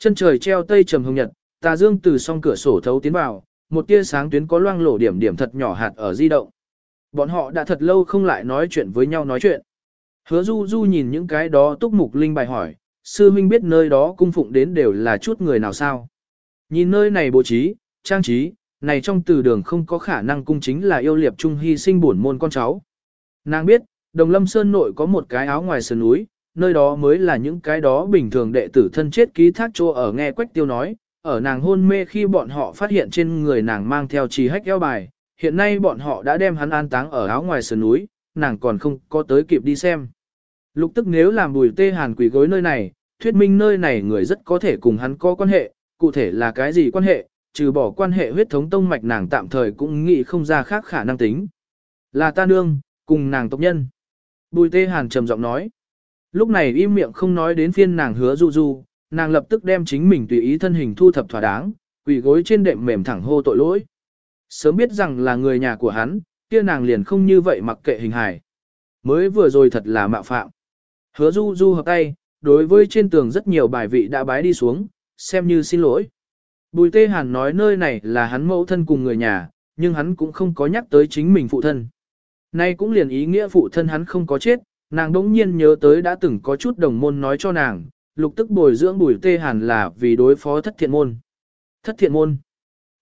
Chân trời treo tây trầm hồng nhật, tà dương từ song cửa sổ thấu tiến vào, một tia sáng tuyến có loang lổ điểm điểm thật nhỏ hạt ở di động. Bọn họ đã thật lâu không lại nói chuyện với nhau nói chuyện. Hứa du du nhìn những cái đó túc mục linh bài hỏi, sư huynh biết nơi đó cung phụng đến đều là chút người nào sao. Nhìn nơi này bố trí, trang trí, này trong từ đường không có khả năng cung chính là yêu liệp trung hy sinh bổn môn con cháu. Nàng biết, Đồng Lâm Sơn nội có một cái áo ngoài sườn núi, nơi đó mới là những cái đó bình thường đệ tử thân chết ký thác chỗ ở nghe quách tiêu nói, ở nàng hôn mê khi bọn họ phát hiện trên người nàng mang theo trì hách eo bài, hiện nay bọn họ đã đem hắn an táng ở áo ngoài sườn núi, nàng còn không có tới kịp đi xem. Lục tức nếu làm bùi tê hàn quỷ gối nơi này, thuyết minh nơi này người rất có thể cùng hắn có quan hệ, cụ thể là cái gì quan hệ, trừ bỏ quan hệ huyết thống tông mạch nàng tạm thời cũng nghĩ không ra khác khả năng tính. Là ta nương, cùng nàng tộc nhân. Bùi tê hàn trầm giọng nói. Lúc này im miệng không nói đến phiên nàng hứa du du, nàng lập tức đem chính mình tùy ý thân hình thu thập thỏa đáng, quỳ gối trên đệm mềm thẳng hô tội lỗi. Sớm biết rằng là người nhà của hắn, kia nàng liền không như vậy mặc kệ hình hài. Mới vừa rồi thật là mạo phạm. Hứa du du hợp tay, đối với trên tường rất nhiều bài vị đã bái đi xuống, xem như xin lỗi. Bùi tê hàn nói nơi này là hắn mẫu thân cùng người nhà, nhưng hắn cũng không có nhắc tới chính mình phụ thân. Nay cũng liền ý nghĩa phụ thân hắn không có chết, nàng đống nhiên nhớ tới đã từng có chút đồng môn nói cho nàng, lục tức bồi dưỡng bùi tê hàn là vì đối phó thất thiện môn. Thất thiện môn.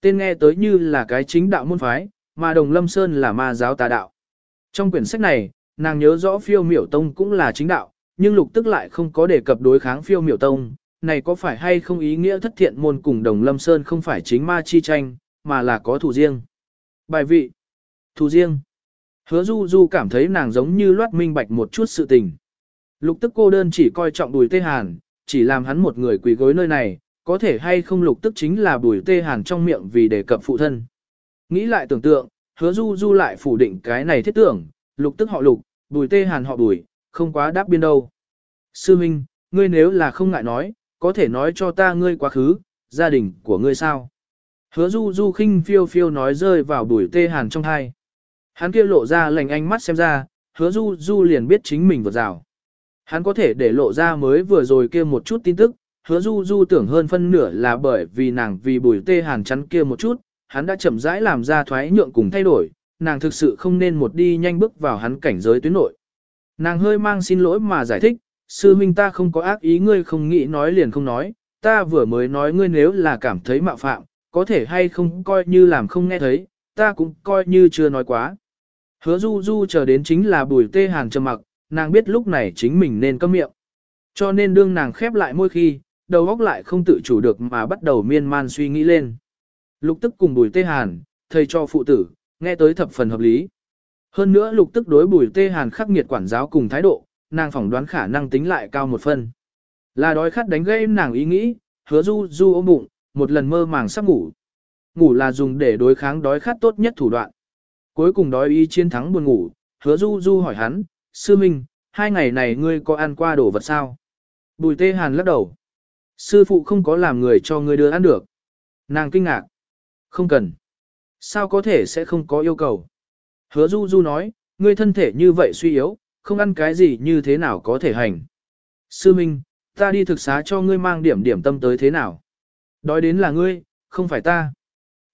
Tên nghe tới như là cái chính đạo môn phái, mà đồng lâm sơn là ma giáo tà đạo. Trong quyển sách này, nàng nhớ rõ phiêu miểu tông cũng là chính đạo, nhưng lục tức lại không có đề cập đối kháng phiêu miểu tông. Này có phải hay không ý nghĩa thất thiện môn cùng đồng lâm sơn không phải chính ma chi tranh, mà là có thủ riêng. Bài vị. Thủ riêng. Hứa du du cảm thấy nàng giống như loát minh bạch một chút sự tình. Lục tức cô đơn chỉ coi trọng bùi tê hàn, chỉ làm hắn một người quỳ gối nơi này, có thể hay không lục tức chính là bùi tê hàn trong miệng vì đề cập phụ thân. Nghĩ lại tưởng tượng, hứa du du lại phủ định cái này thiết tưởng, lục tức họ lục, bùi tê hàn họ bùi, không quá đáp biên đâu. Sư Minh, ngươi nếu là không ngại nói, có thể nói cho ta ngươi quá khứ, gia đình của ngươi sao? Hứa du du khinh phiêu phiêu nói rơi vào bùi tê hàn trong hai. Hắn kia lộ ra lành ánh mắt xem ra, hứa du du liền biết chính mình vượt rào. Hắn có thể để lộ ra mới vừa rồi kia một chút tin tức, hứa du du tưởng hơn phân nửa là bởi vì nàng vì bùi tê hàn chắn kia một chút, hắn đã chậm rãi làm ra thoái nhượng cùng thay đổi, nàng thực sự không nên một đi nhanh bước vào hắn cảnh giới tuyến nội. Nàng hơi mang xin lỗi mà giải thích, sư huynh ta không có ác ý ngươi không nghĩ nói liền không nói, ta vừa mới nói ngươi nếu là cảm thấy mạo phạm, có thể hay không coi như làm không nghe thấy, ta cũng coi như chưa nói quá. Hứa du du chờ đến chính là bùi tê hàn trầm mặc, nàng biết lúc này chính mình nên câm miệng. Cho nên đương nàng khép lại môi khi, đầu óc lại không tự chủ được mà bắt đầu miên man suy nghĩ lên. Lục tức cùng bùi tê hàn, thầy cho phụ tử, nghe tới thập phần hợp lý. Hơn nữa lục tức đối bùi tê hàn khắc nghiệt quản giáo cùng thái độ, nàng phỏng đoán khả năng tính lại cao một phân. Là đói khát đánh gây nàng ý nghĩ, hứa du du ôm bụng, một lần mơ màng sắp ngủ. Ngủ là dùng để đối kháng đói khát tốt nhất thủ đoạn. Cuối cùng đói ý chiến thắng buồn ngủ, hứa du du hỏi hắn, sư minh, hai ngày này ngươi có ăn qua đồ vật sao? Bùi tê hàn lắc đầu. Sư phụ không có làm người cho ngươi đưa ăn được. Nàng kinh ngạc. Không cần. Sao có thể sẽ không có yêu cầu? Hứa du du nói, ngươi thân thể như vậy suy yếu, không ăn cái gì như thế nào có thể hành. Sư Minh, ta đi thực xá cho ngươi mang điểm điểm tâm tới thế nào? Đói đến là ngươi, không phải ta.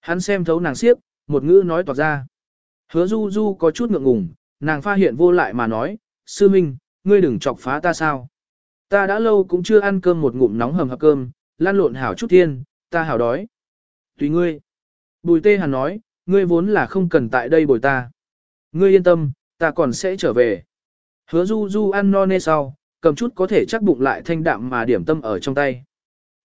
Hắn xem thấu nàng siếp, một ngữ nói toạc ra. Hứa du du có chút ngượng ngùng, nàng pha hiện vô lại mà nói, sư minh, ngươi đừng chọc phá ta sao. Ta đã lâu cũng chưa ăn cơm một ngụm nóng hầm hập cơm, lan lộn hảo chút thiên, ta hảo đói. Tùy ngươi. Bùi tê hàn nói, ngươi vốn là không cần tại đây bồi ta. Ngươi yên tâm, ta còn sẽ trở về. Hứa du du ăn no nê sau, cầm chút có thể chắc bụng lại thanh đạm mà điểm tâm ở trong tay.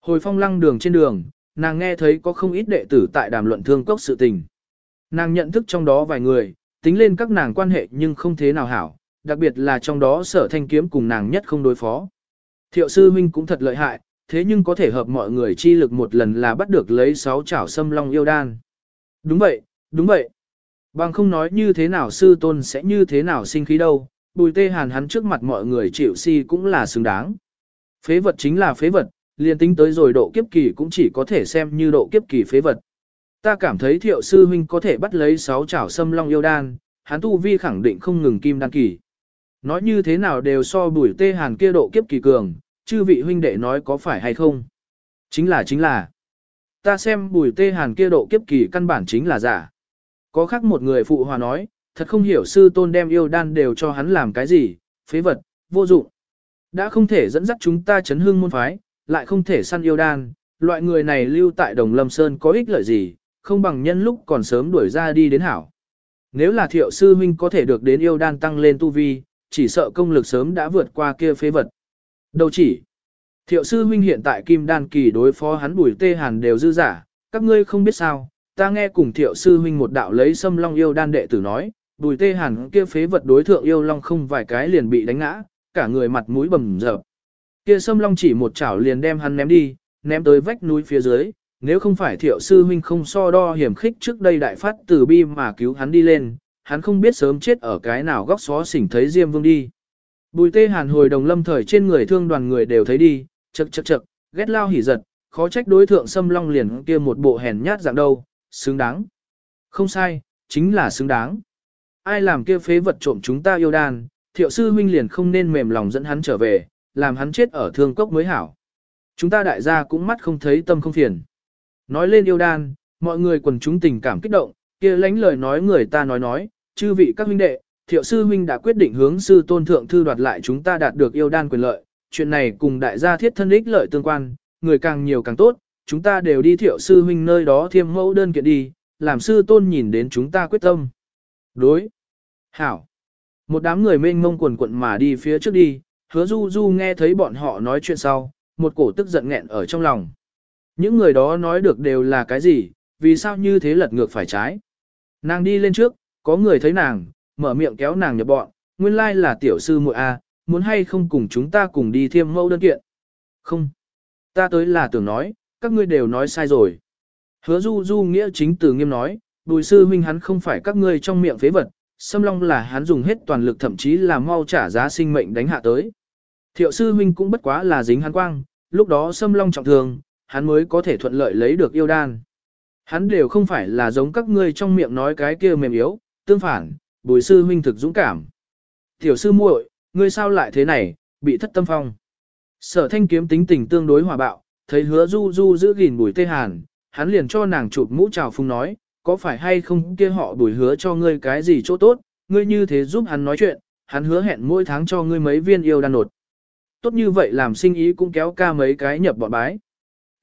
Hồi phong lăng đường trên đường, nàng nghe thấy có không ít đệ tử tại đàm luận thương cốc sự tình. Nàng nhận thức trong đó vài người, tính lên các nàng quan hệ nhưng không thế nào hảo, đặc biệt là trong đó sở thanh kiếm cùng nàng nhất không đối phó. Thiệu sư huynh cũng thật lợi hại, thế nhưng có thể hợp mọi người chi lực một lần là bắt được lấy sáu chảo xâm long yêu đan. Đúng vậy, đúng vậy. Bằng không nói như thế nào sư tôn sẽ như thế nào sinh khí đâu, bùi tê hàn hắn trước mặt mọi người chịu si cũng là xứng đáng. Phế vật chính là phế vật, liền tính tới rồi độ kiếp kỳ cũng chỉ có thể xem như độ kiếp kỳ phế vật. Ta cảm thấy thiệu sư huynh có thể bắt lấy sáu chảo sâm long yêu đan, hắn tu vi khẳng định không ngừng kim đan kỳ. Nói như thế nào đều so bùi tê hàn kia độ kiếp kỳ cường, chư vị huynh đệ nói có phải hay không. Chính là chính là. Ta xem bùi tê hàn kia độ kiếp kỳ căn bản chính là giả. Có khác một người phụ hòa nói, thật không hiểu sư tôn đem yêu đan đều cho hắn làm cái gì, phế vật, vô dụng. Đã không thể dẫn dắt chúng ta chấn hương môn phái, lại không thể săn yêu đan, loại người này lưu tại Đồng Lâm Sơn có ích lợi gì, không bằng nhân lúc còn sớm đuổi ra đi đến hảo. Nếu là thiệu sư huynh có thể được đến yêu đan tăng lên tu vi, chỉ sợ công lực sớm đã vượt qua kia phế vật. Đầu chỉ. Thiệu sư huynh hiện tại kim đan kỳ đối phó hắn bùi tê hàn đều dư giả, các ngươi không biết sao, ta nghe cùng thiệu sư huynh một đạo lấy xâm long yêu đan đệ tử nói, bùi tê hàn kia phế vật đối thượng yêu long không vài cái liền bị đánh ngã, cả người mặt mũi bầm dập. Kia xâm long chỉ một chảo liền đem hắn ném đi, ném tới vách núi phía dưới, nếu không phải thiệu sư huynh không so đo hiểm khích trước đây đại phát từ bi mà cứu hắn đi lên, hắn không biết sớm chết ở cái nào góc xó xỉnh thấy Diêm Vương đi. Bùi tê hàn hồi đồng lâm thời trên người thương đoàn người đều thấy đi, chật chật chật, ghét lao hỉ giật, khó trách đối thượng xâm long liền kia một bộ hèn nhát dạng đâu, xứng đáng. Không sai, chính là xứng đáng. Ai làm kia phế vật trộm chúng ta yêu đan, thiệu sư huynh liền không nên mềm lòng dẫn hắn trở về, làm hắn chết ở thương cốc mới hảo. Chúng ta đại gia cũng mắt không thấy tâm không phiền. Nói lên yêu đan, mọi người quần chúng tình cảm kích động, kia lánh lời nói người ta nói nói, chư vị các huynh đệ, thiệu sư huynh đã quyết định hướng sư tôn thượng thư đoạt lại chúng ta đạt được yêu đan quyền lợi, chuyện này cùng đại gia thiết thân ích lợi tương quan, người càng nhiều càng tốt, chúng ta đều đi thiệu sư huynh nơi đó thiêm mẫu đơn kiện đi, làm sư tôn nhìn đến chúng ta quyết tâm. Đối. Hảo. Một đám người mênh mông quần quận mà đi phía trước đi, hứa du du nghe thấy bọn họ nói chuyện sau, một cổ tức giận nghẹn ở trong lòng. Những người đó nói được đều là cái gì, vì sao như thế lật ngược phải trái. Nàng đi lên trước, có người thấy nàng, mở miệng kéo nàng nhập bọn, nguyên lai là tiểu sư muội A, muốn hay không cùng chúng ta cùng đi thiêm mẫu đơn kiện. Không. Ta tới là tưởng nói, các ngươi đều nói sai rồi. Hứa du du nghĩa chính từ nghiêm nói, bùi sư huynh hắn không phải các ngươi trong miệng phế vật, xâm long là hắn dùng hết toàn lực thậm chí là mau trả giá sinh mệnh đánh hạ tới. Thiệu sư huynh cũng bất quá là dính hắn quang, lúc đó xâm long trọng thương, hắn mới có thể thuận lợi lấy được yêu đan. Hắn đều không phải là giống các ngươi trong miệng nói cái kia mềm yếu, tương phản, bùi sư huynh thực dũng cảm. Tiểu sư muội, ngươi sao lại thế này, bị thất tâm phong. Sở thanh kiếm tính tình tương đối hòa bạo, thấy hứa du du giữ gìn bùi tê hàn, hắn liền cho nàng chụp mũ chào phung nói, có phải hay không kia họ bùi hứa cho ngươi cái gì chỗ tốt, ngươi như thế giúp hắn nói chuyện, hắn hứa hẹn mỗi tháng cho ngươi mấy viên yêu đan nột. Tốt như vậy làm sinh ý cũng kéo ca mấy cái nhập bọn bái.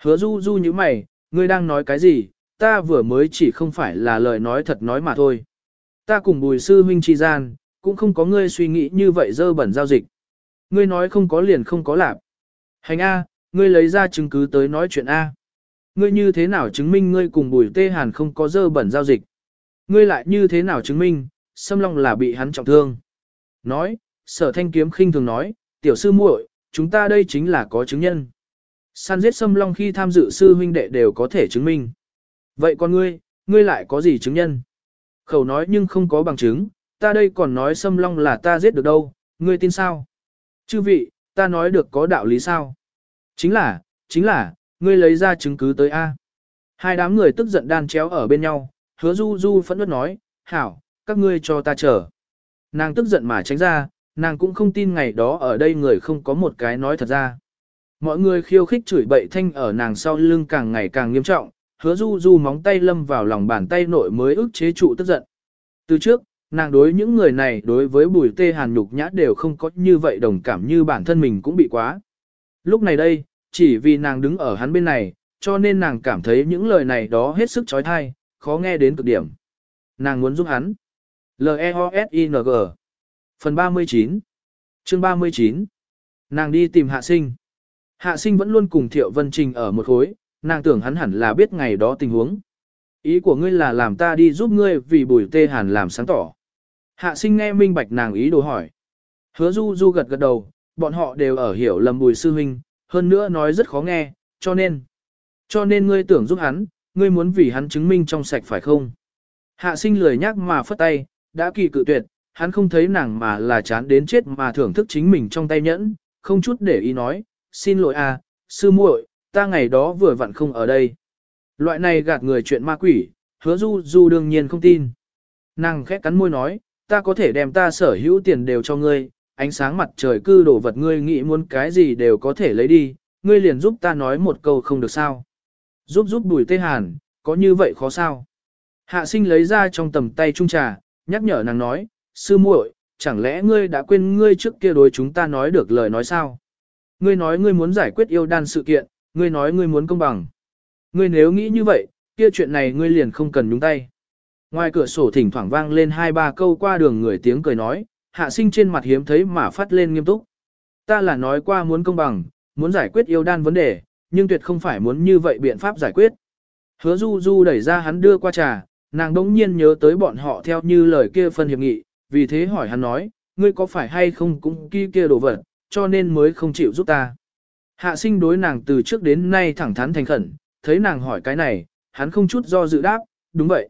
Hứa du du như mày, ngươi đang nói cái gì, ta vừa mới chỉ không phải là lời nói thật nói mà thôi. Ta cùng bùi sư huynh tri gian, cũng không có ngươi suy nghĩ như vậy dơ bẩn giao dịch. Ngươi nói không có liền không có lạp. Hành A, ngươi lấy ra chứng cứ tới nói chuyện A. Ngươi như thế nào chứng minh ngươi cùng bùi tê hàn không có dơ bẩn giao dịch? Ngươi lại như thế nào chứng minh, xâm long là bị hắn trọng thương? Nói, sở thanh kiếm khinh thường nói, tiểu sư muội, chúng ta đây chính là có chứng nhân. Săn giết xâm long khi tham dự sư huynh đệ đều có thể chứng minh. Vậy còn ngươi, ngươi lại có gì chứng nhân? Khẩu nói nhưng không có bằng chứng, ta đây còn nói xâm long là ta giết được đâu, ngươi tin sao? Chư vị, ta nói được có đạo lý sao? Chính là, chính là, ngươi lấy ra chứng cứ tới A. Hai đám người tức giận đan chéo ở bên nhau, hứa du du phẫn nộ nói, hảo, các ngươi cho ta chờ. Nàng tức giận mà tránh ra, nàng cũng không tin ngày đó ở đây người không có một cái nói thật ra. Mọi người khiêu khích chửi bậy thanh ở nàng sau lưng càng ngày càng nghiêm trọng, hứa du du móng tay lâm vào lòng bàn tay nội mới ức chế trụ tức giận. Từ trước, nàng đối những người này đối với bùi tê hàn nhục nhã đều không có như vậy đồng cảm như bản thân mình cũng bị quá. Lúc này đây, chỉ vì nàng đứng ở hắn bên này, cho nên nàng cảm thấy những lời này đó hết sức trói thai, khó nghe đến cực điểm. Nàng muốn giúp hắn. L-E-O-S-I-N-G Phần 39 Chương 39 Nàng đi tìm hạ sinh. Hạ sinh vẫn luôn cùng Thiệu Vân Trình ở một khối, nàng tưởng hắn hẳn là biết ngày đó tình huống. Ý của ngươi là làm ta đi giúp ngươi vì bùi tê hàn làm sáng tỏ. Hạ sinh nghe minh bạch nàng ý đồ hỏi. Hứa du du gật gật đầu, bọn họ đều ở hiểu lầm bùi sư huynh, hơn nữa nói rất khó nghe, cho nên. Cho nên ngươi tưởng giúp hắn, ngươi muốn vì hắn chứng minh trong sạch phải không? Hạ sinh lười nhắc mà phất tay, đã kỳ cự tuyệt, hắn không thấy nàng mà là chán đến chết mà thưởng thức chính mình trong tay nhẫn, không chút để ý nói, xin lỗi à, sư muội, ta ngày đó vừa vặn không ở đây. Loại này gạt người chuyện ma quỷ, hứa du du đương nhiên không tin. Nàng khẽ cắn môi nói, ta có thể đem ta sở hữu tiền đều cho ngươi, ánh sáng mặt trời cư đổ vật ngươi nghĩ muốn cái gì đều có thể lấy đi, ngươi liền giúp ta nói một câu không được sao. Giúp giúp bùi tê hàn, có như vậy khó sao? Hạ sinh lấy ra trong tầm tay trung trà, nhắc nhở nàng nói, sư muội, chẳng lẽ ngươi đã quên ngươi trước kia đối chúng ta nói được lời nói sao? Ngươi nói ngươi muốn giải quyết yêu đan sự kiện, ngươi nói ngươi muốn công bằng. Ngươi nếu nghĩ như vậy, kia chuyện này ngươi liền không cần nhúng tay. Ngoài cửa sổ thỉnh thoảng vang lên hai ba câu qua đường người tiếng cười nói, hạ sinh trên mặt hiếm thấy mà phát lên nghiêm túc. Ta là nói qua muốn công bằng, muốn giải quyết yêu đan vấn đề, nhưng tuyệt không phải muốn như vậy biện pháp giải quyết. Hứa du du đẩy ra hắn đưa qua trà, nàng đống nhiên nhớ tới bọn họ theo như lời kia phân hiệp nghị, vì thế hỏi hắn nói, ngươi có phải hay không cũng kia kia đồ vật, cho nên mới không chịu giúp ta. Hạ sinh đối nàng từ trước đến nay thẳng thắn thành khẩn, thấy nàng hỏi cái này, hắn không chút do dự đáp, đúng vậy.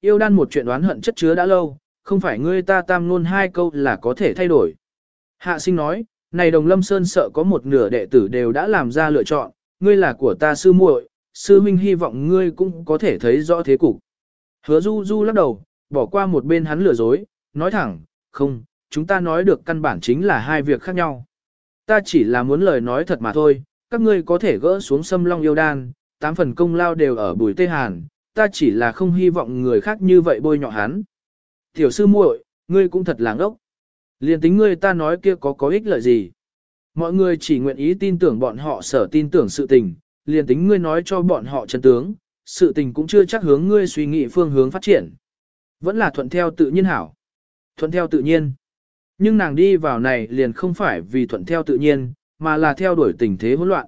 Yêu đan một chuyện đoán hận chất chứa đã lâu, không phải ngươi ta tam ngôn hai câu là có thể thay đổi. Hạ sinh nói, này đồng lâm sơn sợ có một nửa đệ tử đều đã làm ra lựa chọn, ngươi là của ta sư muội, sư minh hy vọng ngươi cũng có thể thấy rõ thế cục. Hứa du du lắc đầu, bỏ qua một bên hắn lừa dối, nói thẳng, không, chúng ta nói được căn bản chính là hai việc khác nhau. Ta chỉ là muốn lời nói thật mà thôi, các ngươi có thể gỡ xuống sâm long yêu đan, tám phần công lao đều ở bùi tê hàn, ta chỉ là không hy vọng người khác như vậy bôi nhọ hắn. Tiểu sư muội, ngươi cũng thật làng ốc. Liên tính ngươi ta nói kia có có ích lợi gì. Mọi người chỉ nguyện ý tin tưởng bọn họ sở tin tưởng sự tình, liền tính ngươi nói cho bọn họ chân tướng, sự tình cũng chưa chắc hướng ngươi suy nghĩ phương hướng phát triển. Vẫn là thuận theo tự nhiên hảo. Thuận theo tự nhiên. Nhưng nàng đi vào này liền không phải vì thuận theo tự nhiên, mà là theo đuổi tình thế hỗn loạn.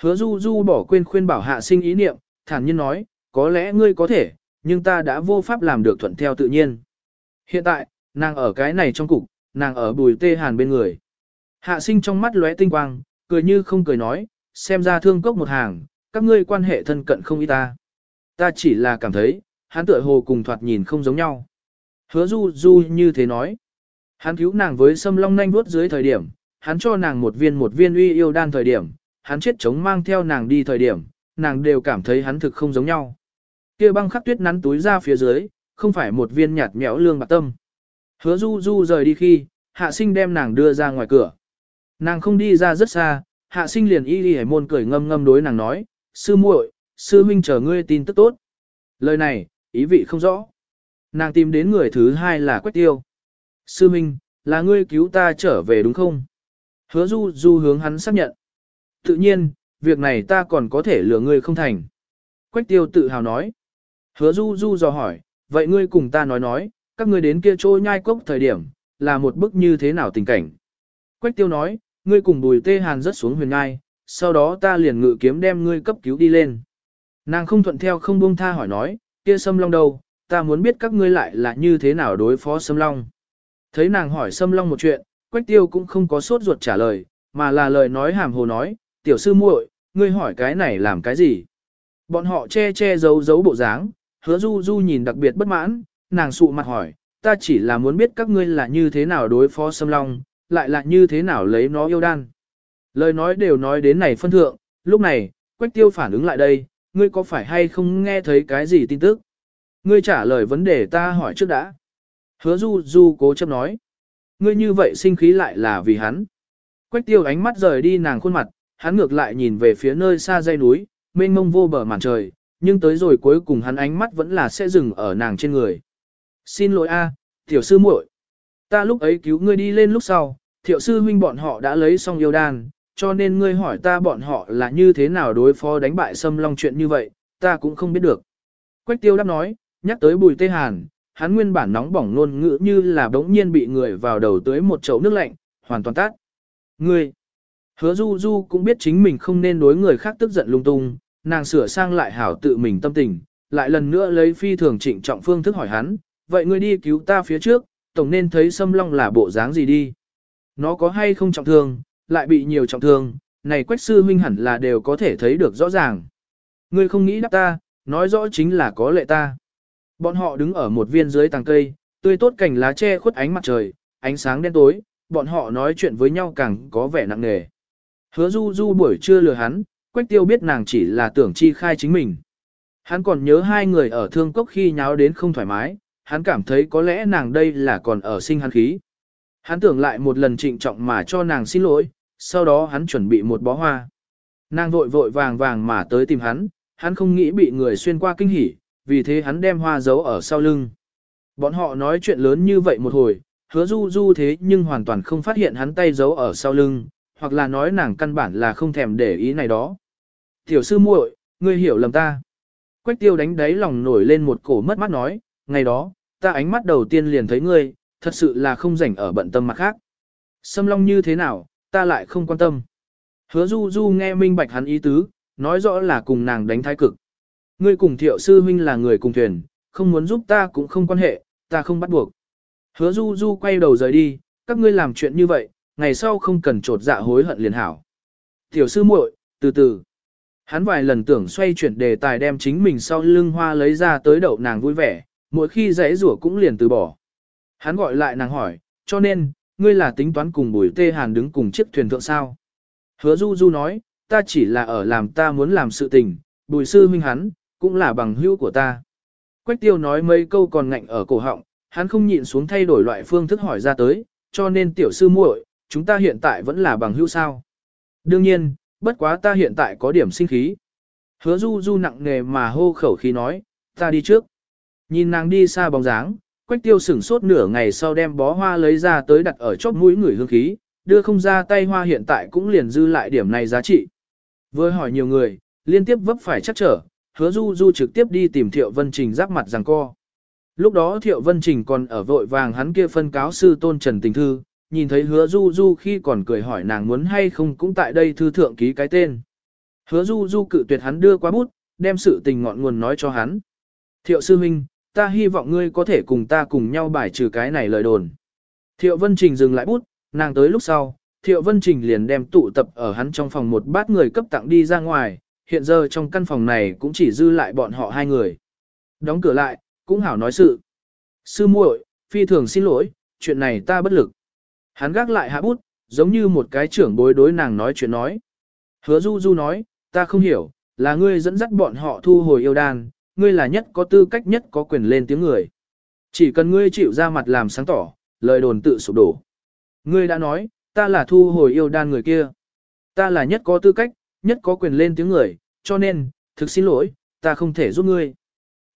Hứa du du bỏ quên khuyên bảo hạ sinh ý niệm, thản nhiên nói, có lẽ ngươi có thể, nhưng ta đã vô pháp làm được thuận theo tự nhiên. Hiện tại, nàng ở cái này trong cục, nàng ở bùi tê hàn bên người. Hạ sinh trong mắt lóe tinh quang, cười như không cười nói, xem ra thương cốc một hàng, các ngươi quan hệ thân cận không ý ta. Ta chỉ là cảm thấy, hắn tựa hồ cùng thoạt nhìn không giống nhau. Hứa du du như thế nói. Hắn cứu nàng với sâm long nanh vuốt dưới thời điểm, hắn cho nàng một viên một viên uy yêu đan thời điểm, hắn chết chống mang theo nàng đi thời điểm, nàng đều cảm thấy hắn thực không giống nhau. Kia băng khắc tuyết nắn túi ra phía dưới, không phải một viên nhạt nhẽo lương bạc tâm. Hứa du du rời đi khi, hạ sinh đem nàng đưa ra ngoài cửa. Nàng không đi ra rất xa, hạ sinh liền y đi hải môn cười ngâm ngâm đối nàng nói, sư muội, sư huynh chờ ngươi tin tức tốt. Lời này, ý vị không rõ. Nàng tìm đến người thứ hai là Quách Tiêu. Sư minh, là ngươi cứu ta trở về đúng không? Hứa du du hướng hắn xác nhận. Tự nhiên, việc này ta còn có thể lừa ngươi không thành. Quách Tiêu tự hào nói. Hứa du du dò hỏi, vậy ngươi cùng ta nói nói, các ngươi đến kia trôi nhai cốc thời điểm, là một bức như thế nào tình cảnh. Quách Tiêu nói, ngươi cùng bùi tê hàn rất xuống huyền ngai, sau đó ta liền ngự kiếm đem ngươi cấp cứu đi lên. Nàng không thuận theo không buông tha hỏi nói, kia sâm long đâu, ta muốn biết các ngươi lại là như thế nào đối phó sâm long. Thấy nàng hỏi sâm long một chuyện, quách tiêu cũng không có sốt ruột trả lời, mà là lời nói hàm hồ nói, tiểu sư muội, ngươi hỏi cái này làm cái gì. Bọn họ che che giấu giấu bộ dáng, hứa du du nhìn đặc biệt bất mãn, nàng sụ mặt hỏi, ta chỉ là muốn biết các ngươi là như thế nào đối phó sâm long, lại là như thế nào lấy nó yêu đan. Lời nói đều nói đến này phân thượng, lúc này, Quách Tiêu phản ứng lại đây, ngươi có phải hay không nghe thấy cái gì tin tức? Ngươi trả lời vấn đề ta hỏi trước đã. Hứa Du Du cố chấp nói. Ngươi như vậy sinh khí lại là vì hắn. Quách Tiêu ánh mắt rời đi nàng khuôn mặt, hắn ngược lại nhìn về phía nơi xa dây núi, mênh mông vô bờ màn trời, nhưng tới rồi cuối cùng hắn ánh mắt vẫn là sẽ dừng ở nàng trên người. Xin lỗi a, tiểu sư muội. Ta lúc ấy cứu ngươi đi lên lúc sau, thiệu sư huynh bọn họ đã lấy xong yêu đan, cho nên ngươi hỏi ta bọn họ là như thế nào đối phó đánh bại xâm long chuyện như vậy, ta cũng không biết được. Quách tiêu đáp nói, nhắc tới bùi tê hàn, hắn nguyên bản nóng bỏng nôn ngữ như là bỗng nhiên bị người vào đầu tới một chậu nước lạnh, hoàn toàn tát. Ngươi, hứa du du cũng biết chính mình không nên đối người khác tức giận lung tung, nàng sửa sang lại hảo tự mình tâm tình, lại lần nữa lấy phi thường trịnh trọng phương thức hỏi hắn, vậy ngươi đi cứu ta phía trước, tổng nên thấy xâm long là bộ dáng gì đi. Nó có hay không trọng thương, lại bị nhiều trọng thương, này quách sư huynh hẳn là đều có thể thấy được rõ ràng. Ngươi không nghĩ đáp ta, nói rõ chính là có lệ ta. Bọn họ đứng ở một viên dưới tàng cây, tươi tốt cảnh lá che khuất ánh mặt trời, ánh sáng đen tối, bọn họ nói chuyện với nhau càng có vẻ nặng nề. Hứa du du buổi trưa lừa hắn, quách tiêu biết nàng chỉ là tưởng chi khai chính mình. Hắn còn nhớ hai người ở thương cốc khi nháo đến không thoải mái, hắn cảm thấy có lẽ nàng đây là còn ở sinh hắn khí. Hắn tưởng lại một lần trịnh trọng mà cho nàng xin lỗi, sau đó hắn chuẩn bị một bó hoa. Nàng vội vội vàng vàng mà tới tìm hắn, hắn không nghĩ bị người xuyên qua kinh hỉ, vì thế hắn đem hoa giấu ở sau lưng. Bọn họ nói chuyện lớn như vậy một hồi, hứa du du thế nhưng hoàn toàn không phát hiện hắn tay giấu ở sau lưng, hoặc là nói nàng căn bản là không thèm để ý này đó. Tiểu sư muội, ngươi hiểu lầm ta. Quách tiêu đánh đáy lòng nổi lên một cổ mất mắt nói, ngày đó, ta ánh mắt đầu tiên liền thấy ngươi, thật sự là không rảnh ở bận tâm mặt khác. Xâm long như thế nào, ta lại không quan tâm. Hứa du du nghe minh bạch hắn ý tứ, nói rõ là cùng nàng đánh thái cực. Ngươi cùng thiệu sư huynh là người cùng thuyền, không muốn giúp ta cũng không quan hệ, ta không bắt buộc. Hứa du du quay đầu rời đi, các ngươi làm chuyện như vậy, ngày sau không cần trột dạ hối hận liền hảo. Tiểu sư muội, từ từ. Hắn vài lần tưởng xoay chuyển đề tài đem chính mình sau lưng hoa lấy ra tới đậu nàng vui vẻ, mỗi khi dãy rủa cũng liền từ bỏ. Hắn gọi lại nàng hỏi, cho nên, ngươi là tính toán cùng bùi tê hàn đứng cùng chiếc thuyền thượng sao. Hứa du du nói, ta chỉ là ở làm ta muốn làm sự tình, bùi sư huynh hắn, cũng là bằng hữu của ta. Quách tiêu nói mấy câu còn ngạnh ở cổ họng, hắn không nhịn xuống thay đổi loại phương thức hỏi ra tới, cho nên tiểu sư muội, chúng ta hiện tại vẫn là bằng hữu sao. Đương nhiên, bất quá ta hiện tại có điểm sinh khí. Hứa du du nặng nề mà hô khẩu khí nói, ta đi trước. Nhìn nàng đi xa bóng dáng, quách tiêu sửng sốt nửa ngày sau đem bó hoa lấy ra tới đặt ở chóp mũi người hương khí, đưa không ra tay hoa hiện tại cũng liền dư lại điểm này giá trị. Vừa hỏi nhiều người, liên tiếp vấp phải chắc trở, hứa du du trực tiếp đi tìm Thiệu Vân Trình giáp mặt rằng co. Lúc đó Thiệu Vân Trình còn ở vội vàng hắn kia phân cáo sư tôn trần tình thư, nhìn thấy hứa du du khi còn cười hỏi nàng muốn hay không cũng tại đây thư thượng ký cái tên. Hứa du du cự tuyệt hắn đưa qua bút, đem sự tình ngọn nguồn nói cho hắn. Thiệu sư huynh, ta hy vọng ngươi có thể cùng ta cùng nhau bài trừ cái này lời đồn. Thiệu Vân Trình dừng lại bút, nàng tới lúc sau, Thiệu Vân Trình liền đem tụ tập ở hắn trong phòng một bát người cấp tặng đi ra ngoài, hiện giờ trong căn phòng này cũng chỉ dư lại bọn họ hai người. Đóng cửa lại, cũng hảo nói sự. Sư muội, phi thường xin lỗi, chuyện này ta bất lực. Hắn gác lại hạ bút, giống như một cái trưởng bối đối nàng nói chuyện nói. Hứa Du Du nói, ta không hiểu, là ngươi dẫn dắt bọn họ thu hồi yêu đan, ngươi là nhất có tư cách nhất có quyền lên tiếng người. Chỉ cần ngươi chịu ra mặt làm sáng tỏ, lời đồn tự sụp đổ. Ngươi đã nói, ta là thu hồi yêu đan người kia. Ta là nhất có tư cách, nhất có quyền lên tiếng người, cho nên, thực xin lỗi, ta không thể giúp ngươi.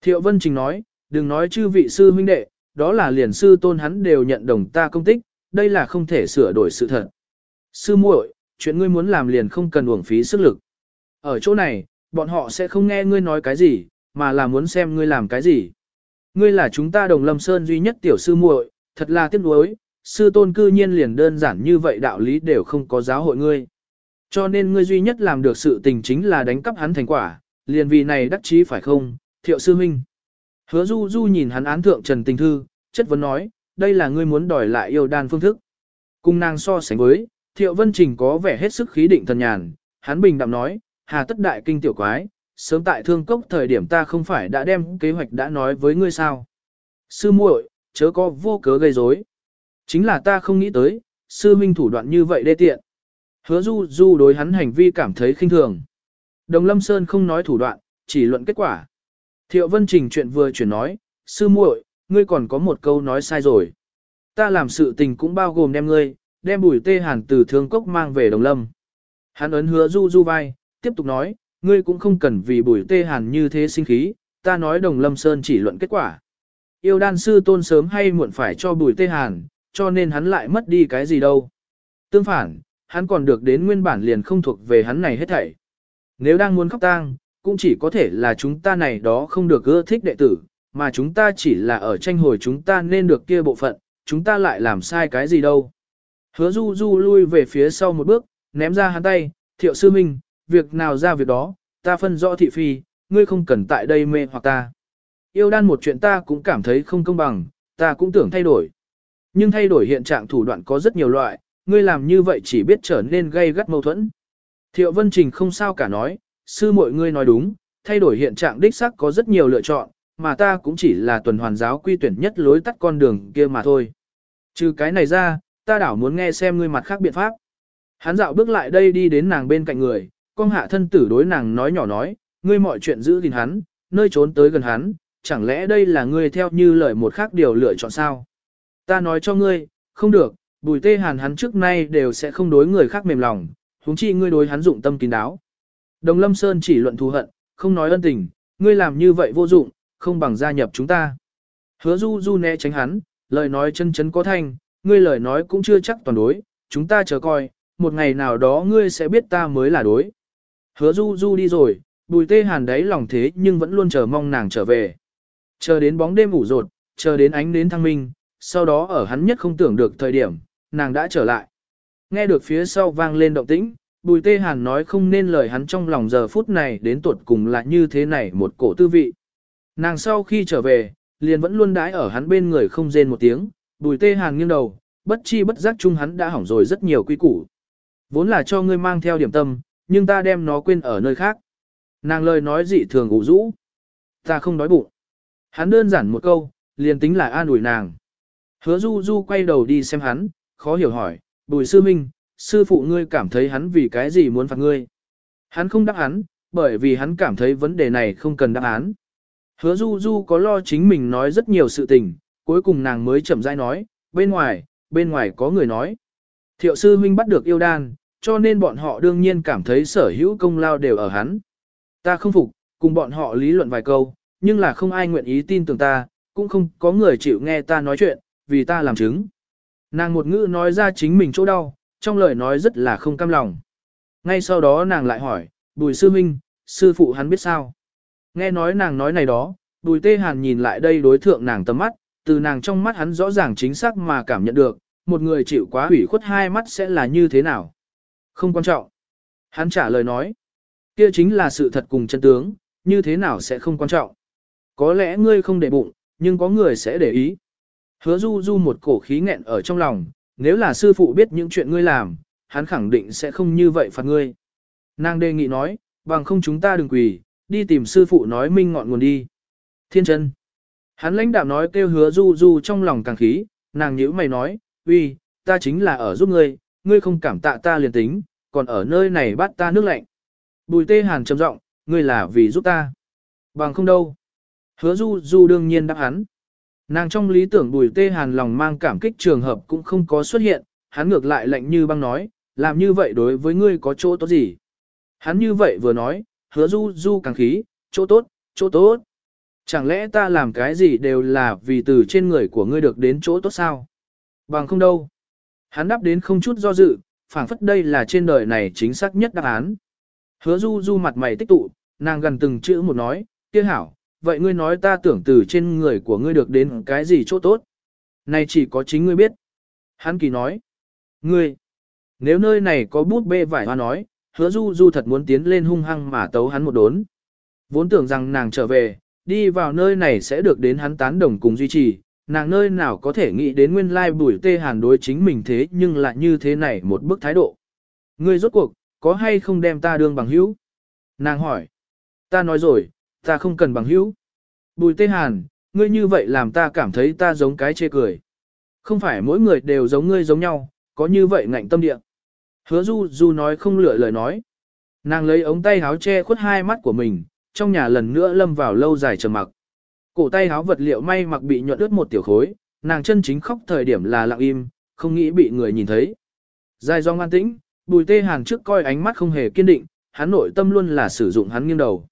Thiệu Vân Trình nói, đừng nói chư vị sư huynh đệ, đó là liền sư tôn hắn đều nhận đồng ta công tích, đây là không thể sửa đổi sự thật. Sư muội, chuyện ngươi muốn làm liền không cần uổng phí sức lực. Ở chỗ này, bọn họ sẽ không nghe ngươi nói cái gì, mà là muốn xem ngươi làm cái gì. Ngươi là chúng ta đồng lâm sơn duy nhất tiểu sư muội, thật là tiếc nuối, sư tôn cư nhiên liền đơn giản như vậy đạo lý đều không có giáo hội ngươi. Cho nên ngươi duy nhất làm được sự tình chính là đánh cắp hắn thành quả, liền vì này đắc chí phải không, thiệu sư minh. Hứa du du nhìn hắn án thượng trần tình thư, chất vấn nói, đây là ngươi muốn đòi lại yêu đan phương thức. Cung nàng so sánh với, thiệu vân trình có vẻ hết sức khí định thần nhàn, hắn bình đạm nói, hà tất đại kinh tiểu quái, sớm tại thương cốc thời điểm ta không phải đã đem kế hoạch đã nói với ngươi sao. Sư muội, chớ có vô cớ gây rối. Chính là ta không nghĩ tới, sư minh thủ đoạn như vậy đê tiện. Hứa du du đối hắn hành vi cảm thấy khinh thường. Đồng Lâm Sơn không nói thủ đoạn, chỉ luận kết quả. Thiệu Vân Trình chuyện vừa chuyển nói, sư muội, ngươi còn có một câu nói sai rồi. Ta làm sự tình cũng bao gồm đem ngươi, đem bùi tê hàn từ thương cốc mang về Đồng Lâm. Hắn ấn hứa du du vai, tiếp tục nói, ngươi cũng không cần vì bùi tê hàn như thế sinh khí, ta nói Đồng Lâm Sơn chỉ luận kết quả. Yêu đan sư tôn sớm hay muộn phải cho bùi tê hàn, cho nên hắn lại mất đi cái gì đâu. Tương phản, hắn còn được đến nguyên bản liền không thuộc về hắn này hết thảy. Nếu đang muốn khóc tang, cũng chỉ có thể là chúng ta này đó không được ưa thích đệ tử, mà chúng ta chỉ là ở tranh hồi chúng ta nên được kia bộ phận, chúng ta lại làm sai cái gì đâu. Hứa du du lui về phía sau một bước, ném ra hắn tay, thiệu sư minh, việc nào ra việc đó, ta phân rõ thị phi, ngươi không cần tại đây mê hoặc ta. Yêu đan một chuyện ta cũng cảm thấy không công bằng, ta cũng tưởng thay đổi. Nhưng thay đổi hiện trạng thủ đoạn có rất nhiều loại, ngươi làm như vậy chỉ biết trở nên gây gắt mâu thuẫn. Thiệu Vân Trình không sao cả nói, sư muội ngươi nói đúng, thay đổi hiện trạng đích xác có rất nhiều lựa chọn, mà ta cũng chỉ là tuần hoàn giáo quy tuyển nhất lối tắt con đường kia mà thôi. Trừ cái này ra, ta đảo muốn nghe xem ngươi mặt khác biện pháp. Hắn dạo bước lại đây đi đến nàng bên cạnh người, con hạ thân tử đối nàng nói nhỏ nói, ngươi mọi chuyện giữ gìn hắn, nơi trốn tới gần hắn, chẳng lẽ đây là ngươi theo như lời một khác điều lựa chọn sao? Ta nói cho ngươi, không được, bùi tê hàn hắn trước nay đều sẽ không đối người khác mềm lòng, huống chi ngươi đối hắn dụng tâm kín đáo. Đồng Lâm Sơn chỉ luận thù hận, không nói ân tình, ngươi làm như vậy vô dụng, không bằng gia nhập chúng ta. Hứa du du né tránh hắn, lời nói chân chấn có thanh, ngươi lời nói cũng chưa chắc toàn đối, chúng ta chờ coi, một ngày nào đó ngươi sẽ biết ta mới là đối. Hứa du du đi rồi, bùi tê hàn đấy lòng thế nhưng vẫn luôn chờ mong nàng trở về. Chờ đến bóng đêm ngủ rột, chờ đến ánh đến thăng minh, sau đó ở hắn nhất không tưởng được thời điểm, nàng đã trở lại. Nghe được phía sau vang lên động tĩnh, bùi tê hàn nói không nên lời hắn trong lòng giờ phút này đến tuột cùng là như thế này một cổ tư vị. Nàng sau khi trở về, liền vẫn luôn đái ở hắn bên người không rên một tiếng, bùi tê hàn nghiêng đầu, bất chi bất giác chung hắn đã hỏng rồi rất nhiều quy củ. Vốn là cho ngươi mang theo điểm tâm, nhưng ta đem nó quên ở nơi khác. Nàng lời nói dị thường ủ rũ. Ta không đói bụng. Hắn đơn giản một câu, liền tính là an ủi nàng. Hứa du du quay đầu đi xem hắn, khó hiểu hỏi, bùi sư minh, sư phụ ngươi cảm thấy hắn vì cái gì muốn phạt ngươi. Hắn không đáp án, bởi vì hắn cảm thấy vấn đề này không cần đáp án. Hứa du du có lo chính mình nói rất nhiều sự tình, cuối cùng nàng mới chậm rãi nói, bên ngoài, bên ngoài có người nói. Thiệu sư huynh bắt được yêu đan, cho nên bọn họ đương nhiên cảm thấy sở hữu công lao đều ở hắn. Ta không phục, cùng bọn họ lý luận vài câu, nhưng là không ai nguyện ý tin tưởng ta, cũng không có người chịu nghe ta nói chuyện, vì ta làm chứng. Nàng một ngữ nói ra chính mình chỗ đau, trong lời nói rất là không cam lòng. Ngay sau đó nàng lại hỏi, bùi sư Minh, sư phụ hắn biết sao? Nghe nói nàng nói này đó, bùi tê hàn nhìn lại đây đối thượng nàng tầm mắt, từ nàng trong mắt hắn rõ ràng chính xác mà cảm nhận được, một người chịu quá hủy khuất hai mắt sẽ là như thế nào. Không quan trọng. Hắn trả lời nói, kia chính là sự thật cùng chân tướng, như thế nào sẽ không quan trọng. Có lẽ ngươi không để bụng, nhưng có người sẽ để ý. Hứa du du một cổ khí nghẹn ở trong lòng, nếu là sư phụ biết những chuyện ngươi làm, hắn khẳng định sẽ không như vậy phạt ngươi. Nàng đề nghị nói, bằng không chúng ta đừng quỳ, đi tìm sư phụ nói minh ngọn nguồn đi. Thiên chân. Hắn lãnh đạm nói kêu hứa du du trong lòng càng khí, nàng nhíu mày nói, uy, ta chính là ở giúp ngươi, ngươi không cảm tạ ta liền tính, còn ở nơi này bắt ta nước lạnh. Bùi tê hàn trầm giọng, ngươi là vì giúp ta. Bằng không đâu. Hứa du du đương nhiên đáp hắn. Nàng trong lý tưởng bùi tê hàn lòng mang cảm kích trường hợp cũng không có xuất hiện, hắn ngược lại lạnh như băng nói, làm như vậy đối với ngươi có chỗ tốt gì. Hắn như vậy vừa nói, hứa du du càng khí, chỗ tốt, chỗ tốt. Chẳng lẽ ta làm cái gì đều là vì từ trên người của ngươi được đến chỗ tốt sao? Bằng không đâu. Hắn đáp đến không chút do dự, phảng phất đây là trên đời này chính xác nhất đáp án. Hứa du du mặt mày tích tụ, nàng gần từng chữ một nói, kia hảo, vậy ngươi nói ta tưởng từ trên người của ngươi được đến cái gì chỗ tốt? Này chỉ có chính ngươi biết. Hắn kỳ nói, ngươi, nếu nơi này có bút bê vải hoa nói, hứa du du thật muốn tiến lên hung hăng mà tấu hắn một đốn. Vốn tưởng rằng nàng trở về, đi vào nơi này sẽ được đến hắn tán đồng cùng duy trì, nàng nơi nào có thể nghĩ đến nguyên lai bùi tê hàn đối chính mình thế nhưng lại như thế này một bức thái độ. Ngươi rốt cuộc, có hay không đem ta đương bằng hữu? Nàng hỏi. Ta nói rồi, ta không cần bằng hữu. Bùi tê hàn, ngươi như vậy làm ta cảm thấy ta giống cái chê cười. Không phải mỗi người đều giống ngươi giống nhau, có như vậy ngạnh tâm địa. Hứa du du nói không lựa lời nói. Nàng lấy ống tay háo che khuất hai mắt của mình, trong nhà lần nữa lâm vào lâu dài trầm mặc. Cổ tay háo vật liệu may mặc bị nhuận ướt một tiểu khối, nàng chân chính khóc thời điểm là lặng im, không nghĩ bị người nhìn thấy. Dài do an tĩnh, bùi tê hàn trước coi ánh mắt không hề kiên định, hắn nội tâm luôn là sử dụng hắn nghiêng đầu.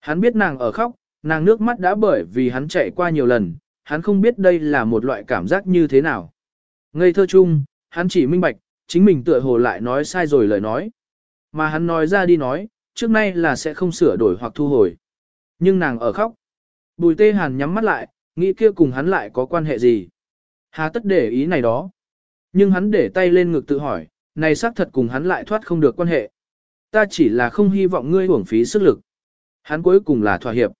Hắn biết nàng ở khóc, nàng nước mắt đã bởi vì hắn chạy qua nhiều lần, hắn không biết đây là một loại cảm giác như thế nào. Ngây thơ chung, hắn chỉ minh bạch, chính mình tựa hồ lại nói sai rồi lời nói. Mà hắn nói ra đi nói, trước nay là sẽ không sửa đổi hoặc thu hồi. Nhưng nàng ở khóc. Bùi tê hàn nhắm mắt lại, nghĩ kia cùng hắn lại có quan hệ gì. Hà tất để ý này đó. Nhưng hắn để tay lên ngực tự hỏi, này xác thật cùng hắn lại thoát không được quan hệ. Ta chỉ là không hy vọng ngươi uổng phí sức lực. Hắn cuối cùng là thỏa hiệp.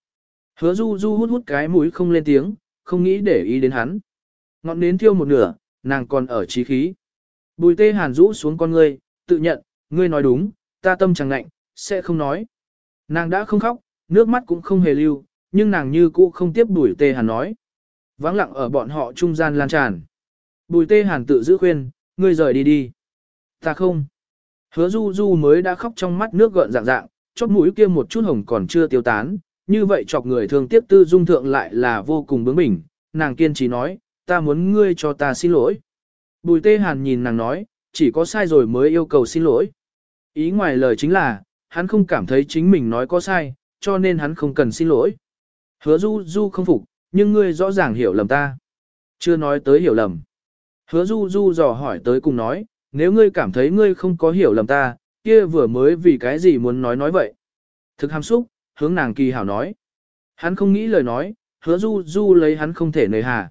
Hứa du du hút hút cái mũi không lên tiếng, không nghĩ để ý đến hắn. Ngọn nến thiêu một nửa, nàng còn ở trí khí. Bùi tê hàn rũ xuống con ngươi, tự nhận, ngươi nói đúng, ta tâm chẳng lạnh, sẽ không nói. Nàng đã không khóc, nước mắt cũng không hề lưu, nhưng nàng như cũ không tiếp bùi tê hàn nói. Vắng lặng ở bọn họ trung gian lan tràn. Bùi tê hàn tự giữ khuyên, ngươi rời đi đi. Ta không. Hứa du du mới đã khóc trong mắt nước gợn dạng dạng, chóp mũi kia một chút hồng còn chưa tiêu tán, như vậy chọc người thường tiếp tư dung thượng lại là vô cùng bướng bỉnh, nàng kiên trì nói, ta muốn ngươi cho ta xin lỗi. Bùi tê hàn nhìn nàng nói, chỉ có sai rồi mới yêu cầu xin lỗi. Ý ngoài lời chính là, hắn không cảm thấy chính mình nói có sai, cho nên hắn không cần xin lỗi. Hứa du du không phục, nhưng ngươi rõ ràng hiểu lầm ta. Chưa nói tới hiểu lầm. Hứa du du dò hỏi tới cùng nói, nếu ngươi cảm thấy ngươi không có hiểu lầm ta, kia vừa mới vì cái gì muốn nói nói vậy. Thực hàm xúc, hướng nàng kỳ hảo nói. Hắn không nghĩ lời nói, hứa du du lấy hắn không thể nề hà.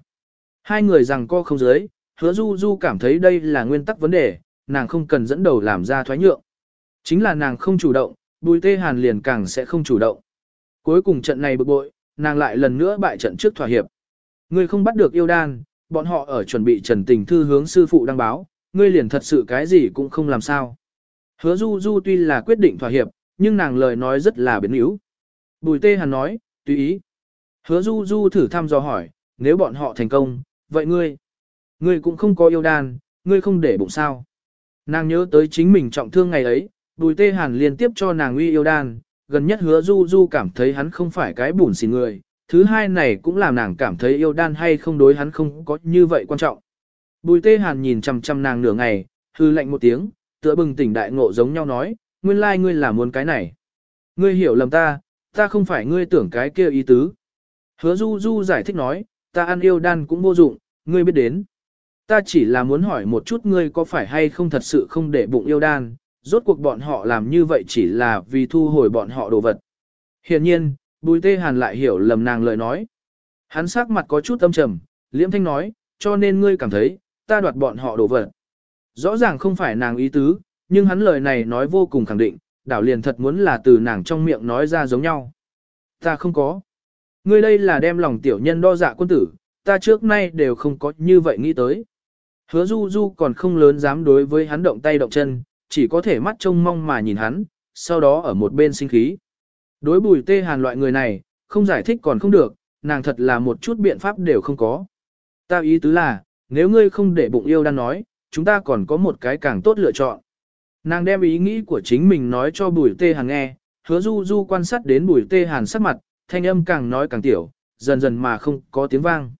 Hai người rằng co không dưới, hứa du du cảm thấy đây là nguyên tắc vấn đề, nàng không cần dẫn đầu làm ra thoái nhượng. Chính là nàng không chủ động, bùi tê hàn liền càng sẽ không chủ động. Cuối cùng trận này bực bội, nàng lại lần nữa bại trận trước thỏa hiệp. Ngươi không bắt được yêu đan, bọn họ ở chuẩn bị trần tình thư hướng sư phụ đăng báo, ngươi liền thật sự cái gì cũng không làm sao. Hứa du du tuy là quyết định thỏa hiệp, nhưng nàng lời nói rất là biến yếu. Bùi tê hàn nói, tùy ý. Hứa du du thử thăm dò hỏi, nếu bọn họ thành công, vậy ngươi? Ngươi cũng không có yêu đan, ngươi không để bụng sao. Nàng nhớ tới chính mình trọng thương ngày ấy, bùi tê hàn liên tiếp cho nàng uy yêu đan, gần nhất hứa du du cảm thấy hắn không phải cái bùn xỉn người, thứ hai này cũng làm nàng cảm thấy yêu đan hay không đối hắn không có như vậy quan trọng. Bùi tê hàn nhìn chằm chằm nàng nửa ngày, hư lạnh một tiếng, tựa bừng tỉnh đại ngộ giống nhau nói, nguyên lai like ngươi là muốn cái này. Ngươi hiểu lầm ta, ta không phải ngươi tưởng cái kia ý tứ. Hứa du du giải thích nói, ta ăn yêu đan cũng vô dụng, ngươi biết đến. Ta chỉ là muốn hỏi một chút ngươi có phải hay không thật sự không để bụng yêu đan, rốt cuộc bọn họ làm như vậy chỉ là vì thu hồi bọn họ đồ vật. Hiện nhiên, bùi tê hàn lại hiểu lầm nàng lời nói. Hắn sắc mặt có chút âm trầm, liễm thanh nói, cho nên ngươi cảm thấy, ta đoạt bọn họ đồ vật. Rõ ràng không phải nàng ý tứ, nhưng hắn lời này nói vô cùng khẳng định, đảo liền thật muốn là từ nàng trong miệng nói ra giống nhau. Ta không có. Ngươi đây là đem lòng tiểu nhân đo dạ quân tử, ta trước nay đều không có như vậy nghĩ tới. Hứa du du còn không lớn dám đối với hắn động tay động chân, chỉ có thể mắt trông mong mà nhìn hắn, sau đó ở một bên sinh khí. Đối bùi tê hàn loại người này, không giải thích còn không được, nàng thật là một chút biện pháp đều không có. Ta ý tứ là, nếu ngươi không để bụng yêu đang nói, chúng ta còn có một cái càng tốt lựa chọn. Nàng đem ý nghĩ của chính mình nói cho bùi tê hàn nghe, hứa du du quan sát đến bùi tê hàn sắc mặt, thanh âm càng nói càng tiểu, dần dần mà không có tiếng vang.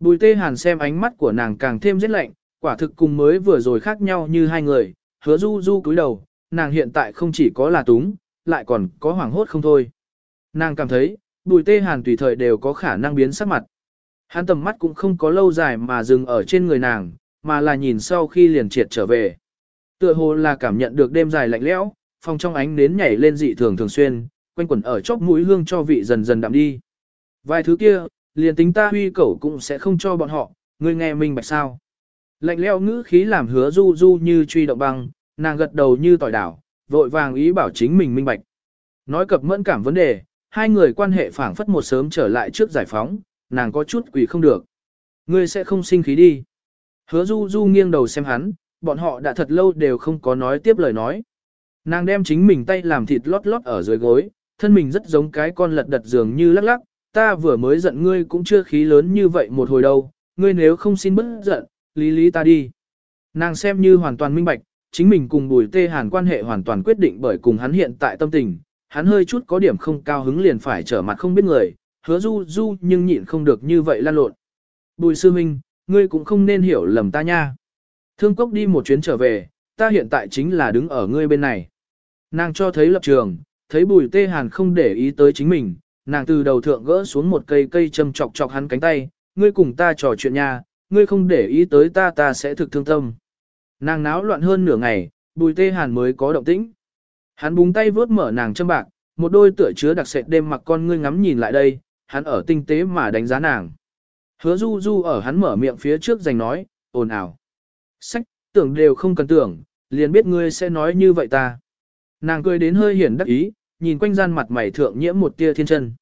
Bùi tê hàn xem ánh mắt của nàng càng thêm rất lạnh, quả thực cùng mới vừa rồi khác nhau như hai người, hứa du du cúi đầu, nàng hiện tại không chỉ có là túng, lại còn có hoảng hốt không thôi. Nàng cảm thấy, bùi tê hàn tùy thời đều có khả năng biến sắc mặt. Hắn tầm mắt cũng không có lâu dài mà dừng ở trên người nàng, mà là nhìn sau khi liền triệt trở về. Tựa hồ là cảm nhận được đêm dài lạnh lẽo, phòng trong ánh nến nhảy lên dị thường thường xuyên, quanh quẩn ở chóp mũi hương cho vị dần dần đậm đi. Vài thứ kia, liền tính ta huy cẩu cũng sẽ không cho bọn họ, ngươi nghe minh bạch sao. Lạnh leo ngữ khí làm hứa du du như truy động băng, nàng gật đầu như tỏi đảo, vội vàng ý bảo chính mình minh bạch. Nói cập mẫn cảm vấn đề, hai người quan hệ phảng phất một sớm trở lại trước giải phóng, nàng có chút quỷ không được. Ngươi sẽ không sinh khí đi. Hứa du du nghiêng đầu xem hắn, bọn họ đã thật lâu đều không có nói tiếp lời nói. Nàng đem chính mình tay làm thịt lót lót ở dưới gối, thân mình rất giống cái con lật đật dường như lắc lắc, ta vừa mới giận ngươi cũng chưa khí lớn như vậy một hồi đâu, ngươi nếu không xin bớt giận, lý lý ta đi. Nàng xem như hoàn toàn minh bạch, chính mình cùng bùi tê hàn quan hệ hoàn toàn quyết định bởi cùng hắn hiện tại tâm tình, hắn hơi chút có điểm không cao hứng liền phải trở mặt không biết người, hứa du du nhưng nhịn không được như vậy lan lộn. Bùi sư minh, ngươi cũng không nên hiểu lầm ta nha. Thương cốc đi một chuyến trở về, ta hiện tại chính là đứng ở ngươi bên này. Nàng cho thấy lập trường, thấy bùi tê hàn không để ý tới chính mình, nàng từ đầu thượng gỡ xuống một cây cây châm chọc chọc hắn cánh tay, ngươi cùng ta trò chuyện nha, ngươi không để ý tới ta ta sẽ thực thương tâm. Nàng náo loạn hơn nửa ngày, bùi tê hàn mới có động tĩnh. Hắn búng tay vớt mở nàng châm bạc, một đôi tựa chứa đặc sệt đêm mặc con ngươi ngắm nhìn lại đây, hắn ở tinh tế mà đánh giá nàng. Hứa du du ở hắn mở miệng phía trước giành nói, ồn ào. Sách, tưởng đều không cần tưởng, liền biết ngươi sẽ nói như vậy ta. Nàng cười đến hơi hiển đắc ý, nhìn quanh gian mặt mày thượng nhiễm một tia thiên chân.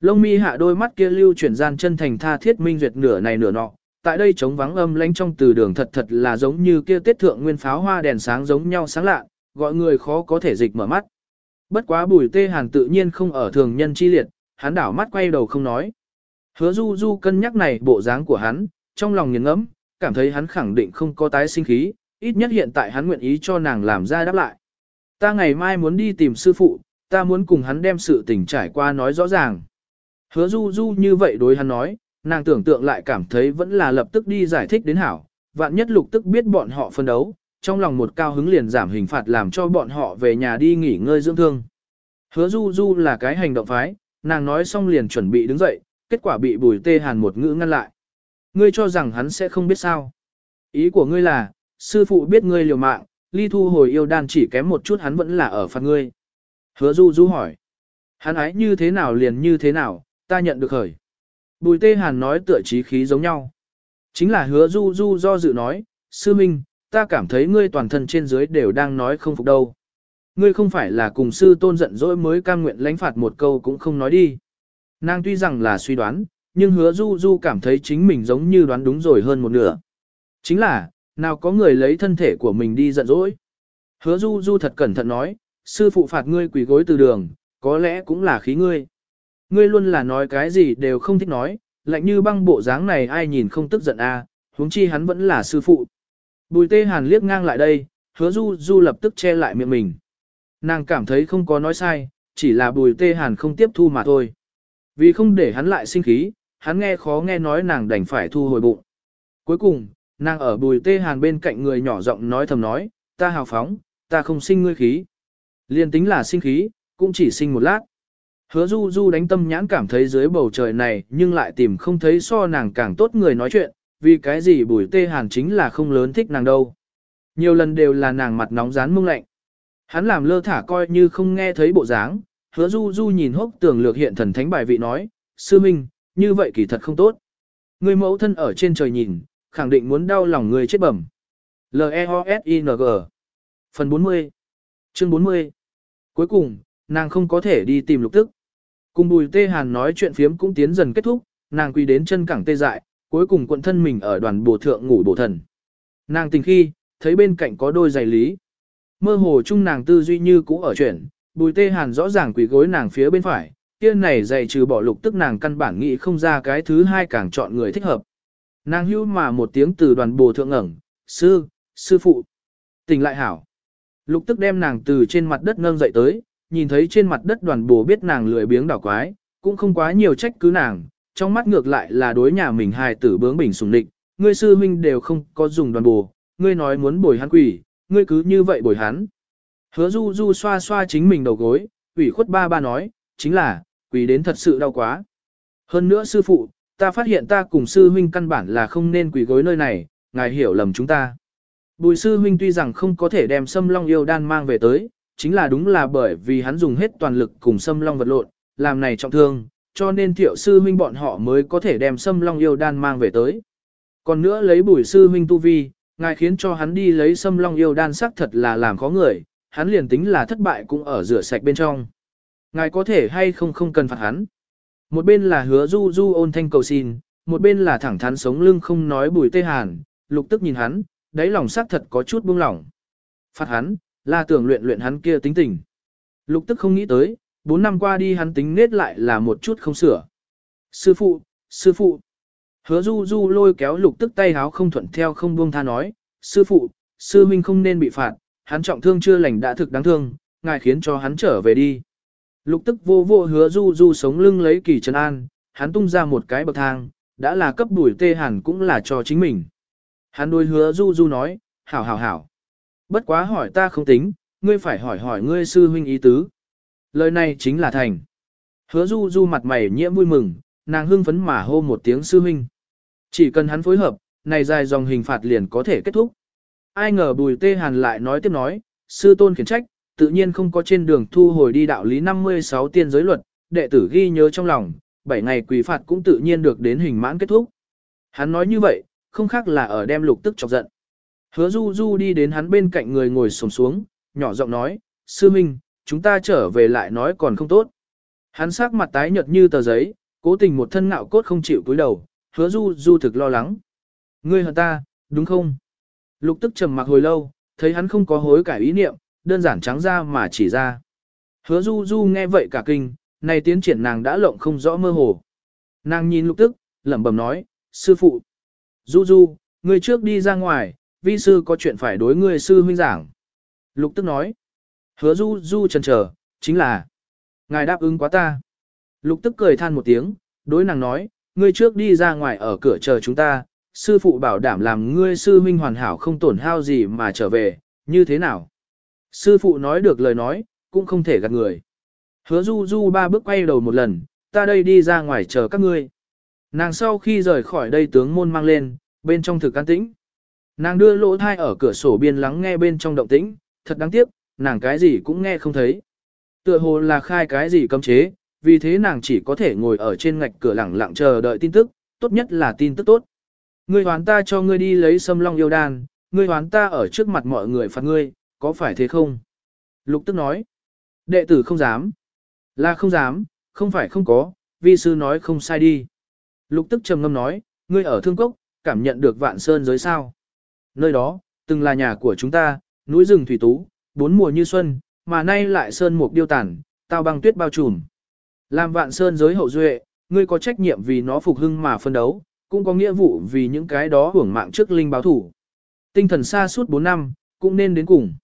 Lông mi hạ đôi mắt kia lưu chuyển gian chân thành tha thiết minh duyệt nửa này nửa nọ, tại đây trống vắng âm lãnh trong từ đường thật thật là giống như kia tiết thượng nguyên pháo hoa đèn sáng giống nhau sáng lạ, gọi người khó có thể dịch mở mắt. Bất quá bùi tê hàn tự nhiên không ở thường nhân chi liệt, hắn đảo mắt quay đầu không nói. Hứa du du cân nhắc này bộ dáng của hắn, trong lòng nghiền ngẫm, cảm thấy hắn khẳng định không có tái sinh khí, ít nhất hiện tại hắn nguyện ý cho nàng làm ra đáp lại. Ta ngày mai muốn đi tìm sư phụ, ta muốn cùng hắn đem sự tình trải qua nói rõ ràng. Hứa du du như vậy đối hắn nói, nàng tưởng tượng lại cảm thấy vẫn là lập tức đi giải thích đến hảo, vạn nhất lục tức biết bọn họ phân đấu, trong lòng một cao hứng liền giảm hình phạt làm cho bọn họ về nhà đi nghỉ ngơi dưỡng thương. Hứa du du là cái hành động phái, nàng nói xong liền chuẩn bị đứng dậy, kết quả bị bùi tê hàn một ngữ ngăn lại. Ngươi cho rằng hắn sẽ không biết sao. Ý của ngươi là, sư phụ biết ngươi liều mạng, ly thu hồi yêu đan chỉ kém một chút hắn vẫn là ở phạt ngươi. Hứa du du hỏi. Hắn ái như thế nào liền như thế nào, ta nhận được khởi. Bùi tê hàn nói tựa trí khí giống nhau. Chính là hứa du du do dự nói, sư minh, ta cảm thấy ngươi toàn thân trên dưới đều đang nói không phục đâu. Ngươi không phải là cùng sư tôn giận dỗi mới cam nguyện lãnh phạt một câu cũng không nói đi. Nàng tuy rằng là suy đoán, nhưng hứa du du cảm thấy chính mình giống như đoán đúng rồi hơn một nửa. Chính là, nào có người lấy thân thể của mình đi giận dỗi. Hứa du du thật cẩn thận nói, sư phụ phạt ngươi quỳ gối từ đường, có lẽ cũng là khí ngươi. Ngươi luôn là nói cái gì đều không thích nói, lạnh như băng bộ dáng này ai nhìn không tức giận a, à, huống chi hắn vẫn là sư phụ. Bùi tê hàn liếc ngang lại đây, hứa du du lập tức che lại miệng mình. Nàng cảm thấy không có nói sai, chỉ là bùi tê hàn không tiếp thu mà thôi. Vì không để hắn lại sinh khí, hắn nghe khó nghe nói nàng đành phải thu hồi bụng. Cuối cùng, nàng ở bùi tê hàn bên cạnh người nhỏ giọng nói thầm nói, ta hào phóng, ta không sinh ngươi khí. Liên tính là sinh khí, cũng chỉ sinh một lát. Hứa du du đánh tâm nhãn cảm thấy dưới bầu trời này nhưng lại tìm không thấy so nàng càng tốt người nói chuyện, vì cái gì bùi tê hàn chính là không lớn thích nàng đâu. Nhiều lần đều là nàng mặt nóng rán mông lạnh. Hắn làm lơ thả coi như không nghe thấy bộ dáng, hứa du du nhìn hốc tường lược hiện thần thánh bài vị nói, sư minh, như vậy kỳ thật không tốt. Người mẫu thân ở trên trời nhìn, khẳng định muốn đau lòng người chết bẩm. L-E-O-S-I-N-G Phần 40 Chương 40 Cuối cùng, nàng không có thể đi tìm lục tức. Cùng bùi tê hàn nói chuyện phiếm cũng tiến dần kết thúc, nàng quỳ đến chân cẳng tê dại, cuối cùng quận thân mình ở đoàn bổ thượng ngủ bổ thần. Nàng tình khi, thấy bên cạnh có đôi giày lý. Mơ hồ chung nàng tư duy như cũ ở chuyển, bùi tê hàn rõ ràng quỳ gối nàng phía bên phải, kia này giày trừ bỏ lục tức nàng căn bản nghĩ không ra cái thứ hai càng chọn người thích hợp. Nàng hưu mà một tiếng từ đoàn bồ thượng ẩn, sư, sư phụ, tình lại hảo. Lục tức đem nàng từ trên mặt đất nâng dậy tới, nhìn thấy trên mặt đất đoàn bồ biết nàng lười biếng đảo quái, cũng không quá nhiều trách cứ nàng, trong mắt ngược lại là đối nhà mình hài tử bướng bình sùng định, ngươi sư huynh đều không có dùng đoàn bồ, ngươi nói muốn bồi hắn quỷ, ngươi cứ như vậy bồi hắn. Hứa du du xoa xoa chính mình đầu gối, ủy khuất ba ba nói, chính là, quỷ đến thật sự đau quá. Hơn nữa sư phụ, ta phát hiện ta cùng sư huynh căn bản là không nên quỷ gối nơi này, ngài hiểu lầm chúng ta. Bùi sư huynh tuy rằng không có thể đem sâm long yêu đan mang về tới, chính là đúng là bởi vì hắn dùng hết toàn lực cùng sâm long vật lộn, làm này trọng thương, cho nên thiệu sư huynh bọn họ mới có thể đem sâm long yêu đan mang về tới. Còn nữa lấy bùi sư huynh tu vi, ngài khiến cho hắn đi lấy sâm long yêu đan sắc thật là làm khó người, hắn liền tính là thất bại cũng ở rửa sạch bên trong. Ngài có thể hay không không cần phạt hắn. Một bên là hứa du du ôn thanh cầu xin, một bên là thẳng thắn sống lưng không nói bùi tê hàn, lục tức nhìn hắn, đáy lòng xác thật có chút buông lỏng. Phạt hắn, là tưởng luyện luyện hắn kia tính tình. Lục tức không nghĩ tới, bốn năm qua đi hắn tính nết lại là một chút không sửa. Sư phụ, sư phụ. Hứa du du lôi kéo lục tức tay háo không thuận theo không buông tha nói, sư phụ, sư minh không nên bị phạt, hắn trọng thương chưa lành đã thực đáng thương, ngài khiến cho hắn trở về đi. Lục tức vô vô hứa du du sống lưng lấy kỳ trấn an, hắn tung ra một cái bậc thang, đã là cấp đuổi tê hẳn cũng là cho chính mình. Hắn đôi hứa du du nói, hảo hảo hảo. Bất quá hỏi ta không tính, ngươi phải hỏi hỏi ngươi sư huynh ý tứ. Lời này chính là thành. Hứa du du mặt mày nhiễm vui mừng, nàng hưng phấn mà hô một tiếng sư huynh. Chỉ cần hắn phối hợp, này dài dòng hình phạt liền có thể kết thúc. Ai ngờ bùi tê hàn lại nói tiếp nói, sư tôn khiển trách, tự nhiên không có trên đường thu hồi đi đạo lý 56 tiên giới luật, đệ tử ghi nhớ trong lòng, 7 ngày quỳ phạt cũng tự nhiên được đến hình mãn kết thúc. Hắn nói như vậy, không khác là ở đem lục tức chọc giận. Hứa du du đi đến hắn bên cạnh người ngồi sổng xuống, nhỏ giọng nói, sư minh, chúng ta trở về lại nói còn không tốt. Hắn sắc mặt tái nhợt như tờ giấy, cố tình một thân ngạo cốt không chịu cúi đầu, hứa du du thực lo lắng. Ngươi hận ta, đúng không? Lục tức trầm mặc hồi lâu, thấy hắn không có hối cải ý niệm, đơn giản trắng ra mà chỉ ra. Hứa du du nghe vậy cả kinh, này tiến triển nàng đã lộng không rõ mơ hồ. Nàng nhìn lục tức, lẩm bẩm nói, sư phụ. Du du, ngươi trước đi ra ngoài, vi sư có chuyện phải đối ngươi sư huynh giảng. Lục tức nói, hứa du du chần chờ, chính là, ngài đáp ứng quá ta. Lục tức cười than một tiếng, đối nàng nói, ngươi trước đi ra ngoài ở cửa chờ chúng ta, sư phụ bảo đảm làm ngươi sư huynh hoàn hảo không tổn hao gì mà trở về, như thế nào? Sư phụ nói được lời nói, cũng không thể gạt người. Hứa du du ba bước quay đầu một lần, ta đây đi ra ngoài chờ các ngươi. Nàng sau khi rời khỏi đây tướng môn mang lên, bên trong thực an tĩnh. Nàng đưa lỗ thai ở cửa sổ biên lắng nghe bên trong động tĩnh, thật đáng tiếc, nàng cái gì cũng nghe không thấy. Tựa hồ là khai cái gì cấm chế, vì thế nàng chỉ có thể ngồi ở trên ngạch cửa lẳng lặng chờ đợi tin tức, tốt nhất là tin tức tốt. Ngươi hoán ta cho ngươi đi lấy sâm long yêu đan, ngươi hoán ta ở trước mặt mọi người phạt ngươi, có phải thế không? Lục tức nói, đệ tử không dám. Là không dám, không phải không có, vi sư nói không sai đi. Lục tức trầm ngâm nói, ngươi ở thương cốc, cảm nhận được vạn sơn giới sao. Nơi đó, từng là nhà của chúng ta, núi rừng thủy tú, bốn mùa như xuân, mà nay lại sơn mục điêu tàn, tao băng tuyết bao trùm. Làm vạn sơn giới hậu duệ, ngươi có trách nhiệm vì nó phục hưng mà phân đấu, cũng có nghĩa vụ vì những cái đó hưởng mạng trước linh báo thủ. Tinh thần xa suốt 4 năm, cũng nên đến cùng.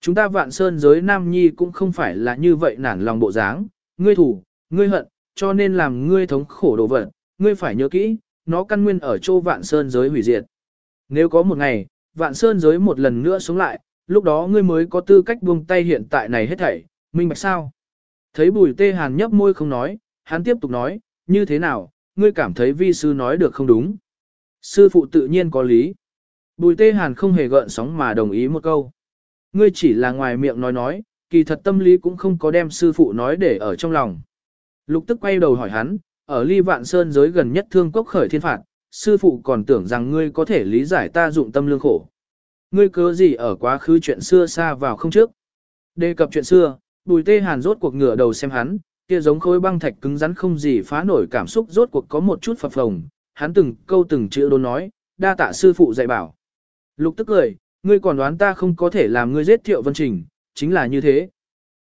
Chúng ta vạn sơn giới nam nhi cũng không phải là như vậy nản lòng bộ dáng, ngươi thủ, ngươi hận, cho nên làm ngươi thống khổ đồ vật, ngươi phải nhớ kỹ, nó căn nguyên ở châu vạn sơn giới hủy diệt. Nếu có một ngày, vạn sơn giới một lần nữa sống lại, lúc đó ngươi mới có tư cách buông tay hiện tại này hết thảy, minh bạch sao? Thấy bùi tê hàn nhấp môi không nói, hắn tiếp tục nói, như thế nào, ngươi cảm thấy vi sư nói được không đúng? Sư phụ tự nhiên có lý. Bùi tê hàn không hề gợn sóng mà đồng ý một câu. Ngươi chỉ là ngoài miệng nói nói, kỳ thật tâm lý cũng không có đem sư phụ nói để ở trong lòng. Lục tức quay đầu hỏi hắn, ở ly vạn sơn giới gần nhất thương cốc khởi thiên phạt, sư phụ còn tưởng rằng ngươi có thể lý giải ta dụng tâm lương khổ. Ngươi cớ gì ở quá khứ chuyện xưa xa vào không trước. Đề cập chuyện xưa, bùi tê hàn rốt cuộc ngửa đầu xem hắn, kia giống khối băng thạch cứng rắn không gì phá nổi cảm xúc rốt cuộc có một chút phập phồng, hắn từng câu từng chữ đốn nói, đa tạ sư phụ dạy bảo. Lục tức cười, ngươi còn đoán ta không có thể làm ngươi giết thiệu vân trình, chính là như thế.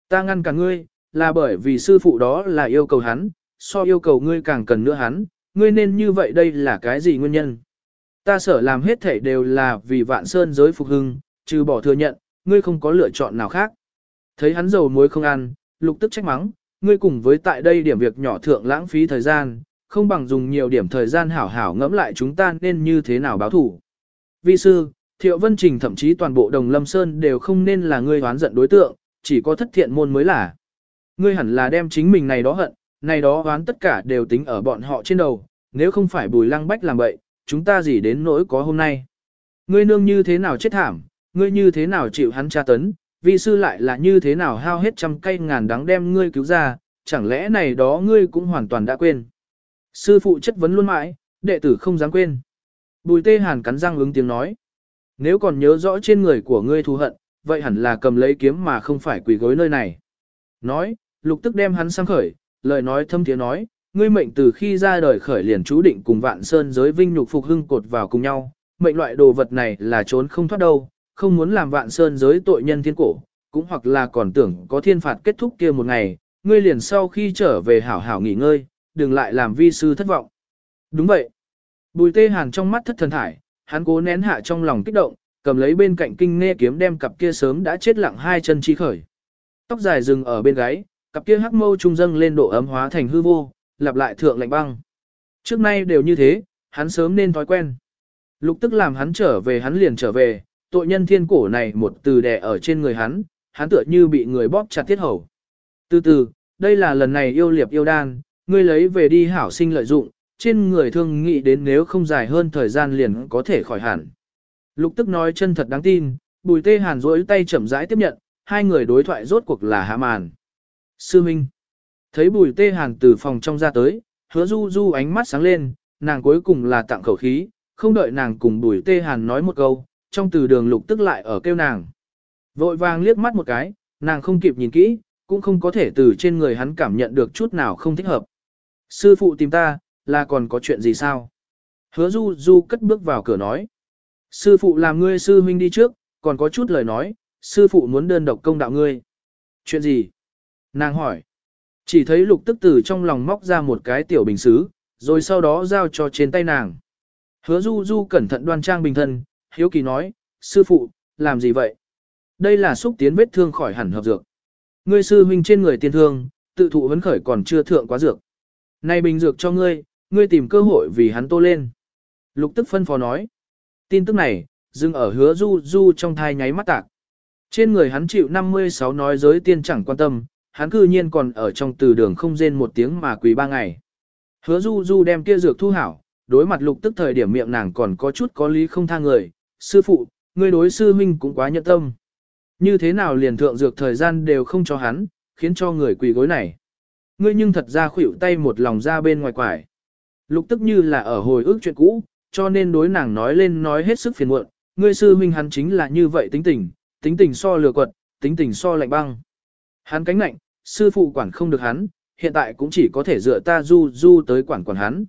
Ta ngăn cả ngươi, là bởi vì sư phụ đó là yêu cầu hắn, so yêu cầu ngươi càng cần nữa hắn, ngươi nên như vậy đây là cái gì nguyên nhân? Ta sở làm hết thể đều là vì vạn sơn giới phục hưng, trừ bỏ thừa nhận, ngươi không có lựa chọn nào khác. Thấy hắn dầu muối không ăn, lục tức trách mắng, ngươi cùng với tại đây điểm việc nhỏ thượng lãng phí thời gian, không bằng dùng nhiều điểm thời gian hảo hảo ngẫm lại chúng ta nên như thế nào báo thủ. Vi sư, Thiệu Vân Trình thậm chí toàn bộ Đồng Lâm Sơn đều không nên là ngươi hoán giận đối tượng, chỉ có thất thiện môn mới là. Ngươi hẳn là đem chính mình này đó hận, này đó hoán tất cả đều tính ở bọn họ trên đầu, nếu không phải bùi lăng bách làm vậy, chúng ta gì đến nỗi có hôm nay. Ngươi nương như thế nào chết thảm, ngươi như thế nào chịu hắn tra tấn, vi sư lại là như thế nào hao hết trăm cây ngàn đắng đem ngươi cứu ra, chẳng lẽ này đó ngươi cũng hoàn toàn đã quên. Sư phụ chất vấn luôn mãi, đệ tử không dám quên. Bùi tê hàn cắn răng ứng tiếng nói. Nếu còn nhớ rõ trên người của ngươi thù hận, vậy hẳn là cầm lấy kiếm mà không phải quỳ gối nơi này. Nói, lục tức đem hắn sang khởi, lời nói thâm tiếng nói, ngươi mệnh từ khi ra đời khởi liền chú định cùng vạn sơn giới vinh nhục phục hưng cột vào cùng nhau, mệnh loại đồ vật này là trốn không thoát đâu, không muốn làm vạn sơn giới tội nhân thiên cổ, cũng hoặc là còn tưởng có thiên phạt kết thúc kia một ngày, ngươi liền sau khi trở về hảo hảo nghỉ ngơi, đừng lại làm vi sư thất vọng. Đúng vậy. Bùi tê hàn trong mắt thất thần thải, hắn cố nén hạ trong lòng kích động, cầm lấy bên cạnh kinh nghe kiếm đem cặp kia sớm đã chết lặng hai chân chi khởi. Tóc dài dừng ở bên gáy, cặp kia hắc mâu trung dâng lên độ ấm hóa thành hư vô, lặp lại thượng lạnh băng. Trước nay đều như thế, hắn sớm nên thói quen. Lục tức làm hắn trở về hắn liền trở về, tội nhân thiên cổ này một từ đè ở trên người hắn, hắn tựa như bị người bóp chặt tiết hầu. Từ từ, đây là lần này yêu liệp yêu đan, ngươi lấy về đi hảo sinh lợi dụng, trên người thương nghĩ đến nếu không dài hơn thời gian liền có thể khỏi hẳn. Lục tức nói chân thật đáng tin, bùi tê hàn rỗi tay chậm rãi tiếp nhận, hai người đối thoại rốt cuộc là hạ màn. Sư Minh Thấy bùi tê hàn từ phòng trong ra tới, hứa du du ánh mắt sáng lên, nàng cuối cùng là tặng khẩu khí, không đợi nàng cùng bùi tê hàn nói một câu, trong từ đường lục tức lại ở kêu nàng. Vội vàng liếc mắt một cái, nàng không kịp nhìn kỹ, cũng không có thể từ trên người hắn cảm nhận được chút nào không thích hợp. Sư phụ tìm ta, là còn có chuyện gì sao? Hứa du du cất bước vào cửa nói. Sư phụ làm ngươi sư huynh đi trước, còn có chút lời nói, sư phụ muốn đơn độc công đạo ngươi. Chuyện gì? Nàng hỏi. Chỉ thấy lục tức từ trong lòng móc ra một cái tiểu bình xứ, rồi sau đó giao cho trên tay nàng. Hứa du du cẩn thận đoan trang bình thân, hiếu kỳ nói, sư phụ, làm gì vậy? Đây là xúc tiến vết thương khỏi hẳn hợp dược. Ngươi sư huynh trên người tiên thương, tự thụ vấn khởi còn chưa thượng quá dược. Này bình dược cho ngươi, ngươi tìm cơ hội vì hắn tô lên. Lục tức phân phó nói. Tin tức này, dừng ở hứa du du trong thai nháy mắt tạc. Trên người hắn chịu 56 nói giới tiên chẳng quan tâm, hắn cư nhiên còn ở trong từ đường không rên một tiếng mà quỳ ba ngày. Hứa du du đem kia dược thu hảo, đối mặt lục tức thời điểm miệng nàng còn có chút có lý không tha người. Sư phụ, ngươi đối sư huynh cũng quá nhận tâm. Như thế nào liền thượng dược thời gian đều không cho hắn, khiến cho người quỳ gối này. Ngươi nhưng thật ra khuỷu tay một lòng ra bên ngoài quải. Lục tức như là ở hồi ức chuyện cũ, cho nên đối nàng nói lên nói hết sức phiền muộn. Ngươi sư huynh hắn chính là như vậy tính tình, tính tình so lừa quật, tính tình so lạnh băng. Hắn cánh lạnh, sư phụ quản không được hắn, hiện tại cũng chỉ có thể dựa ta du du tới quản quản hắn.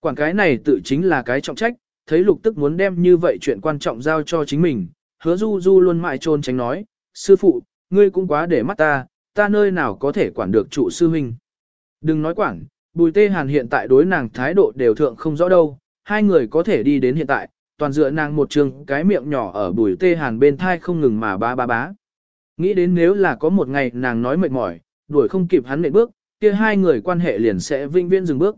Quản cái này tự chính là cái trọng trách, thấy lục tức muốn đem như vậy chuyện quan trọng giao cho chính mình, hứa du du luôn mãi trôn tránh nói, sư phụ, ngươi cũng quá để mắt ta, ta nơi nào có thể quản được trụ sư huynh. Đừng nói quản, bùi tê hàn hiện tại đối nàng thái độ đều thượng không rõ đâu, hai người có thể đi đến hiện tại, toàn dựa nàng một trường cái miệng nhỏ ở bùi tê hàn bên thai không ngừng mà ba ba bá. Nghĩ đến nếu là có một ngày nàng nói mệt mỏi, đuổi không kịp hắn nệm bước, kia hai người quan hệ liền sẽ vinh viễn dừng bước.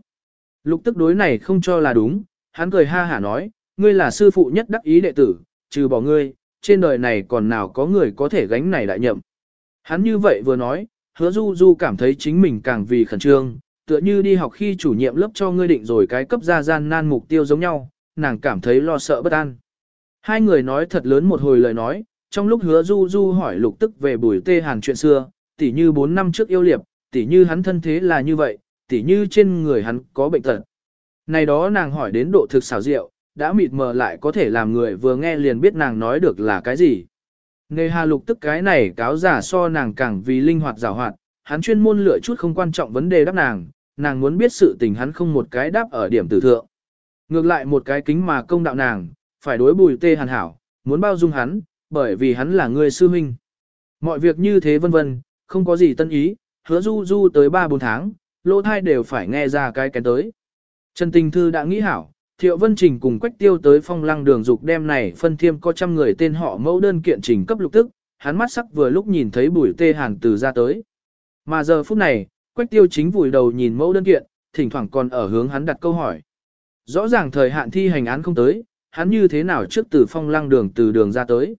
Lục tức đối này không cho là đúng, hắn cười ha hả nói, ngươi là sư phụ nhất đắc ý đệ tử, trừ bỏ ngươi, trên đời này còn nào có người có thể gánh này đại nhậm. Hắn như vậy vừa nói, hứa du du cảm thấy chính mình càng vì khẩn trương, tựa như đi học khi chủ nhiệm lớp cho ngươi định rồi cái cấp ra gian nan mục tiêu giống nhau, nàng cảm thấy lo sợ bất an. Hai người nói thật lớn một hồi lời nói, trong lúc hứa du du hỏi lục tức về bùi tê hàn chuyện xưa, tỉ như 4 năm trước yêu liệp, tỉ như hắn thân thế là như vậy, tỉ như trên người hắn có bệnh tật. Này đó nàng hỏi đến độ thực xảo diệu, đã mịt mờ lại có thể làm người vừa nghe liền biết nàng nói được là cái gì. Nghề hà lục tức cái này cáo giả so nàng càng vì linh hoạt rào hoạt, hắn chuyên môn lựa chút không quan trọng vấn đề đáp nàng, nàng muốn biết sự tình hắn không một cái đáp ở điểm tử thượng. Ngược lại một cái kính mà công đạo nàng, phải đối bùi tê hàn hảo, muốn bao dung hắn, bởi vì hắn là người sư huynh. Mọi việc như thế vân vân, không có gì tân ý, hứa du du tới 3-4 tháng, lỗ thai đều phải nghe ra cái kén tới. Trần Tình Thư đã nghĩ hảo, Thiệu Vân Trình cùng Quách Tiêu tới phong lăng đường dục đem này phân thiêm có trăm người tên họ mẫu đơn kiện trình cấp lục tức, hắn mắt sắc vừa lúc nhìn thấy bùi tê hàn từ ra tới. Mà giờ phút này, Quách Tiêu chính vùi đầu nhìn mẫu đơn kiện, thỉnh thoảng còn ở hướng hắn đặt câu hỏi. Rõ ràng thời hạn thi hành án không tới, hắn như thế nào trước từ phong lăng đường từ đường ra tới.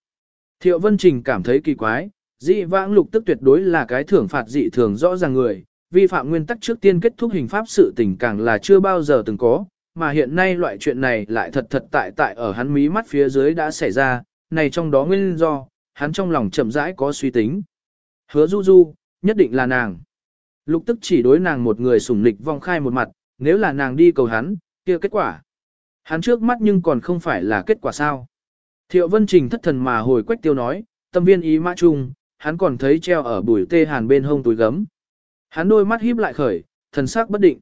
Thiệu Vân Trình cảm thấy kỳ quái, dị vãng lục tức tuyệt đối là cái thưởng phạt dị thường rõ ràng người, vi phạm nguyên tắc trước tiên kết thúc hình pháp sự tình càng là chưa bao giờ từng có, mà hiện nay loại chuyện này lại thật thật tại tại ở hắn mí mắt phía dưới đã xảy ra, này trong đó nguyên do, hắn trong lòng chậm rãi có suy tính. Hứa du du, nhất định là nàng. Lục tức chỉ đối nàng một người sủng lịch vong khai một mặt, nếu là nàng đi cầu hắn, kia kết quả. Hắn trước mắt nhưng còn không phải là kết quả sao. Thiệu Vân Trình thất thần mà hồi quách tiêu nói, tâm viên ý mã trung hắn còn thấy treo ở bùi tê hàn bên hông túi gấm. Hắn đôi mắt híp lại khởi, thần sắc bất định.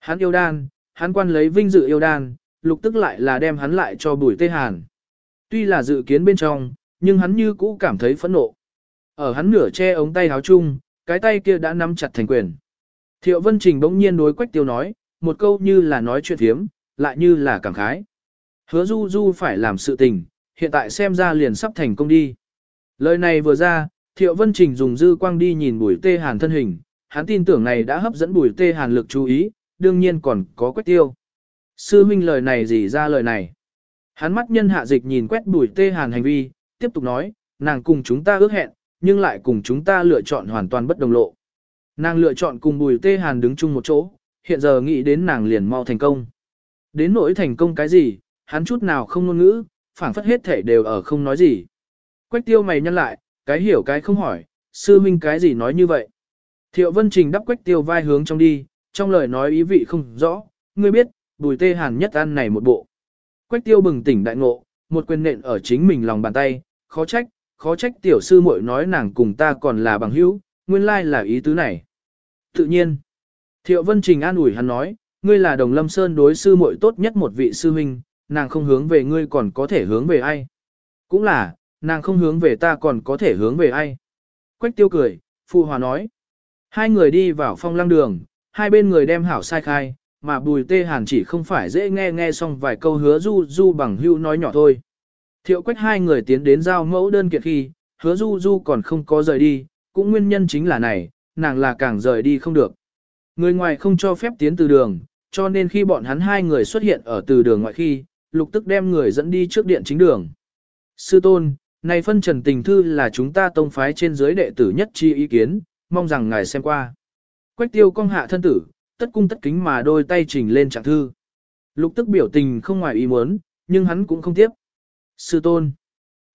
Hắn yêu đan, hắn quan lấy vinh dự yêu đan, lục tức lại là đem hắn lại cho bùi tê hàn. Tuy là dự kiến bên trong, nhưng hắn như cũ cảm thấy phẫn nộ. Ở hắn nửa che ống tay áo chung, cái tay kia đã nắm chặt thành quyền. Thiệu Vân Trình bỗng nhiên đối Quách Tiêu nói, một câu như là nói chuyện thiếm, lại như là cảm khái. Hứa Du Du phải làm sự tình, hiện tại xem ra liền sắp thành công đi. Lời này vừa ra, Thiệu Vân Trình dùng dư quang đi nhìn bùi tê hàn thân hình, hắn tin tưởng này đã hấp dẫn bùi tê hàn lực chú ý, đương nhiên còn có quét tiêu. Sư huynh lời này gì ra lời này. Hắn mắt nhân hạ dịch nhìn quét bùi tê hàn hành vi, tiếp tục nói, nàng cùng chúng ta ước hẹn, nhưng lại cùng chúng ta lựa chọn hoàn toàn bất đồng lộ. Nàng lựa chọn cùng bùi tê hàn đứng chung một chỗ, hiện giờ nghĩ đến nàng liền mau thành công. Đến nỗi thành công cái gì, hắn chút nào không ngôn ngữ, phảng phất hết thể đều ở không nói gì. Quách tiêu mày nhân lại, cái hiểu cái không hỏi, sư huynh cái gì nói như vậy. Thiệu Vân Trình đắp quách tiêu vai hướng trong đi, trong lời nói ý vị không rõ, ngươi biết, bùi tê hàn nhất ăn này một bộ. Quách tiêu bừng tỉnh đại ngộ, một quyền nện ở chính mình lòng bàn tay, khó trách, khó trách tiểu sư muội nói nàng cùng ta còn là bằng hữu, nguyên lai là ý tứ này. Tự nhiên, Thiệu Vân Trình an ủi hắn nói, ngươi là đồng lâm sơn đối sư muội tốt nhất một vị sư huynh, nàng không hướng về ngươi còn có thể hướng về ai. Cũng là, nàng không hướng về ta còn có thể hướng về ai. Quách tiêu cười, phụ hòa nói. Hai người đi vào phong lăng đường, hai bên người đem hảo sai khai, mà bùi tê hàn chỉ không phải dễ nghe nghe xong vài câu hứa du du bằng hưu nói nhỏ thôi. Thiệu quách hai người tiến đến giao mẫu đơn kiện khi, hứa du du còn không có rời đi, cũng nguyên nhân chính là này, nàng là càng rời đi không được. Người ngoài không cho phép tiến từ đường, cho nên khi bọn hắn hai người xuất hiện ở từ đường ngoại khi, lục tức đem người dẫn đi trước điện chính đường. Sư tôn, này phân trần tình thư là chúng ta tông phái trên giới đệ tử nhất chi ý kiến, mong rằng ngài xem qua. Quách tiêu cong hạ thân tử, tất cung tất kính mà đôi tay trình lên trạng thư. Lục tức biểu tình không ngoài ý muốn, nhưng hắn cũng không tiếp. Sư tôn.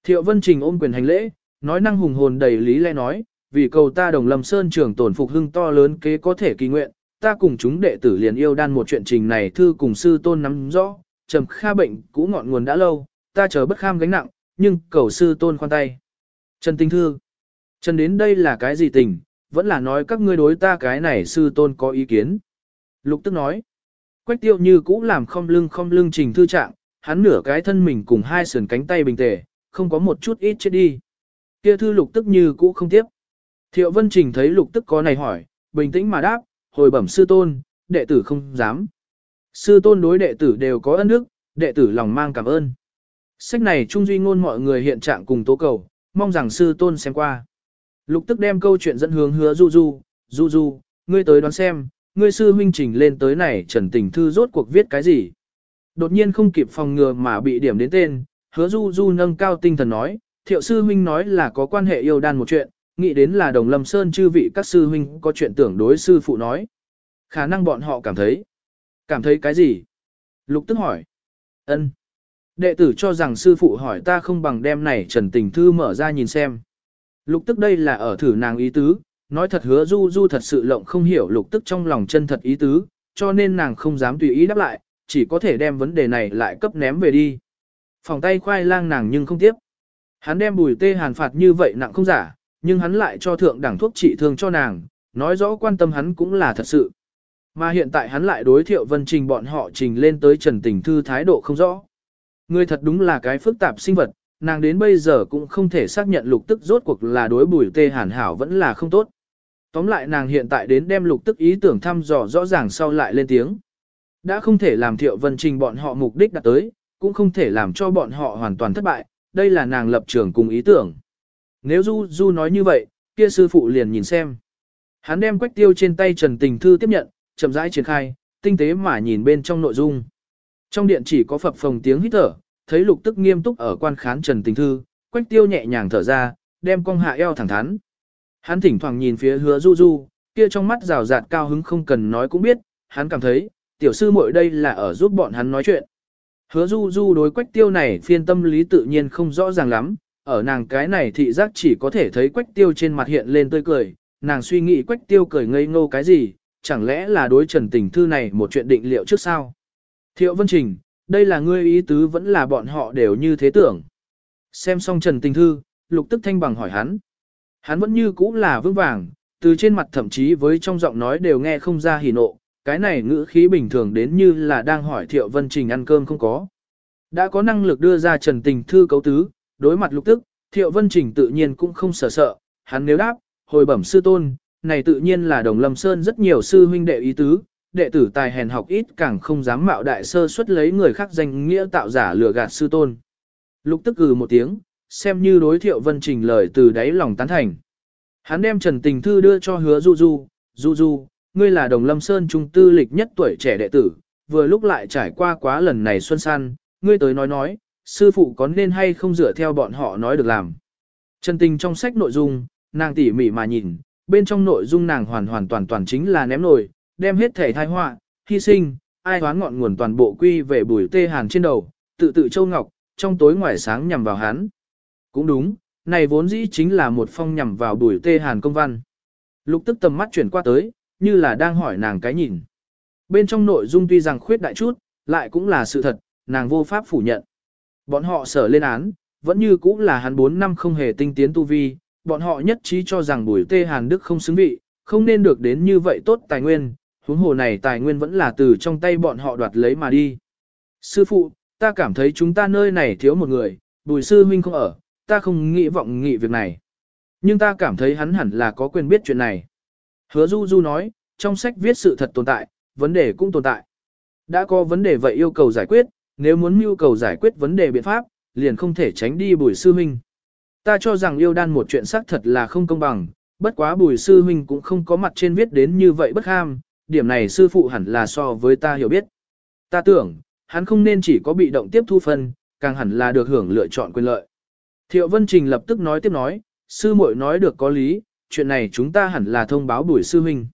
Thiệu Vân Trình ôm quyền hành lễ, nói năng hùng hồn đầy lý lẽ nói, vì cầu ta đồng lâm sơn trưởng tổn phục hưng to lớn kế có thể kỳ nguyện, ta cùng chúng đệ tử liền yêu đan một chuyện trình này thư cùng sư tôn nắm rõ, trầm kha bệnh cũ ngọn nguồn đã lâu, ta chờ bất kham gánh nặng, nhưng cầu sư tôn khoan tay. Trần Tinh Thư Trần đến đây là cái gì tình, vẫn là nói các ngươi đối ta cái này sư tôn có ý kiến. Lục tức nói, quách tiêu như cũ làm không lưng không lưng trình thư trạng, hắn nửa cái thân mình cùng hai sườn cánh tay bình tề, không có một chút ít chết đi. Kia thư lục tức như cũ không tiếp. Thiệu Vân Trình thấy lục tức có này hỏi, bình tĩnh mà đáp, hồi bẩm sư tôn, đệ tử không dám. Sư tôn đối đệ tử đều có ân đức, đệ tử lòng mang cảm ơn. Sách này trung duy ngôn mọi người hiện trạng cùng tố cầu, mong rằng sư tôn xem qua. Lục tức đem câu chuyện dẫn hướng hứa du du, du du, ngươi tới đoán xem, ngươi sư huynh trình lên tới này trần tình thư rốt cuộc viết cái gì. Đột nhiên không kịp phòng ngừa mà bị điểm đến tên, hứa du du nâng cao tinh thần nói, thiệu sư huynh nói là có quan hệ yêu đan một chuyện, nghĩ đến là đồng lâm sơn chư vị các sư huynh có chuyện tưởng đối sư phụ nói. Khả năng bọn họ cảm thấy. Cảm thấy cái gì? Lục tức hỏi. ân Đệ tử cho rằng sư phụ hỏi ta không bằng đem này trần tình thư mở ra nhìn xem. Lục tức đây là ở thử nàng ý tứ, nói thật hứa du du thật sự lộng không hiểu lục tức trong lòng chân thật ý tứ, cho nên nàng không dám tùy ý đáp lại, chỉ có thể đem vấn đề này lại cấp ném về đi. Phòng tay khoai lang nàng nhưng không tiếp. Hắn đem bùi tê hàn phạt như vậy nặng không giả, nhưng hắn lại cho thượng đẳng thuốc trị thương cho nàng, nói rõ quan tâm hắn cũng là thật sự. Mà hiện tại hắn lại đối thiệu vân trình bọn họ trình lên tới trần tình thư thái độ không rõ. Người thật đúng là cái phức tạp sinh vật, nàng đến bây giờ cũng không thể xác nhận lục tức rốt cuộc là đối bùi tê hàn hảo vẫn là không tốt. Tóm lại nàng hiện tại đến đem lục tức ý tưởng thăm dò rõ ràng sau lại lên tiếng. Đã không thể làm thiệu vân trình bọn họ mục đích đạt tới, cũng không thể làm cho bọn họ hoàn toàn thất bại, đây là nàng lập trường cùng ý tưởng. Nếu Du Du nói như vậy, kia sư phụ liền nhìn xem. Hắn đem quách tiêu trên tay Trần Tình Thư tiếp nhận, chậm rãi triển khai, tinh tế mà nhìn bên trong nội dung. Trong điện chỉ có phập phồng tiếng hít thở, thấy lục tức nghiêm túc ở quan khán Trần Tình Thư, quách tiêu nhẹ nhàng thở ra, đem cong hạ eo thẳng thắn. Hắn thỉnh thoảng nhìn phía hứa Du Du, kia trong mắt rào rạt cao hứng không cần nói cũng biết, hắn cảm thấy, tiểu sư muội đây là ở giúp bọn hắn nói chuyện. Hứa Du Du đối quách tiêu này phiên tâm lý tự nhiên không rõ ràng lắm, ở nàng cái này thị giác chỉ có thể thấy quách tiêu trên mặt hiện lên tươi cười, nàng suy nghĩ quách tiêu cười ngây ngô cái gì, chẳng lẽ là đối trần tình thư này một chuyện định liệu trước sao? Thiệu Vân Trình, đây là ngươi ý tứ vẫn là bọn họ đều như thế tưởng. Xem xong trần tình thư, lục tức thanh bằng hỏi hắn. Hắn vẫn như cũ là vững vàng, từ trên mặt thậm chí với trong giọng nói đều nghe không ra hỉ nộ, cái này ngữ khí bình thường đến như là đang hỏi Thiệu Vân Trình ăn cơm không có. Đã có năng lực đưa ra trần tình thư cấu tứ, đối mặt lục tức, Thiệu Vân Trình tự nhiên cũng không sợ sợ, hắn nếu đáp, hồi bẩm sư tôn, này tự nhiên là đồng lâm sơn rất nhiều sư huynh đệ ý tứ, đệ tử tài hèn học ít càng không dám mạo đại sơ xuất lấy người khác danh nghĩa tạo giả lừa gạt sư tôn. Lục tức cừ một tiếng, xem như đối Thiệu Vân Trình lời từ đáy lòng tán thành. Hắn đem Trần Tình Thư đưa cho hứa Du Du, Du Du, ngươi là đồng lâm sơn trung tư lịch nhất tuổi trẻ đệ tử, vừa lúc lại trải qua quá lần này xuân săn, ngươi tới nói nói, sư phụ có nên hay không dựa theo bọn họ nói được làm. Trần tình trong sách nội dung, nàng tỉ mỉ mà nhìn, bên trong nội dung nàng hoàn hoàn toàn toàn chính là ném nổi, đem hết thể thai họa, hy sinh, ai hoán ngọn nguồn toàn bộ quy về bùi tê hàn trên đầu, tự tự châu ngọc, trong tối ngoài sáng nhằm vào hắn. Cũng đúng, này vốn dĩ chính là một phong nhằm vào bùi tê hàn công văn. Lục tức tầm mắt chuyển qua tới, như là đang hỏi nàng cái nhìn. Bên trong nội dung tuy rằng khuyết đại chút, lại cũng là sự thật, nàng vô pháp phủ nhận. Bọn họ sở lên án, vẫn như cũng là hắn 4 năm không hề tinh tiến tu vi, bọn họ nhất trí cho rằng bùi tê hàn đức không xứng vị, không nên được đến như vậy tốt tài nguyên, huống hồ này tài nguyên vẫn là từ trong tay bọn họ đoạt lấy mà đi. Sư phụ, ta cảm thấy chúng ta nơi này thiếu một người, bùi sư huynh không ở, ta không nghĩ vọng nghị việc này. Nhưng ta cảm thấy hắn hẳn là có quyền biết chuyện này. Hứa Du Du nói, trong sách viết sự thật tồn tại, vấn đề cũng tồn tại. Đã có vấn đề vậy yêu cầu giải quyết, nếu muốn mưu cầu giải quyết vấn đề biện pháp, liền không thể tránh đi bùi sư huynh. Ta cho rằng yêu đan một chuyện xác thật là không công bằng, bất quá bùi sư huynh cũng không có mặt trên viết đến như vậy bất ham, điểm này sư phụ hẳn là so với ta hiểu biết. Ta tưởng, hắn không nên chỉ có bị động tiếp thu phân, càng hẳn là được hưởng lựa chọn quyền lợi. Thiệu Vân Trình lập tức nói tiếp nói, sư muội nói được có lý, chuyện này chúng ta hẳn là thông báo bùi sư huynh.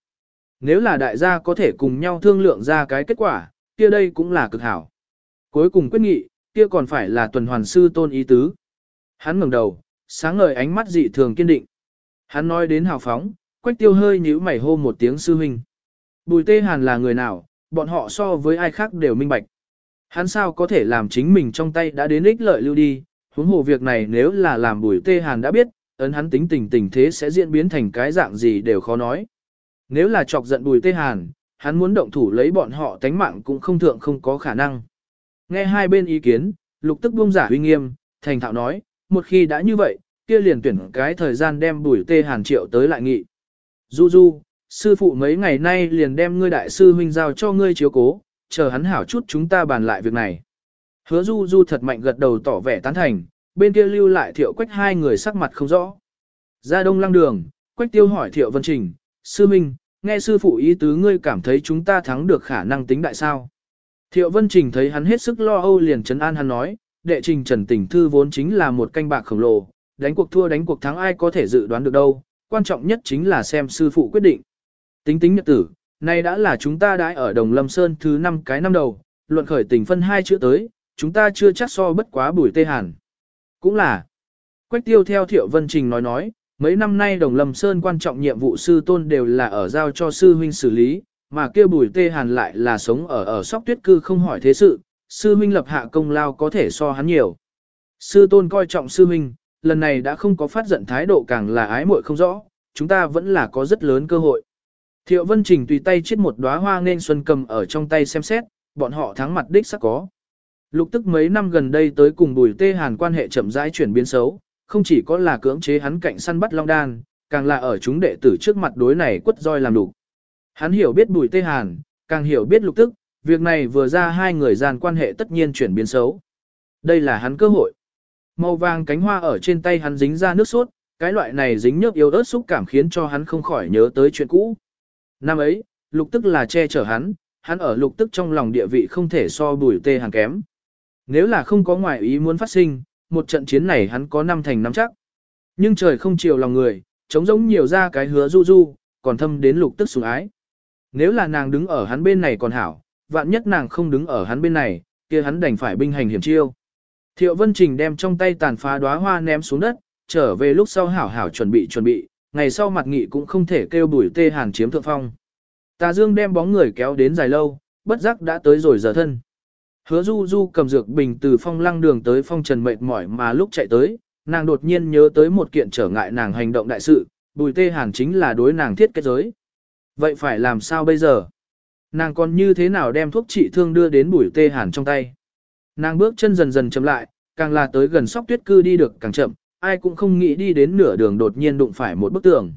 Nếu là đại gia có thể cùng nhau thương lượng ra cái kết quả, kia đây cũng là cực hảo. Cuối cùng quyết nghị, kia còn phải là tuần hoàn sư tôn ý tứ. Hắn ngẩng đầu, sáng ngời ánh mắt dị thường kiên định. Hắn nói đến hào phóng, quách tiêu hơi nhíu mày hô một tiếng sư huynh. Bùi tê hàn là người nào, bọn họ so với ai khác đều minh bạch. Hắn sao có thể làm chính mình trong tay đã đến ích lợi lưu đi, huống hồ việc này nếu là làm bùi tê hàn đã biết, ấn hắn tính tình tình thế sẽ diễn biến thành cái dạng gì đều khó nói. Nếu là chọc giận bùi tê hàn, hắn muốn động thủ lấy bọn họ tánh mạng cũng không thượng không có khả năng. Nghe hai bên ý kiến, lục tức buông giả uy nghiêm, thành thạo nói, một khi đã như vậy, kia liền tuyển cái thời gian đem bùi tê hàn triệu tới lại nghị. Du du, sư phụ mấy ngày nay liền đem ngươi đại sư huynh giao cho ngươi chiếu cố, chờ hắn hảo chút chúng ta bàn lại việc này. Hứa du du thật mạnh gật đầu tỏ vẻ tán thành, bên kia lưu lại thiệu quách hai người sắc mặt không rõ. Ra đông lăng đường, quách tiêu hỏi thiệu vân trình, sư minh, nghe sư phụ ý tứ ngươi cảm thấy chúng ta thắng được khả năng tính đại sao. Thiệu vân trình thấy hắn hết sức lo âu liền chấn an hắn nói, đệ trình trần Tỉnh thư vốn chính là một canh bạc khổng lồ, đánh cuộc thua đánh cuộc thắng ai có thể dự đoán được đâu, quan trọng nhất chính là xem sư phụ quyết định. Tính tính nhật tử, nay đã là chúng ta đãi ở Đồng Lâm Sơn thứ năm cái năm đầu, luận khởi tình phân hai chữ tới, chúng ta chưa chắc so bất quá bùi tê hàn. Cũng là, Quách tiêu theo Thiệu Vân Trình nói nói, mấy năm nay Đồng Lâm Sơn quan trọng nhiệm vụ sư tôn đều là ở giao cho sư huynh xử lý, mà kia bùi tê hàn lại là sống ở ở sóc tuyết cư không hỏi thế sự, sư huynh lập hạ công lao có thể so hắn nhiều. Sư tôn coi trọng sư huynh, lần này đã không có phát giận thái độ càng là ái muội không rõ, chúng ta vẫn là có rất lớn cơ hội. Thiệu Vân Trình tùy tay chiết một đóa hoa nên xuân cầm ở trong tay xem xét, bọn họ thắng mặt đích sắc có. Lục tức mấy năm gần đây tới cùng bùi tê hàn quan hệ chậm rãi chuyển biến xấu, không chỉ có là cưỡng chế hắn cạnh săn bắt long đan, càng là ở chúng đệ tử trước mặt đối này quất roi làm đủ. Hắn hiểu biết bùi tê hàn, càng hiểu biết lục tức, việc này vừa ra hai người gian quan hệ tất nhiên chuyển biến xấu. Đây là hắn cơ hội. Màu vàng cánh hoa ở trên tay hắn dính ra nước sốt, cái loại này dính nhớp yếu ớt xúc cảm khiến cho hắn không khỏi nhớ tới chuyện cũ. Năm ấy, lục tức là che chở hắn, hắn ở lục tức trong lòng địa vị không thể so bùi tê hàng kém. Nếu là không có ngoại ý muốn phát sinh, một trận chiến này hắn có năm thành năm chắc. Nhưng trời không chiều lòng người, chống giống nhiều ra cái hứa du du, còn thâm đến lục tức sủng ái. Nếu là nàng đứng ở hắn bên này còn hảo, vạn nhất nàng không đứng ở hắn bên này, kia hắn đành phải binh hành hiểm chiêu. Thiệu Vân Trình đem trong tay tàn phá đóa hoa ném xuống đất, trở về lúc sau hảo hảo chuẩn bị chuẩn bị, ngày sau mặt nghị cũng không thể kêu bùi tê hàn chiếm thượng phong. Tà Dương đem bóng người kéo đến dài lâu, bất giác đã tới rồi giờ thân. Hứa Du Du cầm dược bình từ phong lăng đường tới phong trần mệt mỏi mà lúc chạy tới, nàng đột nhiên nhớ tới một kiện trở ngại nàng hành động đại sự, bùi tê hàn chính là đối nàng thiết kết giới. Vậy phải làm sao bây giờ? Nàng còn như thế nào đem thuốc trị thương đưa đến bùi tê hàn trong tay? Nàng bước chân dần dần chậm lại, càng là tới gần sóc tuyết cư đi được càng chậm, ai cũng không nghĩ đi đến nửa đường đột nhiên đụng phải một bức tường.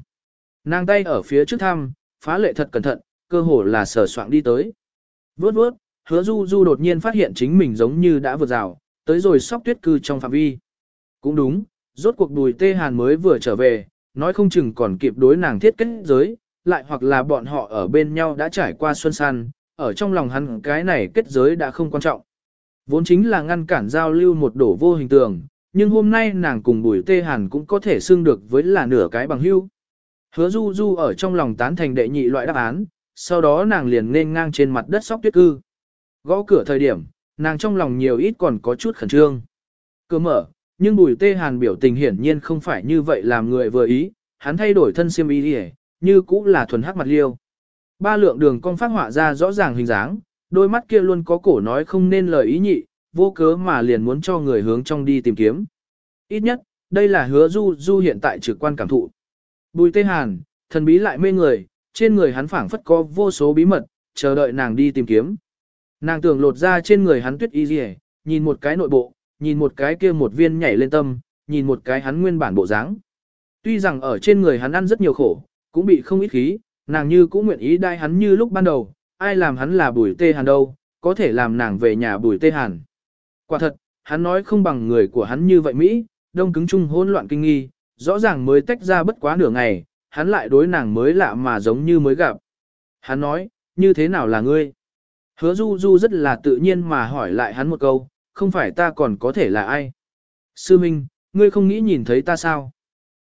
Nàng tay ở phía trước thăm, phá lệ thật cẩn thận, cơ hồ là sờ soạng đi tới. Vớt vớt, hứa du du đột nhiên phát hiện chính mình giống như đã vượt rào, tới rồi sóc tuyết cư trong phạm vi. Cũng đúng, rốt cuộc đùi tê hàn mới vừa trở về, nói không chừng còn kịp đối nàng thiết kết giới, lại hoặc là bọn họ ở bên nhau đã trải qua xuân san, ở trong lòng hắn cái này kết giới đã không quan trọng. Vốn chính là ngăn cản giao lưu một đổ vô hình tường, nhưng hôm nay nàng cùng bùi tê hàn cũng có thể xưng được với là nửa cái bằng hưu. Hứa du du ở trong lòng tán thành đệ nhị loại đáp án, sau đó nàng liền nên ngang trên mặt đất sóc tuyết cư. Gõ cửa thời điểm, nàng trong lòng nhiều ít còn có chút khẩn trương. Cửa mở, nhưng bùi tê hàn biểu tình hiển nhiên không phải như vậy làm người vừa ý, hắn thay đổi thân xiêm y đi như cũ là thuần hắc mặt liêu. Ba lượng đường con phát họa ra rõ ràng hình dáng, đôi mắt kia luôn có cổ nói không nên lời ý nhị, vô cớ mà liền muốn cho người hướng trong đi tìm kiếm. Ít nhất, đây là hứa du du hiện tại trực quan cảm thụ. Bùi tê hàn, thần bí lại mê người, trên người hắn phảng phất có vô số bí mật, chờ đợi nàng đi tìm kiếm. Nàng tưởng lột ra trên người hắn tuyết y dì nhìn một cái nội bộ, nhìn một cái kia một viên nhảy lên tâm, nhìn một cái hắn nguyên bản bộ dáng. Tuy rằng ở trên người hắn ăn rất nhiều khổ, cũng bị không ít khí, nàng như cũng nguyện ý đai hắn như lúc ban đầu, ai làm hắn là bùi tê hàn đâu, có thể làm nàng về nhà bùi tê hàn. Quả thật, hắn nói không bằng người của hắn như vậy Mỹ, đông cứng chung hỗn loạn kinh nghi, rõ ràng mới tách ra bất quá nửa ngày, hắn lại đối nàng mới lạ mà giống như mới gặp. Hắn nói, như thế nào là ngươi? Hứa du du rất là tự nhiên mà hỏi lại hắn một câu, không phải ta còn có thể là ai? Sư Minh, ngươi không nghĩ nhìn thấy ta sao?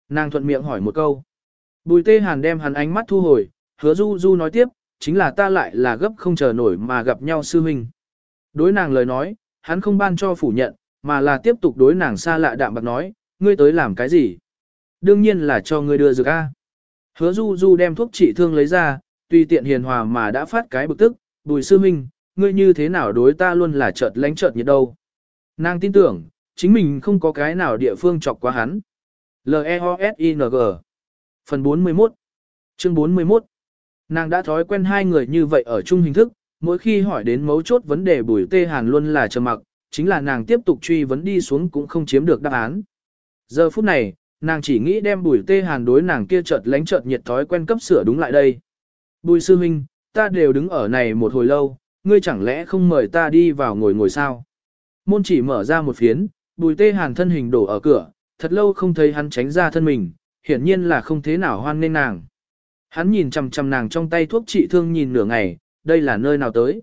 Nàng thuận miệng hỏi một câu. Bùi tê hàn đem hắn ánh mắt thu hồi, hứa du du nói tiếp, chính là ta lại là gấp không chờ nổi mà gặp nhau sư Minh. Đối nàng lời nói, hắn không ban cho phủ nhận, mà là tiếp tục đối nàng xa lạ đạm bạc nói, ngươi tới làm cái gì? Đương nhiên là cho ngươi đưa dược A. Hứa du du đem thuốc trị thương lấy ra, tuy tiện hiền hòa mà đã phát cái bực tức, bùi sư minh, ngươi như thế nào đối ta luôn là chợt lánh chợt nhiệt đâu. Nàng tin tưởng, chính mình không có cái nào địa phương chọc quá hắn. L-E-O-S-I-N-G Phần 41 Chương 41 Nàng đã thói quen hai người như vậy ở chung hình thức, mỗi khi hỏi đến mấu chốt vấn đề bùi tê hàn luôn là trầm mặc, chính là nàng tiếp tục truy vấn đi xuống cũng không chiếm được đáp án. Giờ phút này, nàng chỉ nghĩ đem bùi tê hàn đối nàng kia chợt lánh chợt nhiệt thói quen cấp sửa đúng lại đây. Bùi sư huynh, ta đều đứng ở này một hồi lâu, ngươi chẳng lẽ không mời ta đi vào ngồi ngồi sao? Môn chỉ mở ra một phiến, bùi tê hàn thân hình đổ ở cửa, thật lâu không thấy hắn tránh ra thân mình, hiển nhiên là không thế nào hoan nên nàng. Hắn nhìn chằm chằm nàng trong tay thuốc trị thương nhìn nửa ngày, đây là nơi nào tới?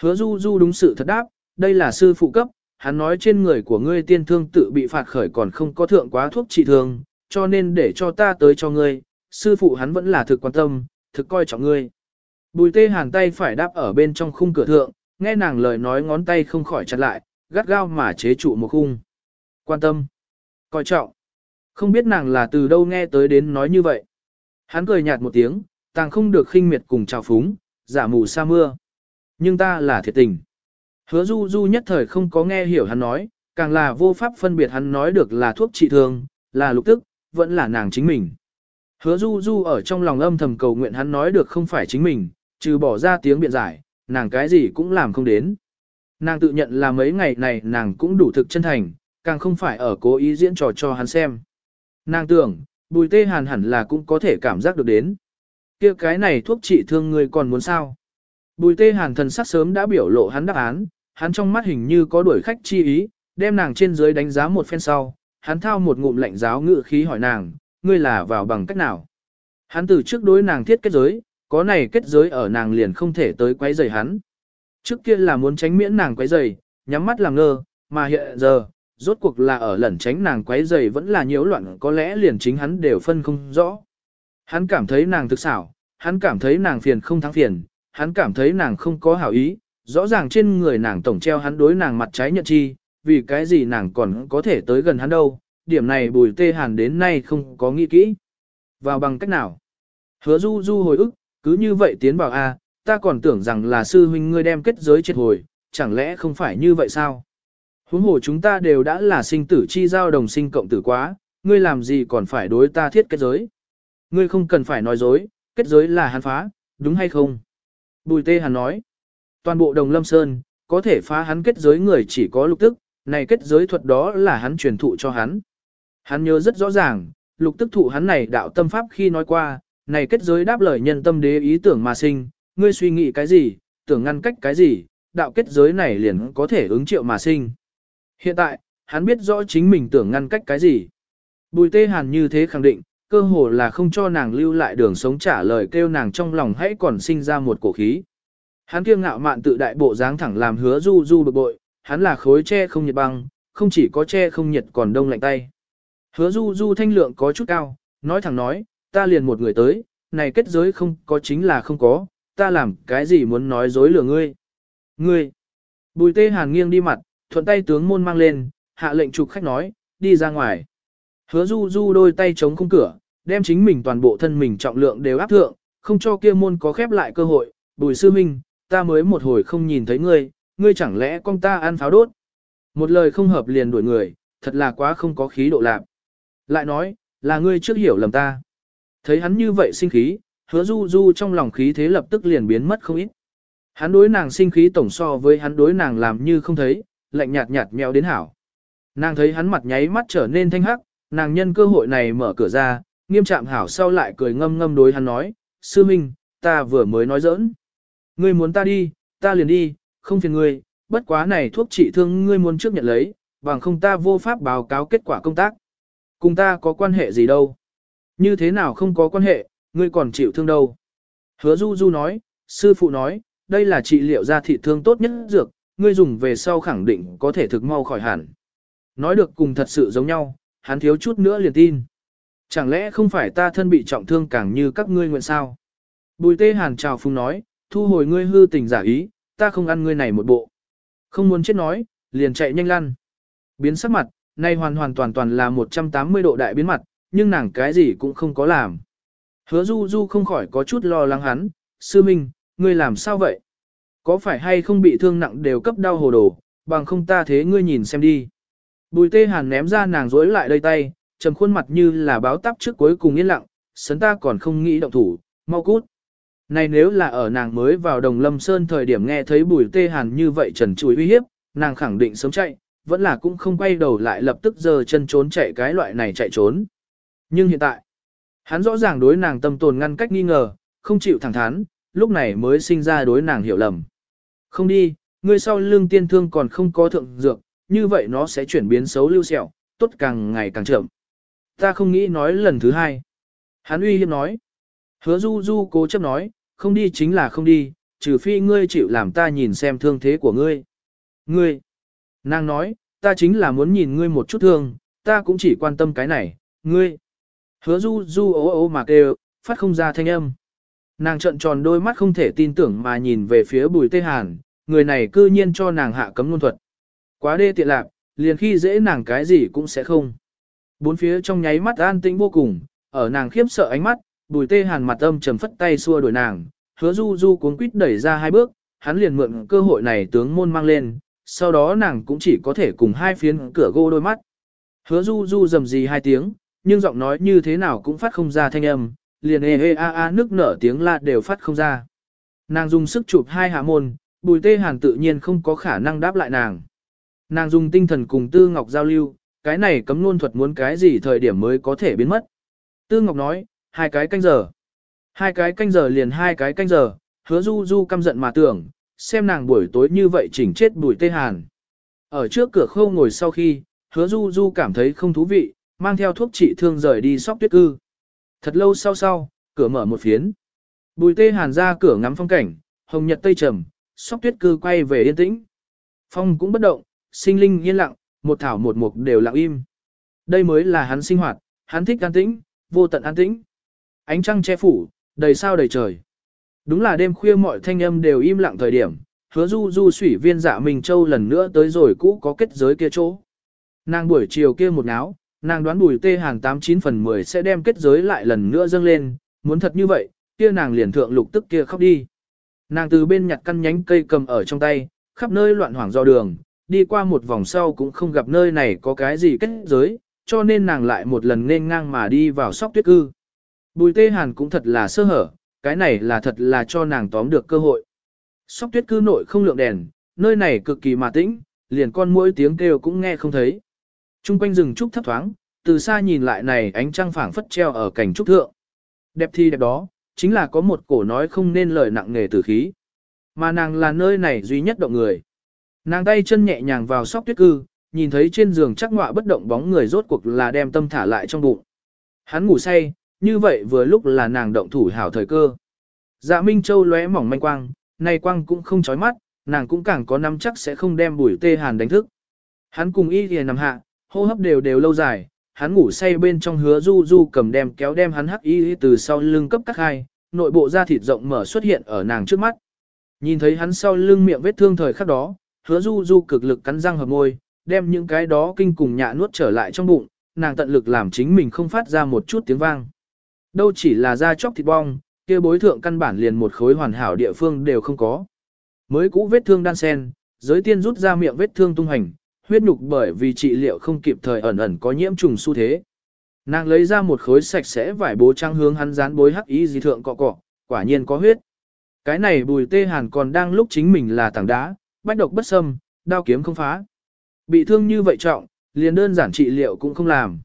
Hứa du du đúng sự thật đáp, đây là sư phụ cấp, hắn nói trên người của ngươi tiên thương tự bị phạt khởi còn không có thượng quá thuốc trị thương, cho nên để cho ta tới cho ngươi, sư phụ hắn vẫn là thực quan tâm, thực coi trọng ngươi. Bùi tê hàn tay phải đáp ở bên trong khung cửa thượng, nghe nàng lời nói ngón tay không khỏi chặt lại, gắt gao mà chế trụ một khung. Quan tâm, coi trọng. Không biết nàng là từ đâu nghe tới đến nói như vậy. Hắn cười nhạt một tiếng, tàng không được khinh miệt cùng chào phúng, giả mù sa mưa. Nhưng ta là thiệt tình. Hứa du du nhất thời không có nghe hiểu hắn nói, càng là vô pháp phân biệt hắn nói được là thuốc trị thương, là lục tức, vẫn là nàng chính mình. Hứa du du ở trong lòng âm thầm cầu nguyện hắn nói được không phải chính mình, trừ bỏ ra tiếng biện giải, nàng cái gì cũng làm không đến. Nàng tự nhận là mấy ngày này nàng cũng đủ thực chân thành, càng không phải ở cố ý diễn trò cho hắn xem. Nàng tưởng, bùi tê hàn hẳn là cũng có thể cảm giác được đến kia cái này thuốc trị thương người còn muốn sao? Bùi tê hàn thần sắc sớm đã biểu lộ hắn đáp án, hắn trong mắt hình như có đuổi khách chi ý, đem nàng trên dưới đánh giá một phen sau, hắn thao một ngụm lạnh giáo ngự khí hỏi nàng, ngươi là vào bằng cách nào? Hắn từ trước đối nàng thiết kết giới, có này kết giới ở nàng liền không thể tới quấy rầy hắn. Trước kia là muốn tránh miễn nàng quấy rầy, nhắm mắt làm ngơ, mà hiện giờ, rốt cuộc là ở lẩn tránh nàng quấy rầy vẫn là nhiễu loạn có lẽ liền chính hắn đều phân không rõ. Hắn cảm thấy nàng thực xảo, hắn cảm thấy nàng phiền không thắng phiền, hắn cảm thấy nàng không có hảo ý, rõ ràng trên người nàng tổng treo hắn đối nàng mặt trái nhận chi, vì cái gì nàng còn có thể tới gần hắn đâu, điểm này bùi tê hàn đến nay không có nghĩ kỹ. Vào bằng cách nào? Hứa du du hồi ức, cứ như vậy tiến vào A, ta còn tưởng rằng là sư huynh ngươi đem kết giới triệt hồi, chẳng lẽ không phải như vậy sao? Huống hồ chúng ta đều đã là sinh tử chi giao đồng sinh cộng tử quá, ngươi làm gì còn phải đối ta thiết kết giới? Ngươi không cần phải nói dối, kết giới là hắn phá, đúng hay không? Bùi tê hắn nói, toàn bộ đồng lâm sơn, có thể phá hắn kết giới người chỉ có lục tức, này kết giới thuật đó là hắn truyền thụ cho hắn. Hắn nhớ rất rõ ràng, lục tức thụ hắn này đạo tâm pháp khi nói qua, này kết giới đáp lời nhân tâm đế ý tưởng mà sinh, ngươi suy nghĩ cái gì, tưởng ngăn cách cái gì, đạo kết giới này liền có thể ứng triệu mà sinh. Hiện tại, hắn biết rõ chính mình tưởng ngăn cách cái gì. Bùi tê hàn như thế khẳng định, cơ hồ là không cho nàng lưu lại đường sống trả lời kêu nàng trong lòng hãy còn sinh ra một cổ khí. Hắn kiêng ngạo mạn tự đại bộ dáng thẳng làm hứa du du bực bội, hắn là khối tre không nhiệt băng, không chỉ có tre không nhiệt còn đông lạnh tay. Hứa du du thanh lượng có chút cao, nói thẳng nói, ta liền một người tới, này kết giới không có chính là không có, ta làm cái gì muốn nói dối lừa ngươi. Ngươi, bùi tê hàn nghiêng đi mặt, thuận tay tướng môn mang lên, hạ lệnh trục khách nói, đi ra ngoài. Hứa du du đôi tay chống khung cửa, đem chính mình toàn bộ thân mình trọng lượng đều áp thượng, không cho kia môn có khép lại cơ hội, bùi sư minh, ta mới một hồi không nhìn thấy ngươi, ngươi chẳng lẽ con ta ăn pháo đốt. Một lời không hợp liền đuổi người, thật là quá không có khí độ lạc. Lại nói, là ngươi trước hiểu lầm ta. Thấy hắn như vậy sinh khí, hứa du du trong lòng khí thế lập tức liền biến mất không ít. Hắn đối nàng sinh khí tổng so với hắn đối nàng làm như không thấy, lạnh nhạt nhạt mèo đến hảo. Nàng thấy hắn mặt nháy mắt trở nên thanh hắc, nàng nhân cơ hội này mở cửa ra, nghiêm trạm hảo sau lại cười ngâm ngâm đối hắn nói, sư minh, ta vừa mới nói giỡn. Ngươi muốn ta đi, ta liền đi, không phiền ngươi, bất quá này thuốc trị thương ngươi muốn trước nhận lấy, bằng không ta vô pháp báo cáo kết quả công tác. Cùng ta có quan hệ gì đâu. Như thế nào không có quan hệ, ngươi còn chịu thương đâu. Hứa Du Du nói, sư phụ nói, đây là trị liệu da thị thương tốt nhất dược, ngươi dùng về sau khẳng định có thể thực mau khỏi hẳn. Nói được cùng thật sự giống nhau, hắn thiếu chút nữa liền tin. Chẳng lẽ không phải ta thân bị trọng thương càng như các ngươi nguyện sao? Bùi tê hàn chào phung nói, thu hồi ngươi hư tình giả ý, ta không ăn ngươi này một bộ. Không muốn chết nói, liền chạy nhanh lăn. Biến sắc mặt, nay hoàn hoàn toàn toàn là 180 độ đại biến mặt, nhưng nàng cái gì cũng không có làm. Hứa du du không khỏi có chút lo lắng hắn, sư minh, ngươi làm sao vậy? Có phải hay không bị thương nặng đều cấp đau hồ đồ, bằng không ta thế ngươi nhìn xem đi. Bùi tê hàn ném ra nàng rối lại đây tay, trầm khuôn mặt như là báo tắp trước cuối cùng yên lặng, sấn ta còn không nghĩ động thủ, mau cút. Này nếu là ở nàng mới vào đồng lâm sơn thời điểm nghe thấy bùi tê hàn như vậy trần chùi uy hiếp, nàng khẳng định sớm chạy, vẫn là cũng không quay đầu lại lập tức giờ chân trốn chạy cái loại này chạy trốn. Nhưng hiện tại, hắn rõ ràng đối nàng tâm tồn ngăn cách nghi ngờ, không chịu thẳng thắn, lúc này mới sinh ra đối nàng hiểu lầm. Không đi, người sau lưng tiên thương còn không có thượng dược, như vậy nó sẽ chuyển biến xấu lưu sẹo, tốt càng ngày càng chậm. Ta không nghĩ nói lần thứ hai. Hắn uy hiếp nói. Hứa du du cố chấp nói, không đi chính là không đi, trừ phi ngươi chịu làm ta nhìn xem thương thế của ngươi. Ngươi. Nàng nói, ta chính là muốn nhìn ngươi một chút thương, ta cũng chỉ quan tâm cái này, ngươi. Hứa du du ố ố mà kêu, phát không ra thanh âm. Nàng trợn tròn đôi mắt không thể tin tưởng mà nhìn về phía bùi tê hàn, người này cư nhiên cho nàng hạ cấm luân thuật. Quá đê tiện lạc, liền khi dễ nàng cái gì cũng sẽ không. Bốn phía trong nháy mắt an tĩnh vô cùng, ở nàng khiếp sợ ánh mắt, bùi tê hàn mặt âm trầm phất tay xua đuổi nàng, hứa du du cuống quýt đẩy ra hai bước, hắn liền mượn cơ hội này tướng môn mang lên, sau đó nàng cũng chỉ có thể cùng hai phiến cửa gỗ đôi mắt. Hứa du du dầm gì hai tiếng, nhưng giọng nói như thế nào cũng phát không ra thanh âm, liền ê ê a a nước nở tiếng la đều phát không ra. Nàng dùng sức chụp hai hạ môn, bùi tê hàn tự nhiên không có khả năng đáp lại nàng. Nàng dùng tinh thần cùng Tư Ngọc giao lưu, cái này cấm luôn thuật muốn cái gì thời điểm mới có thể biến mất. Tư Ngọc nói, hai cái canh giờ. Hai cái canh giờ liền hai cái canh giờ, hứa du du căm giận mà tưởng, xem nàng buổi tối như vậy chỉnh chết bùi tê hàn. Ở trước cửa khâu ngồi sau khi, hứa du du cảm thấy không thú vị, mang theo thuốc trị thương rời đi sóc tuyết cư. Thật lâu sau sau, cửa mở một phiến. Bùi tê hàn ra cửa ngắm phong cảnh, hồng nhật tây trầm, sóc tuyết cư quay về yên tĩnh. Phong cũng bất động, sinh linh yên lặng, một thảo một mục đều lặng im. Đây mới là hắn sinh hoạt, hắn thích an tĩnh, vô tận an tĩnh. Ánh trăng che phủ, đầy sao đầy trời. Đúng là đêm khuya mọi thanh âm đều im lặng thời điểm, hứa du du sủy viên dạ mình châu lần nữa tới rồi cũ có kết giới kia chỗ. Nàng buổi chiều kia một náo, nàng đoán bùi tê hàng 89 phần 10 sẽ đem kết giới lại lần nữa dâng lên, muốn thật như vậy, kia nàng liền thượng lục tức kia khóc đi. Nàng từ bên nhặt căn nhánh cây cầm ở trong tay, khắp nơi loạn hoảng do đường, đi qua một vòng sau cũng không gặp nơi này có cái gì kết giới, cho nên nàng lại một lần nên ngang mà đi vào sóc tuyết cư. Bùi tê hàn cũng thật là sơ hở, cái này là thật là cho nàng tóm được cơ hội. Sóc tuyết cư nội không lượng đèn, nơi này cực kỳ mà tĩnh, liền con mỗi tiếng kêu cũng nghe không thấy. Trung quanh rừng trúc thấp thoáng, từ xa nhìn lại này ánh trăng phảng phất treo ở cảnh trúc thượng. Đẹp thì đẹp đó, chính là có một cổ nói không nên lời nặng nghề tử khí. Mà nàng là nơi này duy nhất động người. Nàng tay chân nhẹ nhàng vào sóc tuyết cư, nhìn thấy trên giường chắc ngọa bất động bóng người rốt cuộc là đem tâm thả lại trong bụng. Hắn ngủ say, như vậy vừa lúc là nàng động thủ hảo thời cơ. Dạ Minh Châu lóe mỏng manh quang, nay quang cũng không chói mắt, nàng cũng càng có nắm chắc sẽ không đem bùi tê hàn đánh thức. Hắn cùng y thì nằm hạ, hô hấp đều đều lâu dài, hắn ngủ say bên trong hứa du du cầm đem kéo đem hắn hắc y từ sau lưng cấp các hai, nội bộ da thịt rộng mở xuất hiện ở nàng trước mắt. Nhìn thấy hắn sau lưng miệng vết thương thời khắc đó, hứa du du cực lực cắn răng hợp môi, đem những cái đó kinh cùng nhạ nuốt trở lại trong bụng, nàng tận lực làm chính mình không phát ra một chút tiếng vang. Đâu chỉ là da chóc thịt bong, kia bối thượng căn bản liền một khối hoàn hảo địa phương đều không có. Mới cũ vết thương đan sen, giới tiên rút ra miệng vết thương tung hành, huyết nhục bởi vì trị liệu không kịp thời ẩn ẩn có nhiễm trùng xu thế. Nàng lấy ra một khối sạch sẽ vải bố trang hướng hắn dán bối hắc ý gì thượng cọ cọ, quả nhiên có huyết. Cái này bùi tê hàn còn đang lúc chính mình là tảng đá, bách độc bất xâm, đao kiếm không phá. Bị thương như vậy trọng, liền đơn giản trị liệu cũng không làm.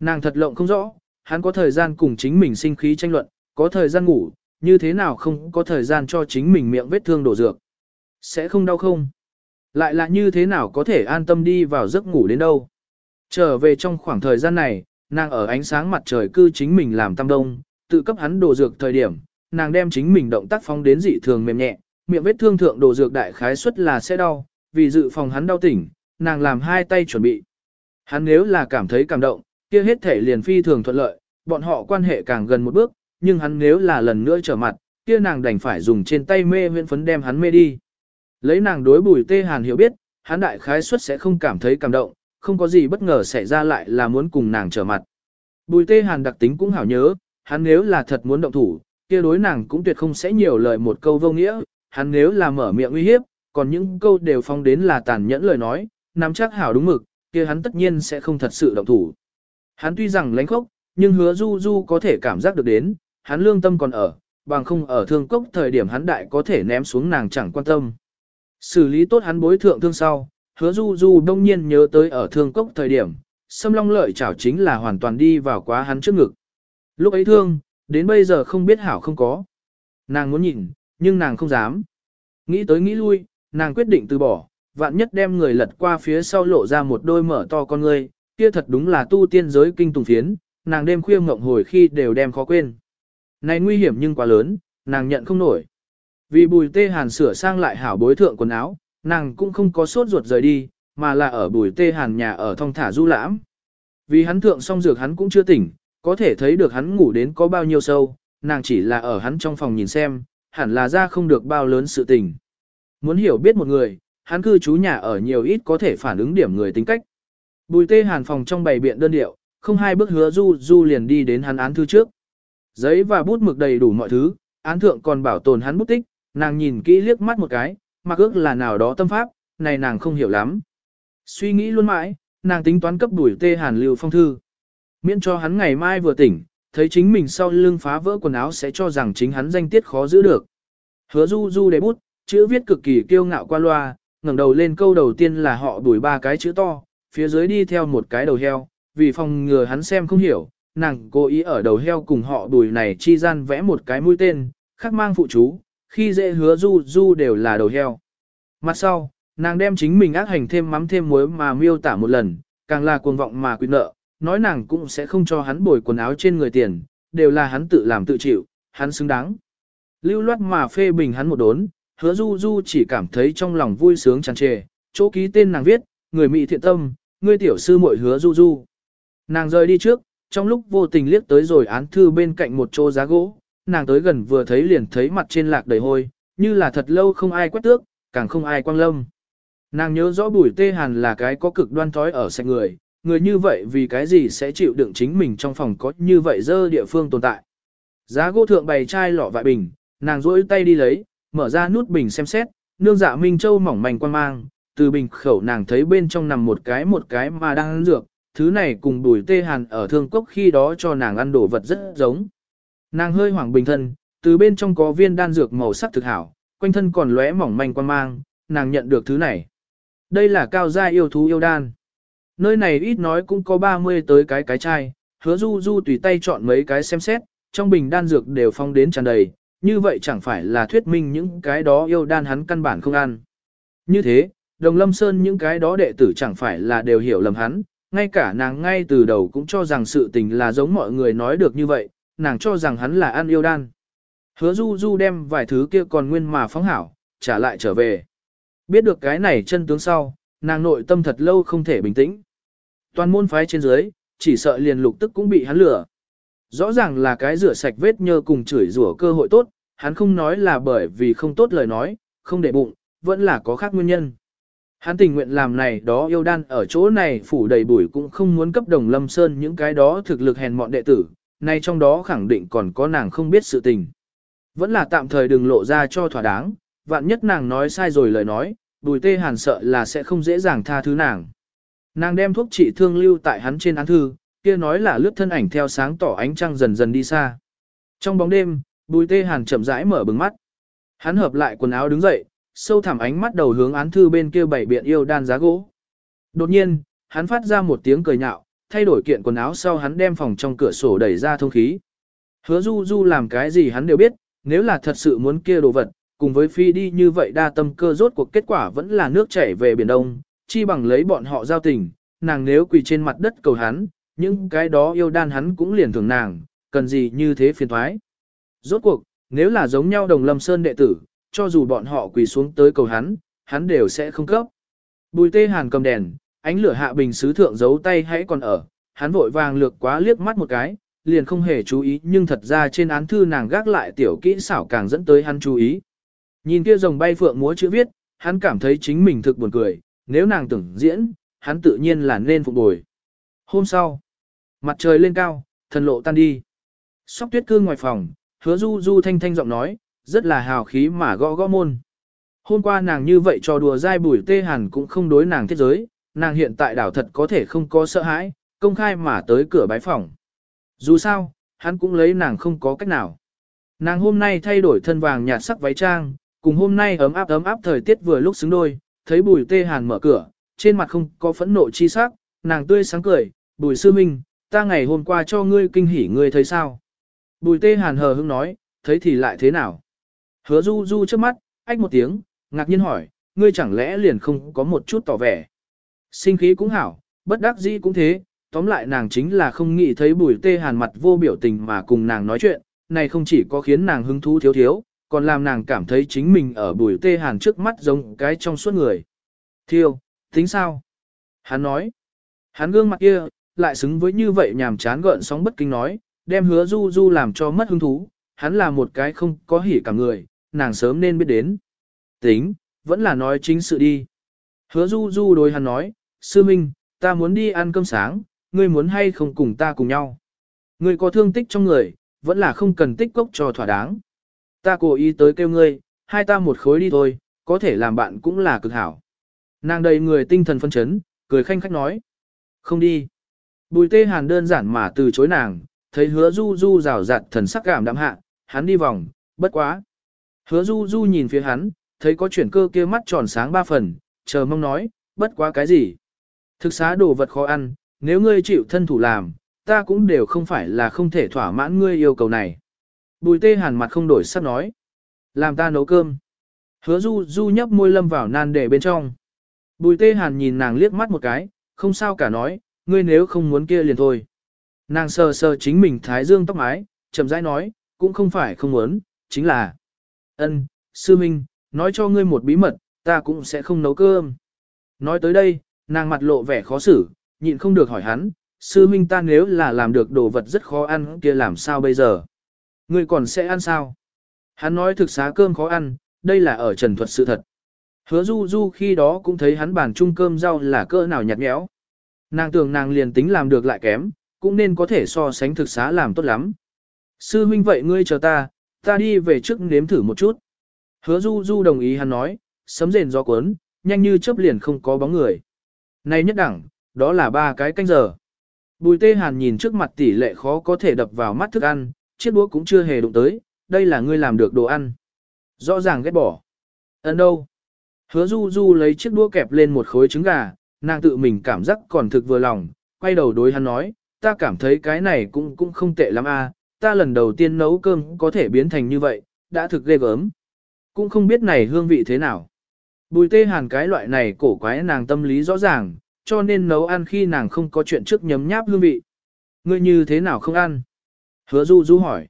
Nàng thật lộng không rõ, hắn có thời gian cùng chính mình sinh khí tranh luận, có thời gian ngủ, như thế nào không có thời gian cho chính mình miệng vết thương đổ dược. Sẽ không đau không? Lại là như thế nào có thể an tâm đi vào giấc ngủ đến đâu? Trở về trong khoảng thời gian này, nàng ở ánh sáng mặt trời cư chính mình làm tam đông, tự cấp hắn đổ dược thời điểm, nàng đem chính mình động tác phóng đến dị thường mềm nhẹ, miệng vết thương thượng đồ dược đại khái suất là sẽ đau, vì dự phòng hắn đau tỉnh, nàng làm hai tay chuẩn bị. Hắn nếu là cảm thấy cảm động, kia hết thể liền phi thường thuận lợi, bọn họ quan hệ càng gần một bước, nhưng hắn nếu là lần nữa trở mặt, kia nàng đành phải dùng trên tay mê huyễn phấn đem hắn mê đi. Lấy nàng đối bùi tê hàn hiểu biết, hắn đại khái suất sẽ không cảm thấy cảm động, không có gì bất ngờ xảy ra lại là muốn cùng nàng trở mặt. Bùi tê hàn đặc tính cũng hảo nhớ, hắn nếu là thật muốn động thủ, kia đối nàng cũng tuyệt không sẽ nhiều lời một câu vô nghĩa, hắn nếu là mở miệng uy hiếp, còn những câu đều phong đến là tàn nhẫn lời nói, nắm chắc hảo đúng mực, kia hắn tất nhiên sẽ không thật sự động thủ. Hắn tuy rằng lánh khốc, nhưng hứa du du có thể cảm giác được đến, hắn lương tâm còn ở, bằng không ở thương cốc thời điểm hắn đại có thể ném xuống nàng chẳng quan tâm. Xử lý tốt hắn bối thượng thương sau, hứa du du đông nhiên nhớ tới ở thương cốc thời điểm, xâm long lợi chảo chính là hoàn toàn đi vào quá hắn trước ngực. Lúc ấy thương, đến bây giờ không biết hảo không có. Nàng muốn nhìn, nhưng nàng không dám. Nghĩ tới nghĩ lui, nàng quyết định từ bỏ, vạn nhất đem người lật qua phía sau lộ ra một đôi mở to con ngươi, kia thật đúng là tu tiên giới kinh tùng phiến, nàng đêm khuya ngộng hồi khi đều đem khó quên. Này nguy hiểm nhưng quá lớn, nàng nhận không nổi. Vì bùi tê hàn sửa sang lại hảo bối thượng quần áo, nàng cũng không có sốt ruột rời đi, mà là ở bùi tê hàn nhà ở thong thả du lãm. Vì hắn thượng xong dược hắn cũng chưa tỉnh, có thể thấy được hắn ngủ đến có bao nhiêu sâu, nàng chỉ là ở hắn trong phòng nhìn xem, hẳn là ra không được bao lớn sự tình. Muốn hiểu biết một người, hắn cư trú nhà ở nhiều ít có thể phản ứng điểm người tính cách. Bùi tê hàn phòng trong bày biện đơn điệu, không hai bước hứa du du liền đi đến hắn án thư trước. Giấy và bút mực đầy đủ mọi thứ, án thượng còn bảo tồn hắn bút tích, nàng nhìn kỹ liếc mắt một cái, mặc ước là nào đó tâm pháp, này nàng không hiểu lắm. Suy nghĩ luôn mãi, nàng tính toán cấp đuổi tê hàn lưu phong thư. Miễn cho hắn ngày mai vừa tỉnh, thấy chính mình sau lưng phá vỡ quần áo sẽ cho rằng chính hắn danh tiết khó giữ được. Hứa du du để bút, chữ viết cực kỳ kiêu ngạo qua loa, ngẩng đầu lên câu đầu tiên là họ đuổi ba cái chữ to, phía dưới đi theo một cái đầu heo, vì phòng ngừa hắn xem không hiểu, nàng cố ý ở đầu heo cùng họ đuổi này chi gian vẽ một cái mũi tên, khắc mang phụ chú, khi dễ hứa du du đều là đầu heo. Mặt sau, nàng đem chính mình ác hành thêm mắm thêm muối mà miêu tả một lần, càng là cuồng vọng mà quy nợ, nói nàng cũng sẽ không cho hắn bồi quần áo trên người tiền, đều là hắn tự làm tự chịu, hắn xứng đáng. Lưu loát mà phê bình hắn một đốn, hứa du du chỉ cảm thấy trong lòng vui sướng tràn trề, chỗ ký tên nàng viết, người mỹ thiện tâm, ngươi tiểu sư muội hứa du du. Nàng rời đi trước, trong lúc vô tình liếc tới rồi án thư bên cạnh một chỗ giá gỗ, nàng tới gần vừa thấy liền thấy mặt trên lạc đầy hôi, như là thật lâu không ai quét tước, càng không ai quang lâm. Nàng nhớ rõ bùi tê hàn là cái có cực đoan thói ở sạch người, người như vậy vì cái gì sẽ chịu đựng chính mình trong phòng có như vậy dơ địa phương tồn tại. Giá gỗ thượng bày chai lọ vại bình, nàng rỗi tay đi lấy, mở ra nút bình xem xét, nương dạ Minh Châu mỏng manh quan mang, từ bình khẩu nàng thấy bên trong nằm một cái một cái mà đang ăn dược, thứ này cùng đùi tê hàn ở thương cốc khi đó cho nàng ăn đồ vật rất giống. Nàng hơi hoảng bình thân, từ bên trong có viên đan dược màu sắc thực hảo, quanh thân còn lóe mỏng manh quan mang, nàng nhận được thứ này. Đây là cao gia yêu thú yêu đan. Nơi này ít nói cũng có 30 tới cái cái chai, hứa du du tùy tay chọn mấy cái xem xét, trong bình đan dược đều phong đến tràn đầy, như vậy chẳng phải là thuyết minh những cái đó yêu đan hắn căn bản không ăn. Như thế, đồng lâm sơn những cái đó đệ tử chẳng phải là đều hiểu lầm hắn, ngay cả nàng ngay từ đầu cũng cho rằng sự tình là giống mọi người nói được như vậy, nàng cho rằng hắn là ăn yêu đan. Hứa du du đem vài thứ kia còn nguyên mà phóng hảo, trả lại trở về. Biết được cái này chân tướng sau, nàng nội tâm thật lâu không thể bình tĩnh. Toàn môn phái trên dưới, chỉ sợ liền lục tức cũng bị hắn lừa. Rõ ràng là cái rửa sạch vết nhơ cùng chửi rủa cơ hội tốt, hắn không nói là bởi vì không tốt lời nói, không để bụng, vẫn là có khác nguyên nhân. Hắn tình nguyện làm này đó yêu đan ở chỗ này phủ đầy bụi cũng không muốn cấp đồng lâm sơn những cái đó thực lực hèn mọn đệ tử, nay trong đó khẳng định còn có nàng không biết sự tình. Vẫn là tạm thời đừng lộ ra cho thỏa đáng, vạn nhất nàng nói sai rồi lời nói, bùi tê hàn sợ là sẽ không dễ dàng tha thứ nàng. Nàng đem thuốc trị thương lưu tại hắn trên án thư, kia nói là lướt thân ảnh theo sáng tỏ ánh trăng dần dần đi xa. Trong bóng đêm, bùi tê hàn chậm rãi mở bừng mắt. Hắn hợp lại quần áo đứng dậy, sâu thẳm ánh mắt đầu hướng án thư bên kia bảy biện yêu đan giá gỗ. Đột nhiên, hắn phát ra một tiếng cười nhạo, thay đổi kiện quần áo sau hắn đem phòng trong cửa sổ đẩy ra thông khí. Hứa du du làm cái gì hắn đều biết, nếu là thật sự muốn kia đồ vật, cùng với phi đi như vậy đa tâm cơ rốt cuộc kết quả vẫn là nước chảy về biển đông, chi bằng lấy bọn họ giao tình, nàng nếu quỳ trên mặt đất cầu hắn, những cái đó yêu đan hắn cũng liền thường nàng, cần gì như thế phiền thoái. Rốt cuộc, nếu là giống nhau đồng lâm sơn đệ tử, cho dù bọn họ quỳ xuống tới cầu hắn, hắn đều sẽ không cấp. Bùi tê hàn cầm đèn, ánh lửa hạ bình sứ thượng giấu tay hãy còn ở, hắn vội vàng lược quá liếc mắt một cái, liền không hề chú ý nhưng thật ra trên án thư nàng gác lại tiểu kỹ xảo càng dẫn tới hắn chú ý. Nhìn kia rồng bay phượng múa chữ viết, hắn cảm thấy chính mình thực buồn cười, nếu nàng tưởng diễn, hắn tự nhiên là nên phục bồi. Hôm sau, mặt trời lên cao, thần lộ tan đi. Sóc tuyết cương ngoài phòng, hứa du du thanh thanh giọng nói, rất là hào khí mà gõ gõ môn. Hôm qua nàng như vậy cho đùa dai bùi tê hàn cũng không đối nàng thiết giới, nàng hiện tại đảo thật có thể không có sợ hãi, công khai mà tới cửa bái phòng. Dù sao, hắn cũng lấy nàng không có cách nào. Nàng hôm nay thay đổi thân vàng nhạt sắc váy trang, cùng hôm nay ấm áp ấm áp thời tiết vừa lúc xứng đôi, thấy bùi tê hàn mở cửa, trên mặt không có phẫn nộ chi sắc, nàng tươi sáng cười, bùi sư minh, ta ngày hôm qua cho ngươi kinh hỉ ngươi thấy sao? Bùi tê hàn hờ hững nói, thấy thì lại thế nào? Hứa du du trước mắt, ách một tiếng, ngạc nhiên hỏi, ngươi chẳng lẽ liền không có một chút tỏ vẻ. Sinh khí cũng hảo, bất đắc dĩ cũng thế, tóm lại nàng chính là không nghĩ thấy bùi tê hàn mặt vô biểu tình mà cùng nàng nói chuyện, này không chỉ có khiến nàng hứng thú thiếu thiếu, còn làm nàng cảm thấy chính mình ở bùi tê hàn trước mắt giống cái trong suốt người. Thiêu, tính sao? Hắn nói, hắn gương mặt kia, lại xứng với như vậy nhàm chán gợn sóng bất kinh nói, đem hứa du du làm cho mất hứng thú, hắn là một cái không có hỉ cả người, nàng sớm nên biết đến. Tính, vẫn là nói chính sự đi. Hứa du du đối hắn nói, sư minh, ta muốn đi ăn cơm sáng, ngươi muốn hay không cùng ta cùng nhau. Ngươi có thương tích trong người, vẫn là không cần tích cốc cho thỏa đáng. Ta cố ý tới kêu ngươi, hai ta một khối đi thôi, có thể làm bạn cũng là cực hảo. Nàng đầy người tinh thần phân chấn, cười khanh khách nói. Không đi. Bùi tê hàn đơn giản mà từ chối nàng, thấy hứa du du rào rạt thần sắc cảm đạm hạ, hắn đi vòng, bất quá. Hứa du du nhìn phía hắn, thấy có chuyển cơ kia mắt tròn sáng ba phần, chờ mong nói, bất quá cái gì. Thực xá đồ vật khó ăn, nếu ngươi chịu thân thủ làm, ta cũng đều không phải là không thể thỏa mãn ngươi yêu cầu này. Bùi tê hàn mặt không đổi sắc nói. Làm ta nấu cơm. Hứa du du nhấp môi lâm vào nan để bên trong. Bùi tê hàn nhìn nàng liếc mắt một cái, không sao cả nói, ngươi nếu không muốn kia liền thôi. Nàng sờ sờ chính mình thái dương tóc mái, chậm rãi nói, cũng không phải không muốn, chính là. ân, sư minh, nói cho ngươi một bí mật, ta cũng sẽ không nấu cơm. Nói tới đây, nàng mặt lộ vẻ khó xử, nhịn không được hỏi hắn, sư minh ta nếu là làm được đồ vật rất khó ăn kia làm sao bây giờ? Ngươi còn sẽ ăn sao? Hắn nói thực xá cơm khó ăn, đây là ở trần thuật sự thật. Hứa du du khi đó cũng thấy hắn bàn chung cơm rau là cỡ nào nhạt nhẽo. Nàng tưởng nàng liền tính làm được lại kém, cũng nên có thể so sánh thực xá làm tốt lắm. Sư huynh vậy ngươi chờ ta, ta đi về trước nếm thử một chút. Hứa du du đồng ý hắn nói, sấm rền gió cuốn, nhanh như chớp liền không có bóng người. Này nhất đẳng, đó là ba cái canh giờ. Bùi tê hàn nhìn trước mặt tỷ lệ khó có thể đập vào mắt thức ăn, chiếc đũa cũng chưa hề đụng tới, đây là ngươi làm được đồ ăn. Rõ ràng ghét bỏ. Ấn đâu? Hứa du du lấy chiếc đũa kẹp lên một khối trứng gà, nàng tự mình cảm giác còn thực vừa lòng, quay đầu đối hắn nói, ta cảm thấy cái này cũng cũng không tệ lắm a, ta lần đầu tiên nấu cơm có thể biến thành như vậy, đã thực ghê gớm. Cũng không biết này hương vị thế nào. Bùi tê hàn cái loại này cổ quái nàng tâm lý rõ ràng, cho nên nấu ăn khi nàng không có chuyện trước nhấm nháp hương vị. Ngươi như thế nào không ăn? Hứa du du hỏi.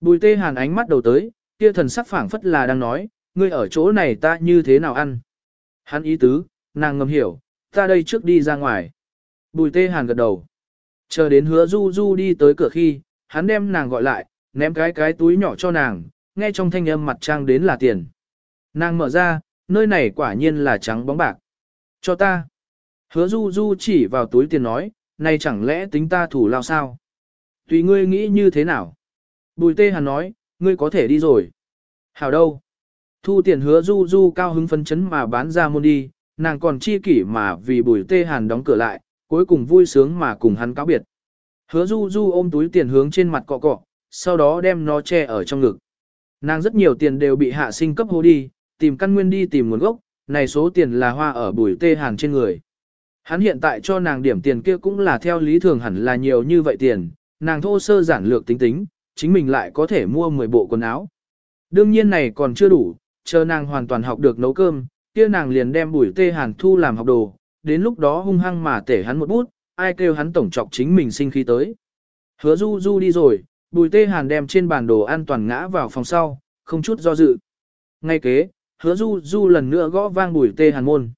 Bùi tê hàn ánh mắt đầu tới, kia thần sắc phảng phất là đang nói, ngươi ở chỗ này ta như thế nào ăn? Hắn ý tứ, nàng ngầm hiểu, ta đây trước đi ra ngoài. Bùi tê hàn gật đầu. Chờ đến hứa du du đi tới cửa khi, hắn đem nàng gọi lại, ném cái cái túi nhỏ cho nàng, nghe trong thanh âm mặt trang đến là tiền. Nàng mở ra, nơi này quả nhiên là trắng bóng bạc. Cho ta. Hứa du du chỉ vào túi tiền nói, này chẳng lẽ tính ta thủ lao sao? Tùy ngươi nghĩ như thế nào? Bùi tê hàn nói, ngươi có thể đi rồi. Hảo đâu? Thu tiền hứa du du cao hứng phấn chấn mà bán ra môn đi, nàng còn chi kỷ mà vì bùi tê hàn đóng cửa lại, cuối cùng vui sướng mà cùng hắn cáo biệt. Hứa du du ôm túi tiền hướng trên mặt cọ cọ, sau đó đem nó che ở trong ngực. Nàng rất nhiều tiền đều bị hạ sinh cấp hô đi, tìm căn nguyên đi tìm nguồn gốc, này số tiền là hoa ở bùi tê hàn trên người. Hắn hiện tại cho nàng điểm tiền kia cũng là theo lý thường hẳn là nhiều như vậy tiền, nàng thô sơ giản lược tính tính, chính mình lại có thể mua 10 bộ quần áo. Đương nhiên này còn chưa đủ, chờ nàng hoàn toàn học được nấu cơm, kia nàng liền đem bùi tê hàn thu làm học đồ, đến lúc đó hung hăng mà tể hắn một bút, ai kêu hắn tổng trọc chính mình sinh khí tới. Hứa du du đi rồi, bùi tê hàn đem trên bàn đồ an toàn ngã vào phòng sau, không chút do dự. Ngay kế, hứa du du lần nữa gõ vang bùi tê hàn môn.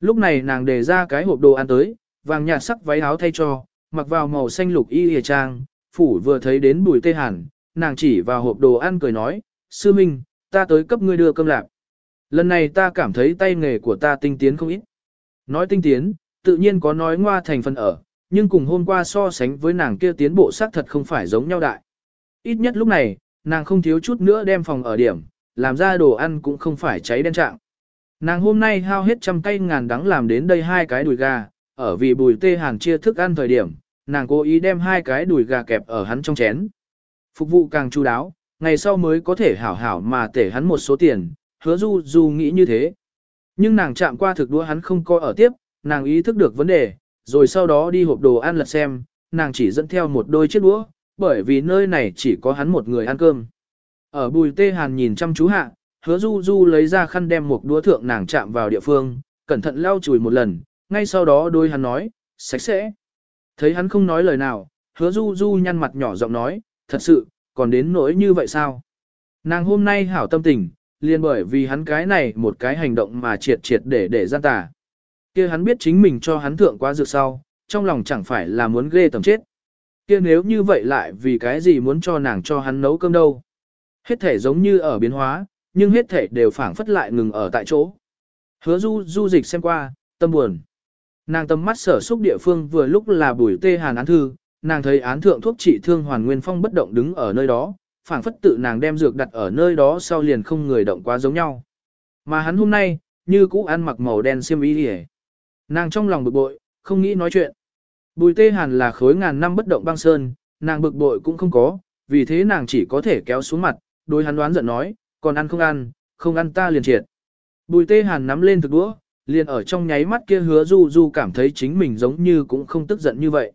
Lúc này nàng đề ra cái hộp đồ ăn tới, vàng nhạt sắc váy áo thay cho, mặc vào màu xanh lục y hề trang, phủ vừa thấy đến bùi tê hàn, nàng chỉ vào hộp đồ ăn cười nói, sư minh, ta tới cấp ngươi đưa cơm lạp. Lần này ta cảm thấy tay nghề của ta tinh tiến không ít. Nói tinh tiến, tự nhiên có nói ngoa thành phần ở, nhưng cùng hôm qua so sánh với nàng kia tiến bộ xác thật không phải giống nhau đại. Ít nhất lúc này, nàng không thiếu chút nữa đem phòng ở điểm, làm ra đồ ăn cũng không phải cháy đen trạng. Nàng hôm nay hao hết trăm cây ngàn đắng làm đến đây hai cái đùi gà, ở vì bùi tê hàn chia thức ăn thời điểm, nàng cố ý đem hai cái đùi gà kẹp ở hắn trong chén. Phục vụ càng chu đáo, ngày sau mới có thể hảo hảo mà tể hắn một số tiền, hứa du du nghĩ như thế. Nhưng nàng chạm qua thực đũa hắn không coi ở tiếp, nàng ý thức được vấn đề, rồi sau đó đi hộp đồ ăn lật xem, nàng chỉ dẫn theo một đôi chiếc đũa, bởi vì nơi này chỉ có hắn một người ăn cơm. Ở bùi tê hàn nhìn chăm chú hạ, hứa du du lấy ra khăn đem một đũa thượng nàng chạm vào địa phương, cẩn thận lau chùi một lần, ngay sau đó đôi hắn nói, sạch sẽ. Thấy hắn không nói lời nào, hứa du du nhăn mặt nhỏ giọng nói, thật sự, còn đến nỗi như vậy sao? Nàng hôm nay hảo tâm tình, liền bởi vì hắn cái này một cái hành động mà triệt triệt để để gian tà. kia hắn biết chính mình cho hắn thượng quá dược sau, trong lòng chẳng phải là muốn ghê tầm chết. kia nếu như vậy lại vì cái gì muốn cho nàng cho hắn nấu cơm đâu? Hết thể giống như ở biến hóa, nhưng hết thể đều phản phất lại ngừng ở tại chỗ. Hứa du du dịch xem qua, tâm buồn. Nàng tâm mắt sở xúc địa phương vừa lúc là bùi tê hàn án thư, nàng thấy án thượng thuốc trị thương hoàn nguyên phong bất động đứng ở nơi đó, phảng phất tự nàng đem dược đặt ở nơi đó sau liền không người động quá giống nhau. Mà hắn hôm nay, như cũ ăn mặc màu đen xiêm y đi Nàng trong lòng bực bội, không nghĩ nói chuyện. Bùi tê hàn là khối ngàn năm bất động băng sơn, nàng bực bội cũng không có, vì thế nàng chỉ có thể kéo xuống mặt, đối hắn đoán giận nói, còn ăn không ăn, không ăn ta liền triệt. Bùi tê hàn nắm lên thực đũa, liền ở trong nháy mắt kia hứa du du cảm thấy chính mình giống như cũng không tức giận như vậy.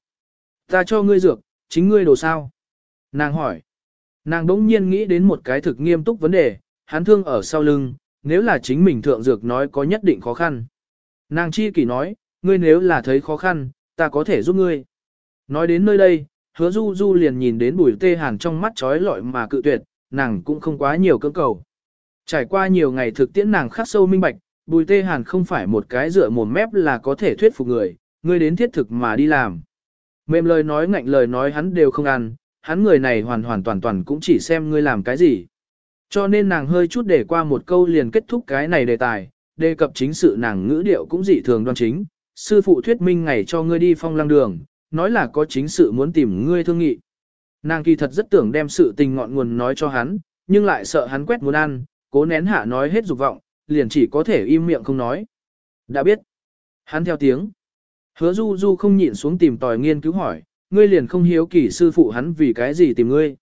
Ta cho ngươi dược, chính ngươi đồ sao? Nàng hỏi. Nàng đỗng nhiên nghĩ đến một cái thực nghiêm túc vấn đề, hắn thương ở sau lưng, nếu là chính mình thượng dược nói có nhất định khó khăn. Nàng chi kỷ nói, ngươi nếu là thấy khó khăn, ta có thể giúp ngươi. Nói đến nơi đây, hứa du du liền nhìn đến bùi tê hàn trong mắt trói lọi mà cự tuyệt, nàng cũng không quá nhiều cưỡng cầu. Trải qua nhiều ngày thực tiễn nàng khắc sâu minh bạch, bùi tê hàn không phải một cái dựa mồm mép là có thể thuyết phục người, ngươi đến thiết thực mà đi làm. Mềm lời nói ngạnh lời nói hắn đều không ăn, hắn người này hoàn hoàn toàn toàn cũng chỉ xem ngươi làm cái gì. Cho nên nàng hơi chút để qua một câu liền kết thúc cái này đề tài, đề cập chính sự nàng ngữ điệu cũng dị thường đoan chính. Sư phụ thuyết minh ngày cho ngươi đi phong lăng đường, nói là có chính sự muốn tìm ngươi thương nghị. Nàng kỳ thật rất tưởng đem sự tình ngọn nguồn nói cho hắn, nhưng lại sợ hắn quét muốn ăn, cố nén hạ nói hết dục vọng, liền chỉ có thể im miệng không nói. Đã biết. Hắn theo tiếng. Hứa du du không nhịn xuống tìm tòi nghiên cứu hỏi, ngươi liền không hiếu kỳ sư phụ hắn vì cái gì tìm ngươi.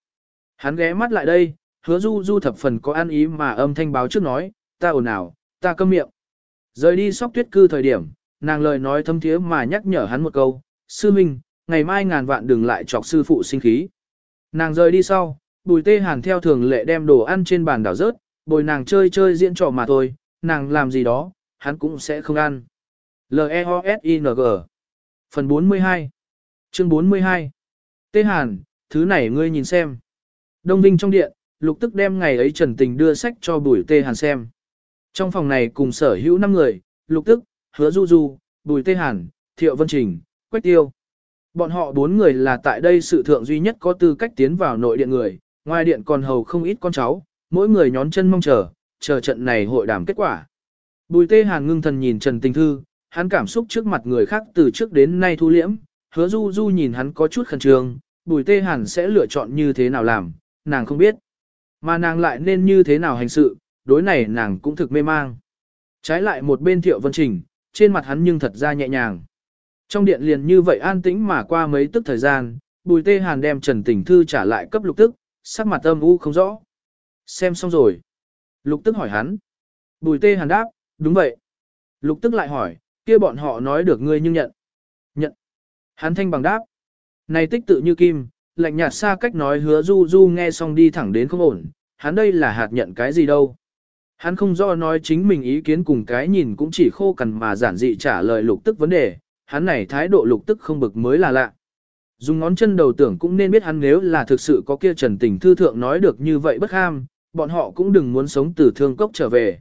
Hắn ghé mắt lại đây, hứa du du thập phần có ăn ý mà âm thanh báo trước nói, ta ồn ào, ta câm miệng. Rời đi sóc tuyết cư thời điểm, nàng lời nói thâm thiế mà nhắc nhở hắn một câu, sư minh, ngày mai ngàn vạn đừng lại chọc sư phụ sinh khí. Nàng rời đi sau, bùi tê hàn theo thường lệ đem đồ ăn trên bàn đảo rớt, bồi nàng chơi chơi diễn trò mà thôi, nàng làm gì đó, hắn cũng sẽ không ăn. L-E-O-S-I-N-G Phần 42 Chương 42 Tê Hàn, thứ này ngươi nhìn xem. Đông Vinh trong điện, lục tức đem ngày ấy Trần Tình đưa sách cho Bùi Tê Hàn xem. Trong phòng này cùng sở hữu 5 người, lục tức, hứa du du, Bùi Tê Hàn, Thiệu Vân Trình, Quách Tiêu. Bọn họ bốn người là tại đây sự thượng duy nhất có tư cách tiến vào nội điện người, ngoài điện còn hầu không ít con cháu, mỗi người nhón chân mong chờ, chờ trận này hội đàm kết quả. Bùi Tê Hàn ngưng thần nhìn Trần Tình Thư, hắn cảm xúc trước mặt người khác từ trước đến nay thu liễm, hứa du du nhìn hắn có chút khẩn trương, bùi tê hàn sẽ lựa chọn như thế nào làm, nàng không biết. Mà nàng lại nên như thế nào hành sự, đối này nàng cũng thực mê mang. Trái lại một bên thiệu vân trình, trên mặt hắn nhưng thật ra nhẹ nhàng. Trong điện liền như vậy an tĩnh mà qua mấy tức thời gian, bùi tê hàn đem trần tình thư trả lại cấp lục tức, sắc mặt âm u không rõ. Xem xong rồi. Lục tức hỏi hắn. Bùi tê hàn đáp, đúng vậy. Lục tức lại hỏi, kia bọn họ nói được ngươi nhưng nhận. Nhận. Hắn thanh bằng đáp. Này tích tự như kim, lạnh nhạt xa cách nói hứa du du nghe xong đi thẳng đến không ổn, hắn đây là hạt nhận cái gì đâu. Hắn không do nói chính mình ý kiến cùng cái nhìn cũng chỉ khô cằn mà giản dị trả lời lục tức vấn đề, hắn này thái độ lục tức không bực mới là lạ. Dùng ngón chân đầu tưởng cũng nên biết hắn nếu là thực sự có kia trần tình thư thượng nói được như vậy bất ham, bọn họ cũng đừng muốn sống từ thương cốc trở về.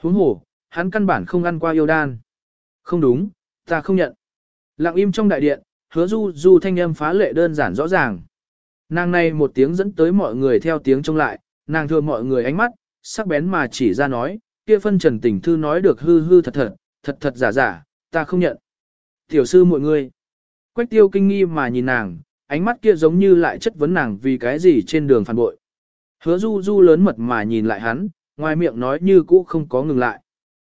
Huống hồ, hắn căn bản không ăn qua yêu đan. Không đúng, ta không nhận. Lặng im trong đại điện, hứa du du thanh âm phá lệ đơn giản rõ ràng. Nàng này một tiếng dẫn tới mọi người theo tiếng trông lại, nàng thừa mọi người ánh mắt, sắc bén mà chỉ ra nói, kia phân trần tình thư nói được hư hư thật thật, thật thật giả giả, ta không nhận. Tiểu sư mọi người, quách tiêu kinh nghi mà nhìn nàng, ánh mắt kia giống như lại chất vấn nàng vì cái gì trên đường phản bội. Hứa du du lớn mật mà nhìn lại hắn, ngoài miệng nói như cũ không có ngừng lại.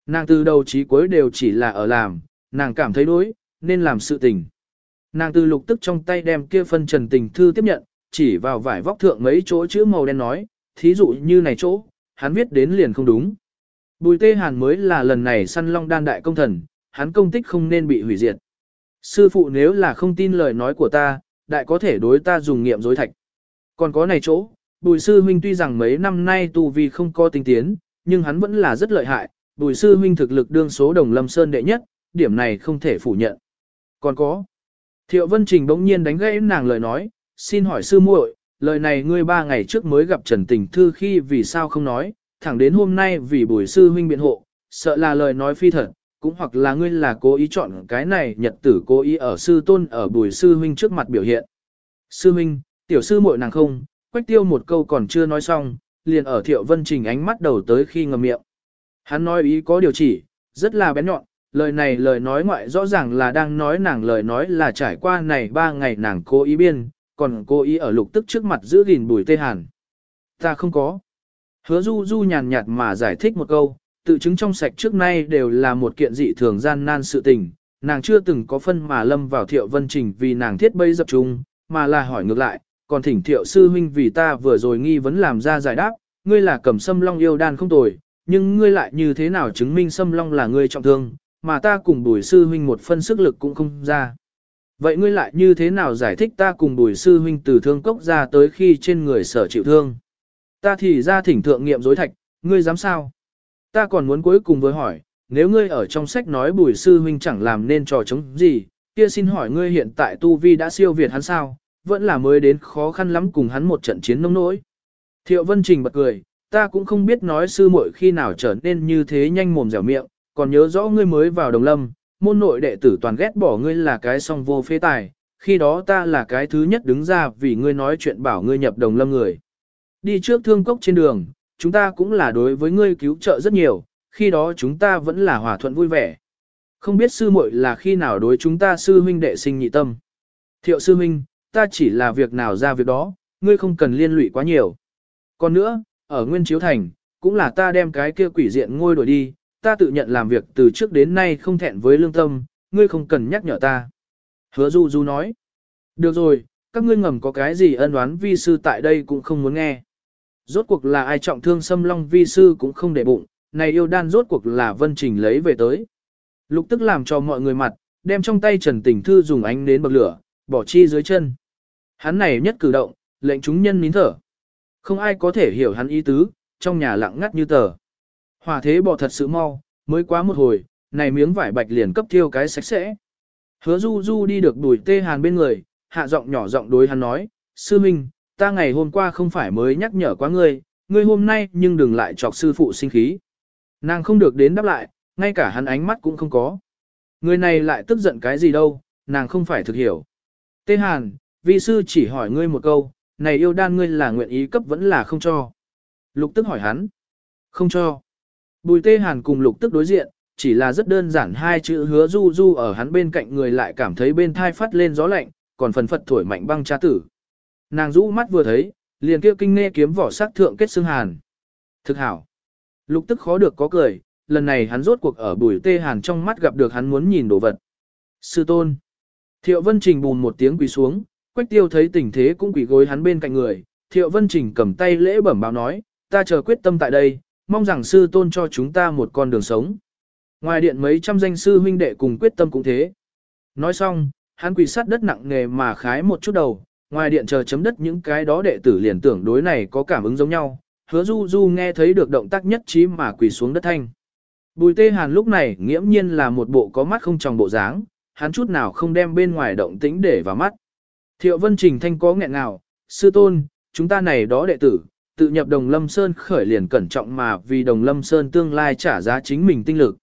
Nàng từ đầu chí cuối đều chỉ là ở làm, nàng cảm thấy đối, nên làm sự tình. Nàng từ lục tức trong tay đem kia phân trần tình thư tiếp nhận, chỉ vào vải vóc thượng mấy chỗ chữ màu đen nói, thí dụ như này chỗ, hắn viết đến liền không đúng. Bùi tê hàn mới là lần này săn long đan đại công thần, hắn công tích không nên bị hủy diệt. Sư phụ nếu là không tin lời nói của ta, đại có thể đối ta dùng nghiệm dối thạch. Còn có này chỗ, bùi sư huynh tuy rằng mấy năm nay tu vi không có tinh tiến, nhưng hắn vẫn là rất lợi hại, bùi sư huynh thực lực đương số đồng lâm sơn đệ nhất, điểm này không thể phủ nhận. Còn có, thiệu vân trình bỗng nhiên đánh gãy nàng lời nói, xin hỏi sư muội, lời này ngươi ba ngày trước mới gặp Trần Tình Thư khi vì sao không nói, thẳng đến hôm nay vì bùi sư huynh biện hộ, sợ là lời nói phi thật, cũng hoặc là ngươi là cố ý chọn cái này nhật tử cố ý ở sư tôn ở bùi sư huynh trước mặt biểu hiện. Sư huynh, tiểu sư muội nàng không, quách tiêu một câu còn chưa nói xong, liền ở thiệu vân trình ánh mắt đầu tới khi ngầm miệng. Hắn nói ý có điều chỉ, rất là bén nhọn, lời này lời nói ngoại rõ ràng là đang nói nàng lời nói là trải qua này ba ngày nàng cố ý biên, còn cố ý ở lục tức trước mặt giữ gìn bùi tê hàn. Ta không có. Hứa du du nhàn nhạt mà giải thích một câu, tự chứng trong sạch trước nay đều là một kiện dị thường gian nan sự tình, nàng chưa từng có phân mà lâm vào thiệu vân trình vì nàng thiết bây dập trung, mà là hỏi ngược lại, còn thỉnh thiệu sư huynh vì ta vừa rồi nghi vấn làm ra giải đáp, ngươi là cầm sâm long yêu đan không tồi, nhưng ngươi lại như thế nào chứng minh sâm long là ngươi trọng thương, mà ta cùng bùi sư huynh một phân sức lực cũng không ra. Vậy ngươi lại như thế nào giải thích ta cùng bùi sư huynh từ thương cốc ra tới khi trên người sở chịu thương? Ta thì ra thỉnh thượng nghiệm dối thạch, ngươi dám sao? Ta còn muốn cuối cùng với hỏi, nếu ngươi ở trong sách nói bùi sư huynh chẳng làm nên trò chống gì, kia xin hỏi ngươi hiện tại tu vi đã siêu việt hắn sao, vẫn là mới đến khó khăn lắm cùng hắn một trận chiến nông nỗi. Thiệu Vân Trình bật cười, ta cũng không biết nói sư muội khi nào trở nên như thế nhanh mồm dẻo miệng, còn nhớ rõ ngươi mới vào đồng lâm, môn nội đệ tử toàn ghét bỏ ngươi là cái song vô phế tài, khi đó ta là cái thứ nhất đứng ra vì ngươi nói chuyện bảo ngươi nhập đồng lâm người. Đi trước thương cốc trên đường, chúng ta cũng là đối với ngươi cứu trợ rất nhiều, khi đó chúng ta vẫn là hòa thuận vui vẻ. Không biết sư muội là khi nào đối chúng ta sư huynh đệ sinh nhị tâm. Thiệu sư huynh, ta chỉ là việc nào ra việc đó, ngươi không cần liên lụy quá nhiều. Còn nữa, ở Nguyên Chiếu Thành, cũng là ta đem cái kia quỷ diện ngôi đổi đi, ta tự nhận làm việc từ trước đến nay không thẹn với lương tâm, ngươi không cần nhắc nhở ta. Hứa Du Du nói, được rồi, các ngươi ngầm có cái gì ân oán vi sư tại đây cũng không muốn nghe. Rốt cuộc là ai trọng thương xâm long vi sư cũng không để bụng, này yêu đan rốt cuộc là vân trình lấy về tới. Lục tức làm cho mọi người mặt, đem trong tay trần tình thư dùng ánh đến bậc lửa, bỏ chi dưới chân. Hắn này nhất cử động, lệnh chúng nhân nín thở. Không ai có thể hiểu hắn ý tứ, trong nhà lặng ngắt như tờ. Hỏa thế bỏ thật sự mau, mới quá một hồi, này miếng vải bạch liền cấp thiêu cái sạch sẽ. Hứa du du đi được đuổi tê hàn bên người, hạ giọng nhỏ giọng đối hắn nói, sư minh, ta ngày hôm qua không phải mới nhắc nhở quá ngươi, ngươi hôm nay nhưng đừng lại chọc sư phụ sinh khí. Nàng không được đến đáp lại, ngay cả hắn ánh mắt cũng không có. Người này lại tức giận cái gì đâu, nàng không phải thực hiểu. Tê hàn, vi sư chỉ hỏi ngươi một câu, này yêu đan ngươi là nguyện ý cấp vẫn là không cho. Lục tức hỏi hắn. Không cho. Bùi tê hàn cùng lục tức đối diện, chỉ là rất đơn giản hai chữ hứa du du ở hắn bên cạnh người lại cảm thấy bên thai phát lên gió lạnh, còn phần phật thổi mạnh băng cha tử. Nàng rũ mắt vừa thấy, liền kia kinh nghe kiếm vỏ sắc thượng kết xương hàn. Thực hảo. Lục tức khó được có cười, lần này hắn rốt cuộc ở bùi tê hàn trong mắt gặp được hắn muốn nhìn đồ vật. Sư tôn. Thiệu Vân Trình bùn một tiếng quỳ xuống, Quách Tiêu thấy tình thế cũng quỳ gối hắn bên cạnh người. Thiệu Vân Trình cầm tay lễ bẩm báo nói, ta chờ quyết tâm tại đây, mong rằng sư tôn cho chúng ta một con đường sống. Ngoài điện mấy trăm danh sư huynh đệ cùng quyết tâm cũng thế. Nói xong, hắn quỳ sát đất nặng nghề mà khái một chút đầu, ngoài điện chờ chấm đất những cái đó đệ tử liền tưởng đối này có cảm ứng giống nhau, hứa du du nghe thấy được động tác nhất trí mà quỳ xuống đất thanh. Bùi tê hàn lúc này nghiễm nhiên là một bộ có mắt không tròng bộ dáng, hắn chút nào không đem bên ngoài động tĩnh để vào mắt. Thiệu vân trình thanh có nghẹn nào, sư tôn, chúng ta này đó đệ tử, tự nhập Đồng Lâm Sơn khởi liền cẩn trọng mà vì Đồng Lâm Sơn tương lai trả giá chính mình tinh lực.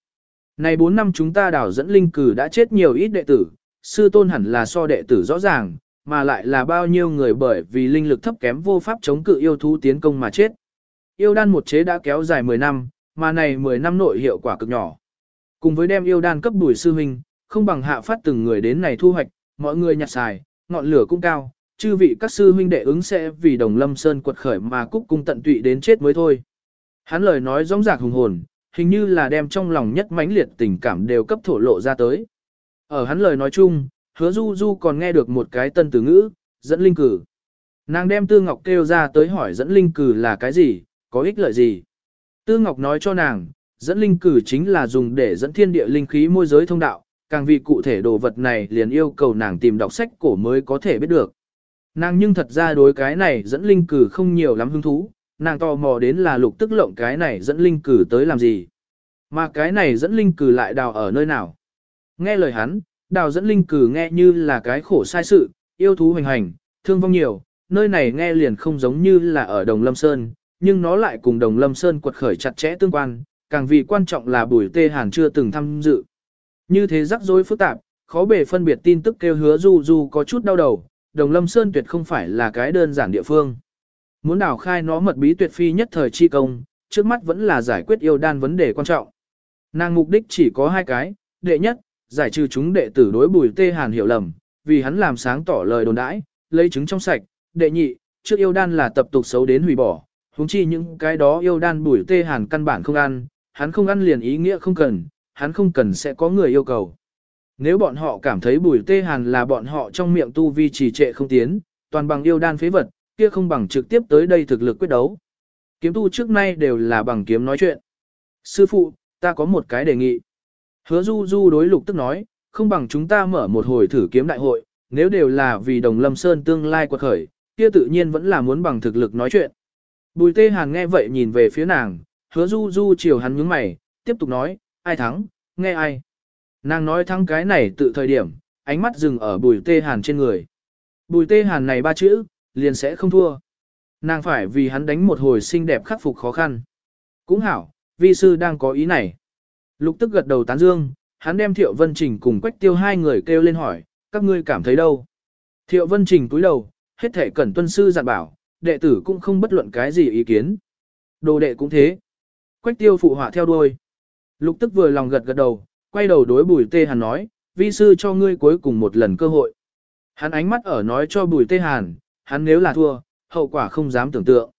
Này 4 năm chúng ta đảo dẫn linh cử đã chết nhiều ít đệ tử, sư tôn hẳn là so đệ tử rõ ràng, mà lại là bao nhiêu người bởi vì linh lực thấp kém vô pháp chống cự yêu thú tiến công mà chết. Yêu đan một chế đã kéo dài 10 năm, mà này 10 năm nội hiệu quả cực nhỏ. Cùng với đem yêu đan cấp đuổi sư huynh, không bằng hạ phát từng người đến này thu hoạch, mọi người nhặt xài, ngọn lửa cũng cao, chư vị các sư huynh đệ ứng sẽ vì đồng lâm sơn quật khởi mà cúc cung tận tụy đến chết mới thôi. Hắn lời nói rõng rạc hùng hồn, hình như là đem trong lòng nhất mãnh liệt tình cảm đều cấp thổ lộ ra tới. Ở hắn lời nói chung, hứa du du còn nghe được một cái tân từ ngữ, dẫn linh cử. Nàng đem Tư Ngọc kêu ra tới hỏi dẫn linh cử là cái gì, có ích lợi gì. Tư Ngọc nói cho nàng, dẫn linh cử chính là dùng để dẫn thiên địa linh khí môi giới thông đạo, càng vì cụ thể đồ vật này liền yêu cầu nàng tìm đọc sách cổ mới có thể biết được. Nàng nhưng thật ra đối cái này dẫn linh cử không nhiều lắm hứng thú, nàng tò mò đến là lục tức lộng cái này dẫn linh cử tới làm gì. Mà cái này dẫn linh cử lại đào ở nơi nào. Nghe lời hắn, đào dẫn linh cử nghe như là cái khổ sai sự, yêu thú hoành hành, thương vong nhiều, nơi này nghe liền không giống như là ở Đồng Lâm Sơn, nhưng nó lại cùng Đồng Lâm Sơn quật khởi chặt chẽ tương quan, càng vì quan trọng là bùi tê hàn chưa từng tham dự. Như thế rắc rối phức tạp, khó bề phân biệt tin tức kêu hứa du du có chút đau đầu, Đồng Lâm Sơn tuyệt không phải là cái đơn giản địa phương. Muốn đảo khai nó mật bí tuyệt phi nhất thời chi công, trước mắt vẫn là giải quyết yêu đan vấn đề quan trọng. Nàng mục đích chỉ có hai cái, đệ nhất, giải trừ chúng đệ tử đối bùi tê hàn hiểu lầm, vì hắn làm sáng tỏ lời đồn đãi, lấy chứng trong sạch, đệ nhị, trước yêu đan là tập tục xấu đến hủy bỏ, huống chi những cái đó yêu đan bùi tê hàn căn bản không ăn, hắn không ăn liền ý nghĩa không cần, hắn không cần sẽ có người yêu cầu. Nếu bọn họ cảm thấy bùi tê hàn là bọn họ trong miệng tu vi trì trệ không tiến, toàn bằng yêu đan phế vật, kia không bằng trực tiếp tới đây thực lực quyết đấu. Kiếm tu trước nay đều là bằng kiếm nói chuyện. Sư phụ, ta có một cái đề nghị. Hứa du du đối lục tức nói, không bằng chúng ta mở một hồi thử kiếm đại hội, nếu đều là vì đồng lâm sơn tương lai quật khởi, kia tự nhiên vẫn là muốn bằng thực lực nói chuyện. Bùi tê hàn nghe vậy nhìn về phía nàng, hứa du du chiều hắn nhướng mày, tiếp tục nói, ai thắng, nghe ai. Nàng nói thắng cái này tự thời điểm, ánh mắt dừng ở bùi tê hàn trên người. Bùi tê hàn này ba chữ, liền sẽ không thua. Nàng phải vì hắn đánh một hồi xinh đẹp khắc phục khó khăn. Cũng hảo, vi sư đang có ý này. Lục tức gật đầu tán dương, hắn đem Thiệu Vân Trình cùng Quách Tiêu hai người kêu lên hỏi, các ngươi cảm thấy đâu? Thiệu Vân Trình cúi đầu, hết thể cẩn tuân sư dặn bảo, đệ tử cũng không bất luận cái gì ý kiến. Đồ đệ cũng thế. Quách Tiêu phụ họa theo đuôi. Lục tức vừa lòng gật gật đầu, quay đầu đối Bùi Tê Hàn nói, vi sư cho ngươi cuối cùng một lần cơ hội. Hắn ánh mắt ở nói cho Bùi Tê Hàn, hắn nếu là thua, hậu quả không dám tưởng tượng.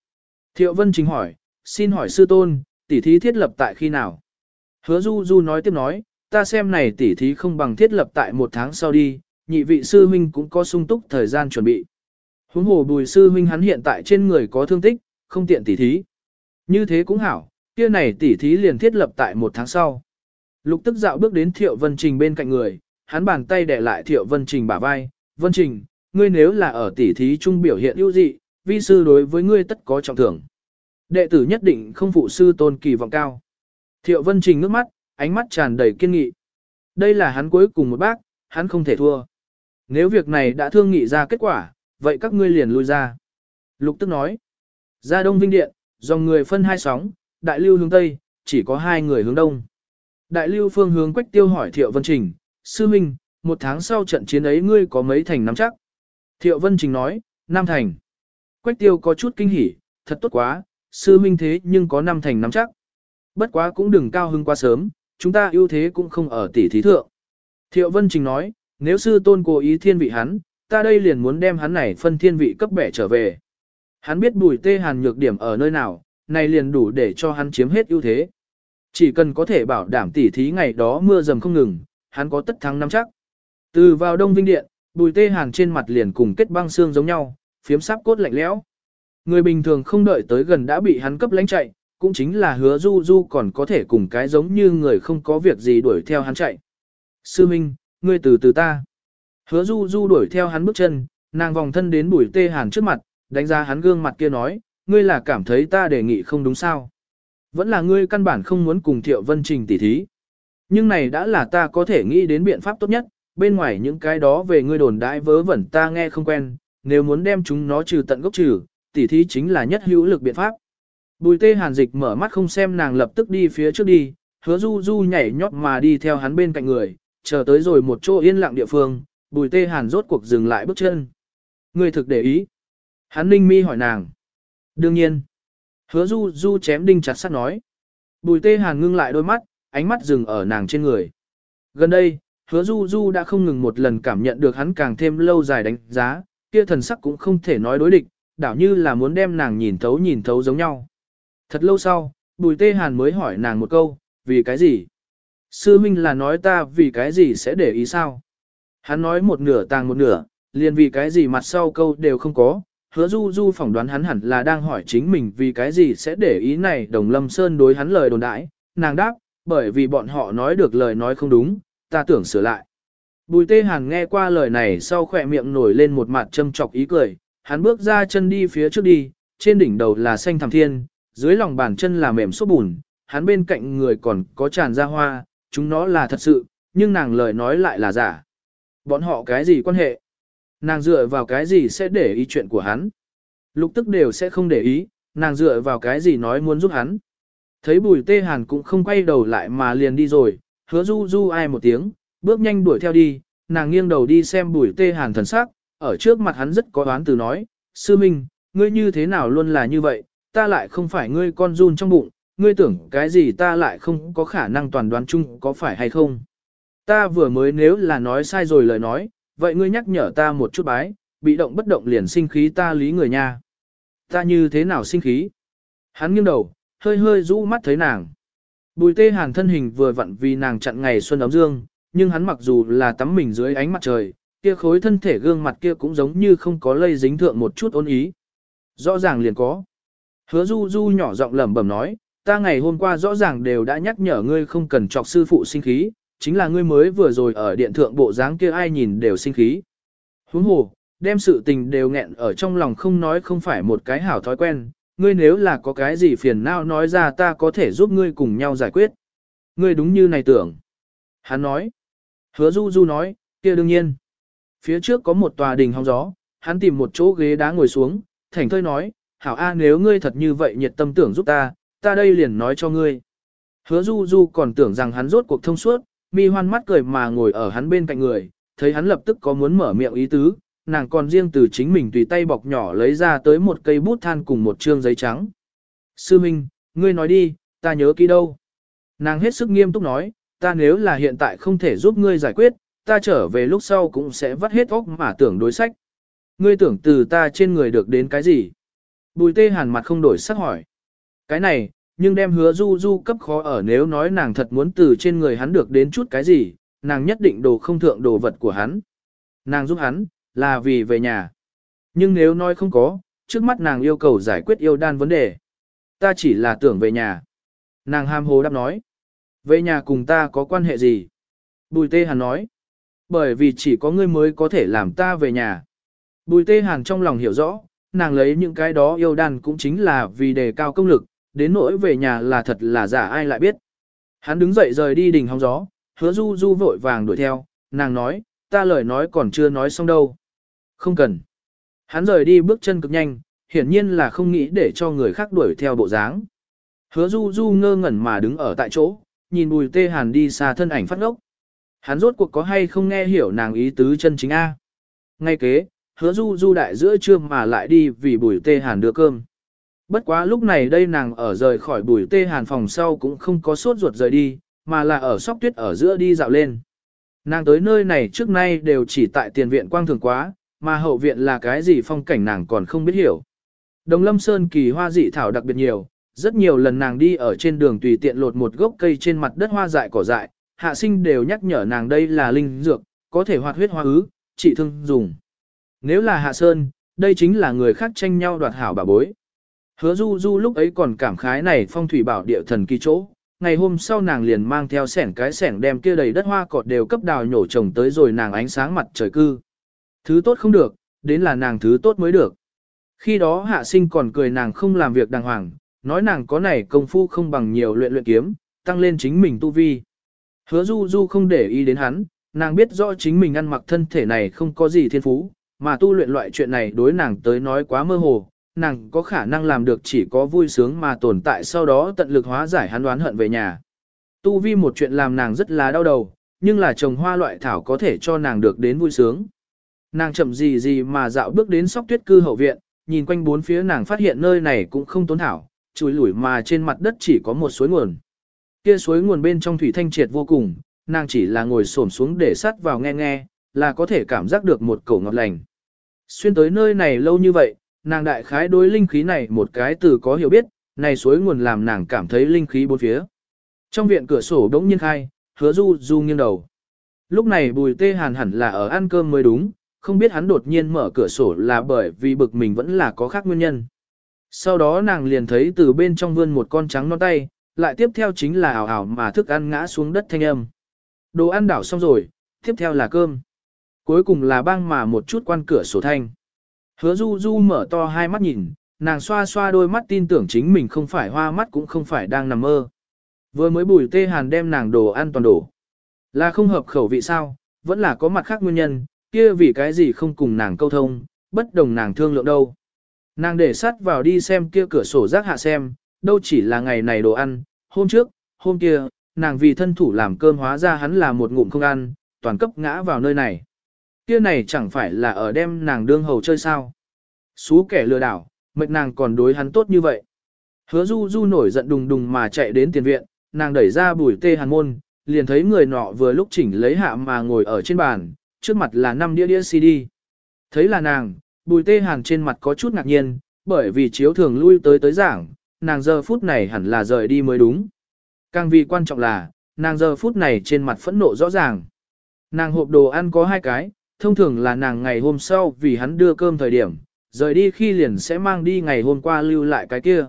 Thiệu Vân chính hỏi, xin hỏi sư tôn, tỷ thí thiết lập tại khi nào? Hứa Du Du nói tiếp nói, ta xem này tỷ thí không bằng thiết lập tại một tháng sau đi, nhị vị sư huynh cũng có sung túc thời gian chuẩn bị. Huống hồ bùi sư huynh hắn hiện tại trên người có thương tích, không tiện tỷ thí. Như thế cũng hảo, kia này tỷ thí liền thiết lập tại một tháng sau. Lục tức dạo bước đến Thiệu Vân Trình bên cạnh người, hắn bàn tay đè lại Thiệu Vân Trình bả vai, Vân Trình, ngươi nếu là ở tỷ thí trung biểu hiện ưu dị, vi sư đối với ngươi tất có trọng thưởng. Đệ tử nhất định không phụ sư tôn kỳ vọng cao. Thiệu Vân Trình nước mắt, ánh mắt tràn đầy kiên nghị. Đây là hắn cuối cùng một bác, hắn không thể thua. Nếu việc này đã thương nghị ra kết quả, vậy các ngươi liền lui ra. Lục tức nói. Ra Đông Vinh Điện, dòng người phân hai sóng, đại lưu hướng Tây, chỉ có hai người hướng Đông. Đại lưu phương hướng Quách Tiêu hỏi Thiệu Vân Trình, Sư Minh, một tháng sau trận chiến ấy ngươi có mấy thành nắm chắc? Thiệu Vân Trình nói, năm thành. Quách Tiêu có chút kinh hỉ, thật tốt quá, Sư Minh thế nhưng có năm thành nắm chắc. Bất quá cũng đừng cao hưng quá sớm, chúng ta ưu thế cũng không ở tỷ thí thượng. Thiệu Vân Trình nói, nếu sư tôn cố ý thiên vị hắn, ta đây liền muốn đem hắn này phân thiên vị cấp bẻ trở về. Hắn biết bùi tê hàn nhược điểm ở nơi nào, này liền đủ để cho hắn chiếm hết ưu thế. Chỉ cần có thể bảo đảm tỉ thí ngày đó mưa dầm không ngừng, hắn có tất thắng nắm chắc. Từ vào đông vinh điện, bùi tê hàn trên mặt liền cùng kết băng xương giống nhau, phiếm sáp cốt lạnh lẽo. Người bình thường không đợi tới gần đã bị hắn cấp lánh chạy, cũng chính là hứa du du còn có thể cùng cái giống như người không có việc gì đuổi theo hắn chạy. Sư Minh, ngươi từ từ ta. Hứa du du đuổi theo hắn bước chân, nàng vòng thân đến bùi tê hàn trước mặt, đánh ra hắn gương mặt kia nói, ngươi là cảm thấy ta đề nghị không đúng sao. Vẫn là ngươi căn bản không muốn cùng thiệu vân trình tỉ thí. Nhưng này đã là ta có thể nghĩ đến biện pháp tốt nhất, bên ngoài những cái đó về ngươi đồn đãi vớ vẩn ta nghe không quen, nếu muốn đem chúng nó trừ tận gốc trừ, tỉ thí chính là nhất hữu lực biện pháp. Bùi tê hàn dịch mở mắt không xem nàng lập tức đi phía trước đi, hứa du du nhảy nhót mà đi theo hắn bên cạnh người, chờ tới rồi một chỗ yên lặng địa phương, bùi tê hàn rốt cuộc dừng lại bước chân. Ngươi thực để ý. Hắn ninh mi hỏi nàng. Đương nhiên. Hứa du du chém đinh chặt sắt nói. Bùi tê hàn ngưng lại đôi mắt, ánh mắt dừng ở nàng trên người. Gần đây, hứa du du đã không ngừng một lần cảm nhận được hắn càng thêm lâu dài đánh giá, kia thần sắc cũng không thể nói đối địch, đảo như là muốn đem nàng nhìn thấu nhìn thấu giống nhau. Thật lâu sau, bùi tê hàn mới hỏi nàng một câu, vì cái gì? Sư Minh là nói ta vì cái gì sẽ để ý sao? Hắn nói một nửa tàng một nửa, liền vì cái gì mặt sau câu đều không có, hứa du du phỏng đoán hắn hẳn là đang hỏi chính mình vì cái gì sẽ để ý này đồng lâm sơn đối hắn lời đồn đãi, nàng đáp, bởi vì bọn họ nói được lời nói không đúng, ta tưởng sửa lại. Bùi tê hàn nghe qua lời này sau khỏe miệng nổi lên một mặt châm chọc ý cười, hắn bước ra chân đi phía trước đi, trên đỉnh đầu là xanh thẳm thiên, dưới lòng bàn chân là mềm xốp bùn, hắn bên cạnh người còn có tràn ra hoa, chúng nó là thật sự, nhưng nàng lời nói lại là giả. Bọn họ cái gì quan hệ? Nàng dựa vào cái gì sẽ để ý chuyện của hắn? Lục tức đều sẽ không để ý, nàng dựa vào cái gì nói muốn giúp hắn? Thấy bùi tê hàn cũng không quay đầu lại mà liền đi rồi, hứa du du ai một tiếng, bước nhanh đuổi theo đi, nàng nghiêng đầu đi xem bùi tê hàn thần sắc, ở trước mặt hắn rất có đoán từ nói, sư minh, ngươi như thế nào luôn là như vậy, ta lại không phải ngươi con run trong bụng, ngươi tưởng cái gì ta lại không có khả năng toàn đoán chung có phải hay không. Ta vừa mới nếu là nói sai rồi lời nói, vậy ngươi nhắc nhở ta một chút bái, bị động bất động liền sinh khí ta lý người nha. Ta như thế nào sinh khí? Hắn nghiêng đầu, hơi hơi rũ mắt thấy nàng. Bùi tê hàn thân hình vừa vặn vì nàng chặn ngày xuân ấm dương, nhưng hắn mặc dù là tắm mình dưới ánh mặt trời, kia khối thân thể gương mặt kia cũng giống như không có lây dính thượng một chút ôn ý. Rõ ràng liền có. Hứa du du nhỏ giọng lẩm bẩm nói, ta ngày hôm qua rõ ràng đều đã nhắc nhở ngươi không cần chọc sư phụ sinh khí, chính là ngươi mới vừa rồi ở điện thượng bộ dáng kia ai nhìn đều sinh khí. Huống hồ, đem sự tình đều nghẹn ở trong lòng không nói không phải một cái hảo thói quen, ngươi nếu là có cái gì phiền não nói ra ta có thể giúp ngươi cùng nhau giải quyết. Ngươi đúng như này tưởng. Hắn nói. Hứa du du nói, kia đương nhiên. Phía trước có một tòa đình hóng gió, hắn tìm một chỗ ghế đá ngồi xuống, thành thơi nói, hảo a nếu ngươi thật như vậy nhiệt tâm tưởng giúp ta, ta đây liền nói cho ngươi. Hứa du du còn tưởng rằng hắn rốt cuộc thông suốt, mi hoan mắt cười mà ngồi ở hắn bên cạnh người, thấy hắn lập tức có muốn mở miệng ý tứ, nàng còn riêng từ chính mình tùy tay bọc nhỏ lấy ra tới một cây bút than cùng một trương giấy trắng. Sư Minh, ngươi nói đi, ta nhớ kỹ đâu. Nàng hết sức nghiêm túc nói, ta nếu là hiện tại không thể giúp ngươi giải quyết, ta trở về lúc sau cũng sẽ vắt hết óc mà tưởng đối sách. Ngươi tưởng từ ta trên người được đến cái gì? Bùi tê hàn mặt không đổi sắc hỏi. Cái này, nhưng đem hứa du du cấp khó ở nếu nói nàng thật muốn từ trên người hắn được đến chút cái gì, nàng nhất định đồ không thượng đồ vật của hắn. Nàng giúp hắn, là vì về nhà. Nhưng nếu nói không có, trước mắt nàng yêu cầu giải quyết yêu đan vấn đề. Ta chỉ là tưởng về nhà. Nàng ham hồ đáp nói. Về nhà cùng ta có quan hệ gì? Bùi tê hàn nói. Bởi vì chỉ có ngươi mới có thể làm ta về nhà. Bùi tê hàn trong lòng hiểu rõ, nàng lấy những cái đó yêu đan cũng chính là vì đề cao công lực, đến nỗi về nhà là thật là giả ai lại biết. Hắn đứng dậy rời đi đỉnh hóng gió, hứa du du vội vàng đuổi theo, nàng nói, ta lời nói còn chưa nói xong đâu. Không cần. Hắn rời đi bước chân cực nhanh, hiển nhiên là không nghĩ để cho người khác đuổi theo bộ dáng. Hứa du du ngơ ngẩn mà đứng ở tại chỗ, nhìn bùi tê hàn đi xa thân ảnh phát ngốc. Hắn rốt cuộc có hay không nghe hiểu nàng ý tứ chân chính A. Ngay kế, hứa du du đại giữa trưa mà lại đi vì bùi tê hàn đưa cơm. Bất quá lúc này đây nàng ở rời khỏi bùi tê hàn phòng sau cũng không có sốt ruột rời đi, mà là ở sóc tuyết ở giữa đi dạo lên. Nàng tới nơi này trước nay đều chỉ tại tiền viện quang thường quá, mà hậu viện là cái gì phong cảnh nàng còn không biết hiểu. Đồng lâm sơn kỳ hoa dị thảo đặc biệt nhiều, rất nhiều lần nàng đi ở trên đường tùy tiện lột một gốc cây trên mặt đất hoa dại cỏ dại, hạ sinh đều nhắc nhở nàng đây là linh dược, có thể hoạt huyết hoa ứ, trị thương dùng. Nếu là hạ sơn, đây chính là người khác tranh nhau đoạt hảo bà bối. Hứa du du lúc ấy còn cảm khái này phong thủy bảo địa thần kỳ chỗ, ngày hôm sau nàng liền mang theo sẻn cái sẻn đem kia đầy đất hoa cọt đều cấp đào nhổ trồng tới rồi nàng ánh sáng mặt trời cư. Thứ tốt không được, đến là nàng thứ tốt mới được. Khi đó hạ sinh còn cười nàng không làm việc đàng hoàng, nói nàng có này công phu không bằng nhiều luyện luyện kiếm, tăng lên chính mình tu vi. Hứa du du không để ý đến hắn, nàng biết rõ chính mình ăn mặc thân thể này không có gì thiên phú, mà tu luyện loại chuyện này đối nàng tới nói quá mơ hồ, nàng có khả năng làm được chỉ có vui sướng mà tồn tại sau đó tận lực hóa giải hắn đoán hận về nhà. Tu vi một chuyện làm nàng rất là đau đầu, nhưng là trồng hoa loại thảo có thể cho nàng được đến vui sướng. Nàng chậm gì gì mà dạo bước đến sóc tuyết cư hậu viện, nhìn quanh bốn phía nàng phát hiện nơi này cũng không tốn thảo, chùi lủi mà trên mặt đất chỉ có một suối nguồn. Kia suối nguồn bên trong thủy thanh triệt vô cùng, nàng chỉ là ngồi xổm xuống để sắt vào nghe nghe, là có thể cảm giác được một cổ ngọt lành. Xuyên tới nơi này lâu như vậy, nàng đại khái đối linh khí này một cái từ có hiểu biết, này suối nguồn làm nàng cảm thấy linh khí bốn phía. Trong viện cửa sổ đống nhiên khai, hứa du du nghiêng đầu. Lúc này bùi tê hàn hẳn là ở ăn cơm mới đúng, không biết hắn đột nhiên mở cửa sổ là bởi vì bực mình vẫn là có khác nguyên nhân. Sau đó nàng liền thấy từ bên trong vươn một con trắng non tay, lại tiếp theo chính là ảo ảo mà thức ăn ngã xuống đất thanh âm. Đồ ăn đảo xong rồi, tiếp theo là cơm. Cuối cùng là băng mà một chút quan cửa sổ thanh. Hứa du du mở to hai mắt nhìn, nàng xoa xoa đôi mắt tin tưởng chính mình không phải hoa mắt cũng không phải đang nằm mơ. Vừa mới bùi tê hàn đem nàng đồ ăn toàn đổ. Là không hợp khẩu vị sao, vẫn là có mặt khác nguyên nhân, kia vì cái gì không cùng nàng câu thông, bất đồng nàng thương lượng đâu. Nàng để sắt vào đi xem kia cửa sổ rác hạ xem, đâu chỉ là ngày này đồ ăn, hôm trước, hôm kia, nàng vì thân thủ làm cơm hóa ra hắn là một ngụm không ăn, toàn cấp ngã vào nơi này. Kia này chẳng phải là ở đem nàng đương hầu chơi sao. Xú kẻ lừa đảo, mệnh nàng còn đối hắn tốt như vậy. Hứa du du nổi giận đùng đùng mà chạy đến tiền viện, nàng đẩy ra bùi tê hàn môn, liền thấy người nọ vừa lúc chỉnh lấy hạ mà ngồi ở trên bàn, trước mặt là năm đĩa đĩa CD. Thấy là nàng, bùi tê hàn trên mặt có chút ngạc nhiên, bởi vì chiếu thường lui tới tới giảng, nàng giờ phút này hẳn là rời đi mới đúng. Càng vì quan trọng là, nàng giờ phút này trên mặt phẫn nộ rõ ràng. Nàng hộp đồ ăn có hai cái, thông thường là nàng ngày hôm sau vì hắn đưa cơm thời điểm, rời đi khi liền sẽ mang đi ngày hôm qua lưu lại cái kia.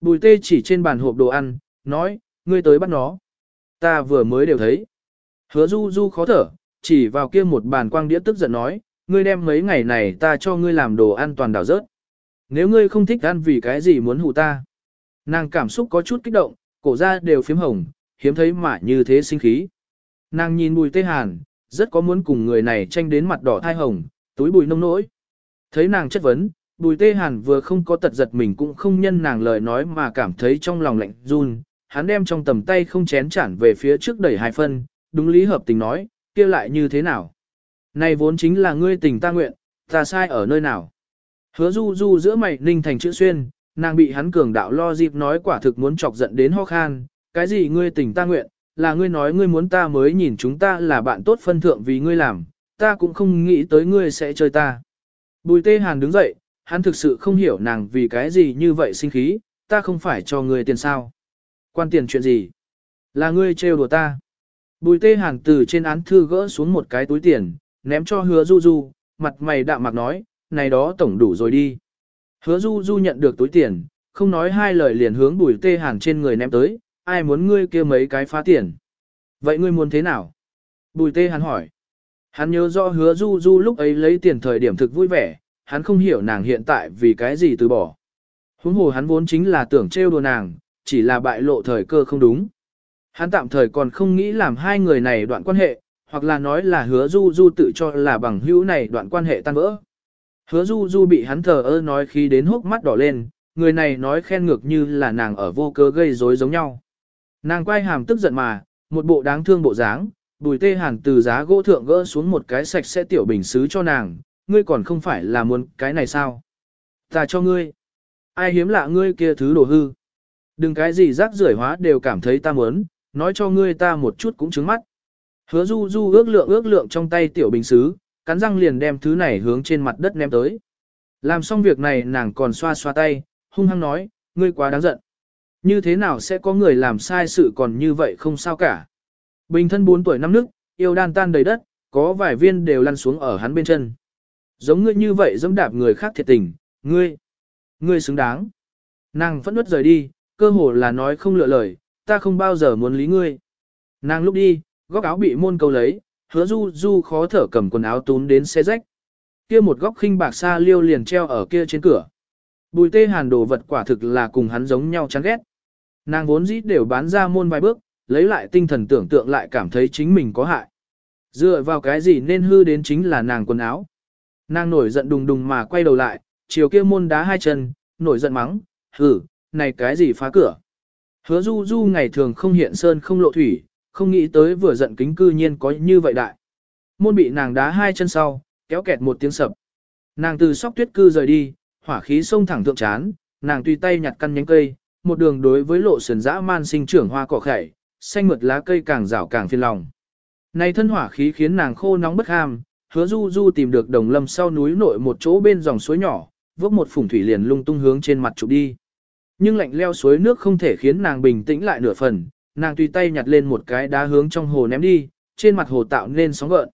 Bùi tê chỉ trên bàn hộp đồ ăn, nói, ngươi tới bắt nó. Ta vừa mới đều thấy. Hứa du du khó thở, chỉ vào kia một bàn quang đĩa tức giận nói, ngươi đem mấy ngày này ta cho ngươi làm đồ ăn toàn đảo rớt. Nếu ngươi không thích ăn vì cái gì muốn hù ta. Nàng cảm xúc có chút kích động, cổ ra đều phím hồng, hiếm thấy mà như thế sinh khí. Nàng nhìn bùi tê hàn, rất có muốn cùng người này tranh đến mặt đỏ thai hồng, túi bùi nông nỗi. Thấy nàng chất vấn, bùi tê hàn vừa không có tật giật mình cũng không nhân nàng lời nói mà cảm thấy trong lòng lạnh run. Hắn đem trong tầm tay không chén chản về phía trước đẩy hai phân, đúng lý hợp tình nói, kia lại như thế nào? Này vốn chính là ngươi tình ta nguyện, ta sai ở nơi nào? Hứa du du giữa mày ninh thành chữ xuyên, nàng bị hắn cường đạo lo dịp nói quả thực muốn chọc giận đến ho khan, cái gì ngươi tình ta nguyện, là ngươi nói ngươi muốn ta mới nhìn chúng ta là bạn tốt phân thượng vì ngươi làm, ta cũng không nghĩ tới ngươi sẽ chơi ta. Bùi tê hàn đứng dậy, hắn thực sự không hiểu nàng vì cái gì như vậy sinh khí, ta không phải cho ngươi tiền sao. Quan tiền chuyện gì? Là ngươi trêu đùa ta. Bùi tê hàn từ trên án thư gỡ xuống một cái túi tiền, ném cho hứa du du, mặt mày đạm mạc nói, này đó tổng đủ rồi đi. Hứa du du nhận được túi tiền, không nói hai lời liền hướng bùi tê hàn trên người ném tới, ai muốn ngươi kia mấy cái phá tiền. Vậy ngươi muốn thế nào? Bùi tê hắn hỏi. Hắn nhớ rõ hứa du du lúc ấy lấy tiền thời điểm thực vui vẻ, hắn không hiểu nàng hiện tại vì cái gì từ bỏ. Huống hồ hắn vốn chính là tưởng trêu đùa nàng, chỉ là bại lộ thời cơ không đúng. Hắn tạm thời còn không nghĩ làm hai người này đoạn quan hệ, hoặc là nói là hứa du du tự cho là bằng hữu này đoạn quan hệ tan vỡ. Hứa du du bị hắn thờ ơ nói khi đến hốc mắt đỏ lên, người này nói khen ngược như là nàng ở vô cớ gây rối giống nhau. Nàng quay hàm tức giận mà, một bộ đáng thương bộ dáng, bùi tê hàn từ giá gỗ thượng gỡ xuống một cái sạch sẽ tiểu bình xứ cho nàng, ngươi còn không phải là muốn cái này sao? Ta cho ngươi. Ai hiếm lạ ngươi kia thứ đồ hư. Đừng cái gì rác rưởi hóa đều cảm thấy ta muốn, nói cho ngươi ta một chút cũng trứng mắt. Hứa du du ước lượng ước lượng trong tay tiểu bình xứ, cắn răng liền đem thứ này hướng trên mặt đất ném tới. Làm xong việc này nàng còn xoa xoa tay, hung hăng nói, ngươi quá đáng giận. Như thế nào sẽ có người làm sai sự còn như vậy không sao cả. Bình thân 4 tuổi năm nước, yêu đan tan đầy đất, có vài viên đều lăn xuống ở hắn bên chân. Giống ngươi như vậy dẫm đạp người khác thiệt tình, ngươi, ngươi xứng đáng. Nàng phẫn nứt rời đi, cơ hồ là nói không lựa lời, ta không bao giờ muốn lý ngươi. Nàng lúc đi, góc áo bị môn câu lấy, hứa du du khó thở cầm quần áo tún đến xe rách. Kia một góc khinh bạc xa liêu liền treo ở kia trên cửa. Bùi tê hàn đồ vật quả thực là cùng hắn giống nhau chán ghét. Nàng vốn dĩ đều bán ra môn vài bước, lấy lại tinh thần tưởng tượng lại cảm thấy chính mình có hại. Dựa vào cái gì nên hư đến chính là nàng quần áo. Nàng nổi giận đùng đùng mà quay đầu lại, chiều kia môn đá hai chân, nổi giận mắng, hử, này cái gì phá cửa. Hứa du du ngày thường không hiện sơn không lộ thủy, không nghĩ tới vừa giận kính cư nhiên có như vậy đại. Môn bị nàng đá hai chân sau, kéo kẹt một tiếng sập. Nàng từ sóc tuyết cư rời đi, hỏa khí sông thẳng thượng chán, nàng tùy tay nhặt căn nhánh cây, một đường đối với lộ sườn dã man sinh trưởng hoa cỏ khẩy, xanh mượt lá cây càng rảo càng phiền lòng. Này thân hỏa khí khiến nàng khô nóng bất ham, hứa du du tìm được đồng lâm sau núi nội một chỗ bên dòng suối nhỏ, vốc một phủng thủy liền lung tung hướng trên mặt chụp đi. Nhưng lạnh leo suối nước không thể khiến nàng bình tĩnh lại nửa phần, nàng tùy tay nhặt lên một cái đá hướng trong hồ ném đi, trên mặt hồ tạo nên sóng gợn.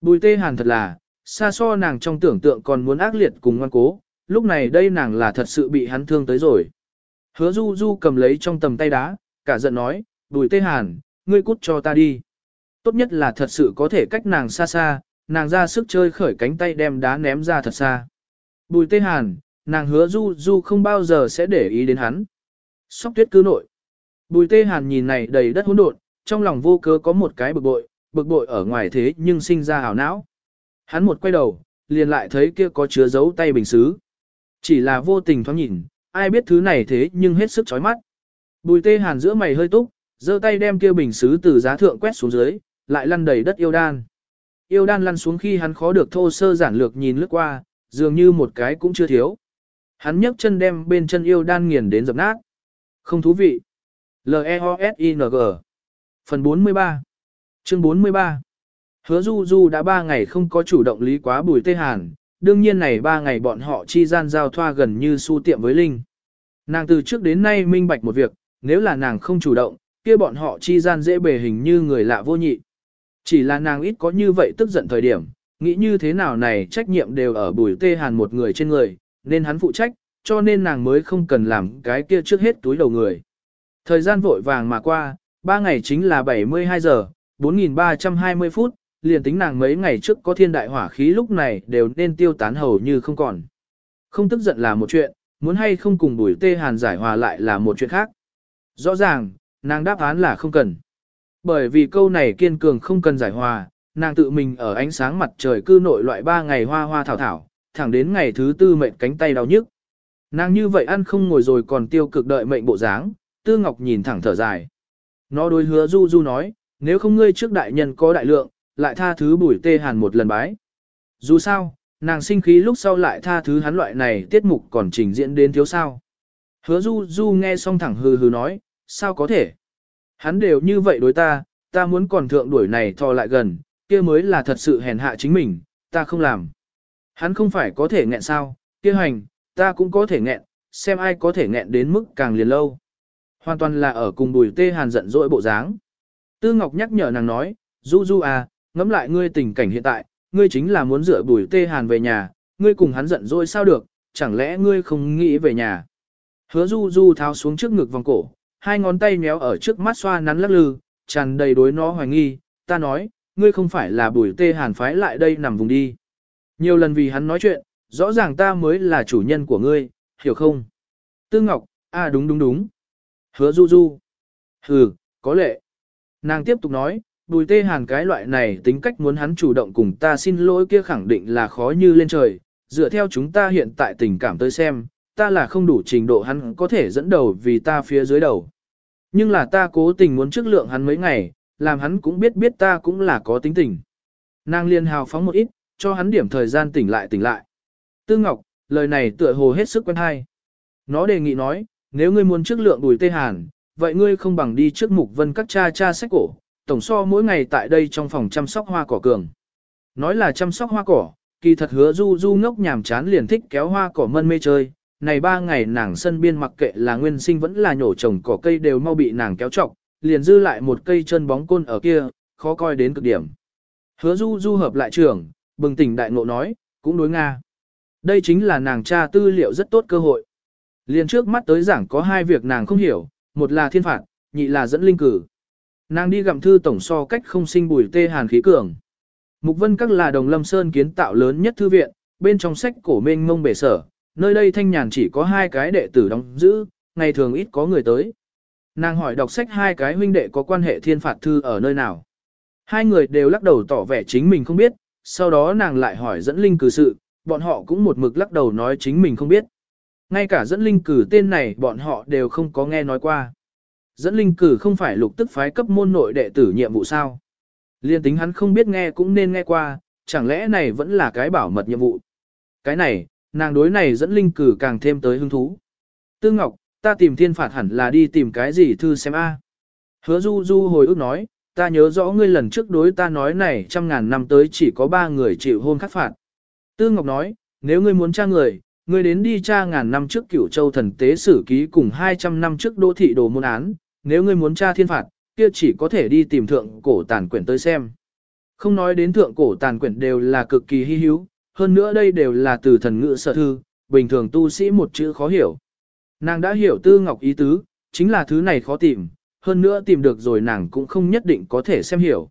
Bùi tê hàn thật là, xa so nàng trong tưởng tượng còn muốn ác liệt cùng ngoan cố, lúc này đây nàng là thật sự bị hắn thương tới rồi. Hứa du du cầm lấy trong tầm tay đá, cả giận nói, bùi tê hàn, ngươi cút cho ta đi. Tốt nhất là thật sự có thể cách nàng xa xa, nàng ra sức chơi khởi cánh tay đem đá ném ra thật xa. Bùi tê hàn, nàng hứa du du không bao giờ sẽ để ý đến hắn. Sóc tuyết cứ nội. Bùi tê hàn nhìn này đầy đất hỗn độn, trong lòng vô cớ có một cái bực bội, bực bội ở ngoài thế nhưng sinh ra hào não. Hắn một quay đầu, liền lại thấy kia có chứa dấu tay bình xứ. Chỉ là vô tình thoáng nhìn, ai biết thứ này thế nhưng hết sức chói mắt. Bùi tê hàn giữa mày hơi túc, giơ tay đem kia bình xứ từ giá thượng quét xuống dưới, lại lăn đầy đất yêu đan. Yêu đan lăn xuống khi hắn khó được thô sơ giản lược nhìn lướt qua, dường như một cái cũng chưa thiếu. Hắn nhấc chân đem bên chân yêu đan nghiền đến dập nát. Không thú vị. L-E-O-S-I-N-G Phần 43 Chương 43 Hứa Du Du đã 3 ngày không có chủ động lý quá bùi tê hàn, đương nhiên này ba ngày bọn họ chi gian giao thoa gần như su tiệm với Linh. Nàng từ trước đến nay minh bạch một việc, nếu là nàng không chủ động, kia bọn họ chi gian dễ bề hình như người lạ vô nhị. Chỉ là nàng ít có như vậy tức giận thời điểm, nghĩ như thế nào này trách nhiệm đều ở bùi tê hàn một người trên người, nên hắn phụ trách, cho nên nàng mới không cần làm cái kia trước hết túi đầu người. Thời gian vội vàng mà qua, 3 ngày chính là 72 giờ, 4.320 phút, liền tính nàng mấy ngày trước có thiên đại hỏa khí lúc này đều nên tiêu tán hầu như không còn. Không tức giận là một chuyện, muốn hay không cùng bùi tê hàn giải hòa lại là một chuyện khác. Rõ ràng, nàng đáp án là không cần. Bởi vì câu này kiên cường không cần giải hòa, nàng tự mình ở ánh sáng mặt trời cư nội loại ba ngày hoa hoa thảo thảo, thẳng đến ngày thứ tư mệnh cánh tay đau nhức. Nàng như vậy ăn không ngồi rồi còn tiêu cực đợi mệnh bộ dáng, Tư Ngọc nhìn thẳng thở dài. Nó đối hứa Du Du nói, nếu không ngươi trước đại nhân có đại lượng, lại tha thứ bùi tê hàn một lần bái. Dù sao, nàng sinh khí lúc sau lại tha thứ hắn loại này tiết mục còn trình diễn đến thiếu sao. Hứa Du Du nghe xong thẳng hừ hừ nói, sao có thể? Hắn đều như vậy đối ta, ta muốn còn thượng đuổi này thò lại gần, kia mới là thật sự hèn hạ chính mình, ta không làm. Hắn không phải có thể nghẹn sao, kia hành, ta cũng có thể nghẹn, xem ai có thể nghẹn đến mức càng liền lâu. Hoàn toàn là ở cùng bùi tê hàn giận dỗi bộ dáng. Tư Ngọc nhắc nhở nàng nói, Du Du à, ngẫm lại ngươi tình cảnh hiện tại, ngươi chính là muốn rửa bùi tê hàn về nhà, ngươi cùng hắn giận dỗi sao được, chẳng lẽ ngươi không nghĩ về nhà. Hứa Du Du tháo xuống trước ngực vòng cổ, hai ngón tay méo ở trước mắt xoa nắn lắc lư, tràn đầy đối nó hoài nghi, ta nói, ngươi không phải là bùi tê hàn phái lại đây nằm vùng đi. Nhiều lần vì hắn nói chuyện, rõ ràng ta mới là chủ nhân của ngươi, hiểu không? Tư Ngọc, à đúng đúng đúng. Hứa du du. Hừ, có lệ. Nàng tiếp tục nói, bùi tê hàn cái loại này tính cách muốn hắn chủ động cùng ta xin lỗi kia khẳng định là khó như lên trời. Dựa theo chúng ta hiện tại tình cảm tới xem, ta là không đủ trình độ hắn có thể dẫn đầu vì ta phía dưới đầu. Nhưng là ta cố tình muốn trước lượng hắn mấy ngày, làm hắn cũng biết biết ta cũng là có tính tình. Nàng liên hào phóng một ít, cho hắn điểm thời gian tỉnh lại tỉnh lại. Tư Ngọc, lời này tựa hồ hết sức quen hay. Nó đề nghị nói, nếu ngươi muốn trước lượng đùi tê hàn, vậy ngươi không bằng đi trước mục vân các cha cha sách cổ, tổng so mỗi ngày tại đây trong phòng chăm sóc hoa cỏ cường. Nói là chăm sóc hoa cỏ, kỳ thật hứa du du ngốc nhàm chán liền thích kéo hoa cỏ mân mê chơi. Này ba ngày nàng sân biên mặc kệ là nguyên sinh vẫn là nhổ trồng cỏ cây đều mau bị nàng kéo trọc, liền dư lại một cây chân bóng côn ở kia, khó coi đến cực điểm. Hứa du du hợp lại trưởng, bừng tỉnh đại ngộ nói, cũng đối Nga. Đây chính là nàng tra tư liệu rất tốt cơ hội. Liền trước mắt tới giảng có hai việc nàng không hiểu, một là thiên phạt, nhị là dẫn linh cử. Nàng đi gặm thư tổng so cách không sinh bùi tê hàn khí cường. Mục vân các là đồng lâm sơn kiến tạo lớn nhất thư viện, bên trong sách cổ mênh mông bể sở, nơi đây thanh nhàn chỉ có hai cái đệ tử đóng giữ, ngày thường ít có người tới. Nàng hỏi đọc sách hai cái huynh đệ có quan hệ thiên phạt thư ở nơi nào. Hai người đều lắc đầu tỏ vẻ chính mình không biết, sau đó nàng lại hỏi dẫn linh cử sự, bọn họ cũng một mực lắc đầu nói chính mình không biết. Ngay cả dẫn linh cử tên này bọn họ đều không có nghe nói qua. Dẫn linh cử không phải lục tức phái cấp môn nội đệ tử nhiệm vụ sao. Liên tính hắn không biết nghe cũng nên nghe qua, chẳng lẽ này vẫn là cái bảo mật nhiệm vụ. Cái này, nàng đối này dẫn linh cử càng thêm tới hứng thú. Tư Ngọc, ta tìm thiên phạt hẳn là đi tìm cái gì thư xem a. Hứa du du hồi ức nói, ta nhớ rõ ngươi lần trước đối ta nói này trăm ngàn năm tới chỉ có ba người chịu hôn khắc phạt. Tư Ngọc nói, nếu ngươi muốn tra người, ngươi đến đi tra ngàn năm trước cửu châu thần tế sử ký cùng 200 năm trước đô thị đồ môn án, nếu ngươi muốn tra thiên phạt, kia chỉ có thể đi tìm thượng cổ tàn quyển tới xem. Không nói đến thượng cổ tàn quyển đều là cực kỳ hy hữu, hơn nữa đây đều là từ thần ngữ sở thư, bình thường tu sĩ một chữ khó hiểu. Nàng đã hiểu tư ngọc ý tứ, chính là thứ này khó tìm, hơn nữa tìm được rồi nàng cũng không nhất định có thể xem hiểu.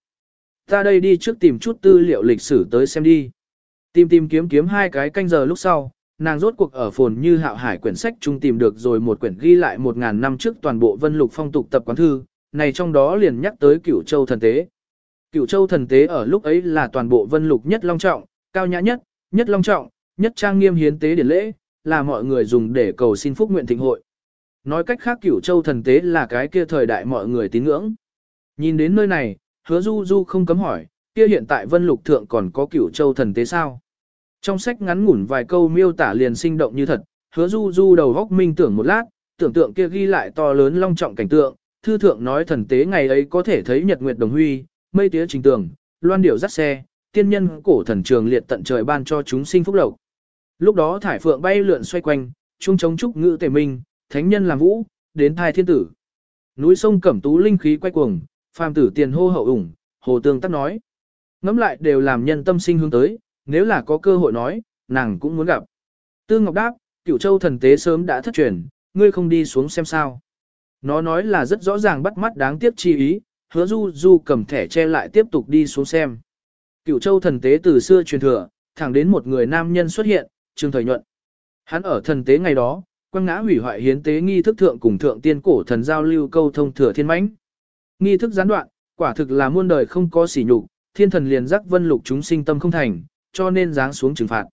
Ta đây đi trước tìm chút tư liệu lịch sử tới xem đi. Tìm tìm kiếm kiếm hai cái canh giờ lúc sau, nàng rốt cuộc ở phồn như hạo hải quyển sách chung tìm được rồi một quyển ghi lại một ngàn năm trước toàn bộ vân lục phong tục tập quán thư, này trong đó liền nhắc tới cửu châu thần tế. Cửu châu thần tế ở lúc ấy là toàn bộ vân lục nhất long trọng, cao nhã nhất, nhất long trọng, nhất trang nghiêm hiến tế điển lễ, là mọi người dùng để cầu xin phúc nguyện thịnh hội. Nói cách khác cửu châu thần tế là cái kia thời đại mọi người tín ngưỡng. Nhìn đến nơi này, hứa du du không cấm hỏi, kia hiện tại vân lục thượng còn có cửu châu thần tế sao? Trong sách ngắn ngủn vài câu miêu tả liền sinh động như thật, hứa du du đầu góc minh tưởng một lát, tưởng tượng kia ghi lại to lớn long trọng cảnh tượng, thư thượng nói thần tế ngày ấy có thể thấy nhật nguyệt đồng huy, mây tía trình tường, loan điểu dắt xe, tiên nhân cổ thần trường liệt tận trời ban cho chúng sinh phúc lộc. Lúc đó thải phượng bay lượn xoay quanh, trung chống trúc ngữ tề minh, thánh nhân làm vũ, đến thai thiên tử. Núi sông cẩm tú linh khí quay cuồng, phàm tử tiền hô hậu ủng, hồ tương tắc nói. Ngắm lại đều làm nhân tâm sinh hướng tới, nếu là có cơ hội nói, nàng cũng muốn gặp. Tư Ngọc đáp, cửu châu thần tế sớm đã thất truyền, ngươi không đi xuống xem sao. Nó nói là rất rõ ràng bắt mắt đáng tiếc chi ý, hứa du du cầm thẻ che lại tiếp tục đi xuống xem. Cửu châu thần tế từ xưa truyền thừa, thẳng đến một người nam nhân xuất hiện, trương thời nhuận. Hắn ở thần tế ngày đó, quăng ngã hủy hoại hiến tế nghi thức thượng cùng thượng tiên cổ thần giao lưu câu thông thừa thiên mãnh. Nghi thức gián đoạn, quả thực là muôn đời không có sỉ nhục, thiên thần liền giác vân lục chúng sinh tâm không thành, cho nên giáng xuống trừng phạt.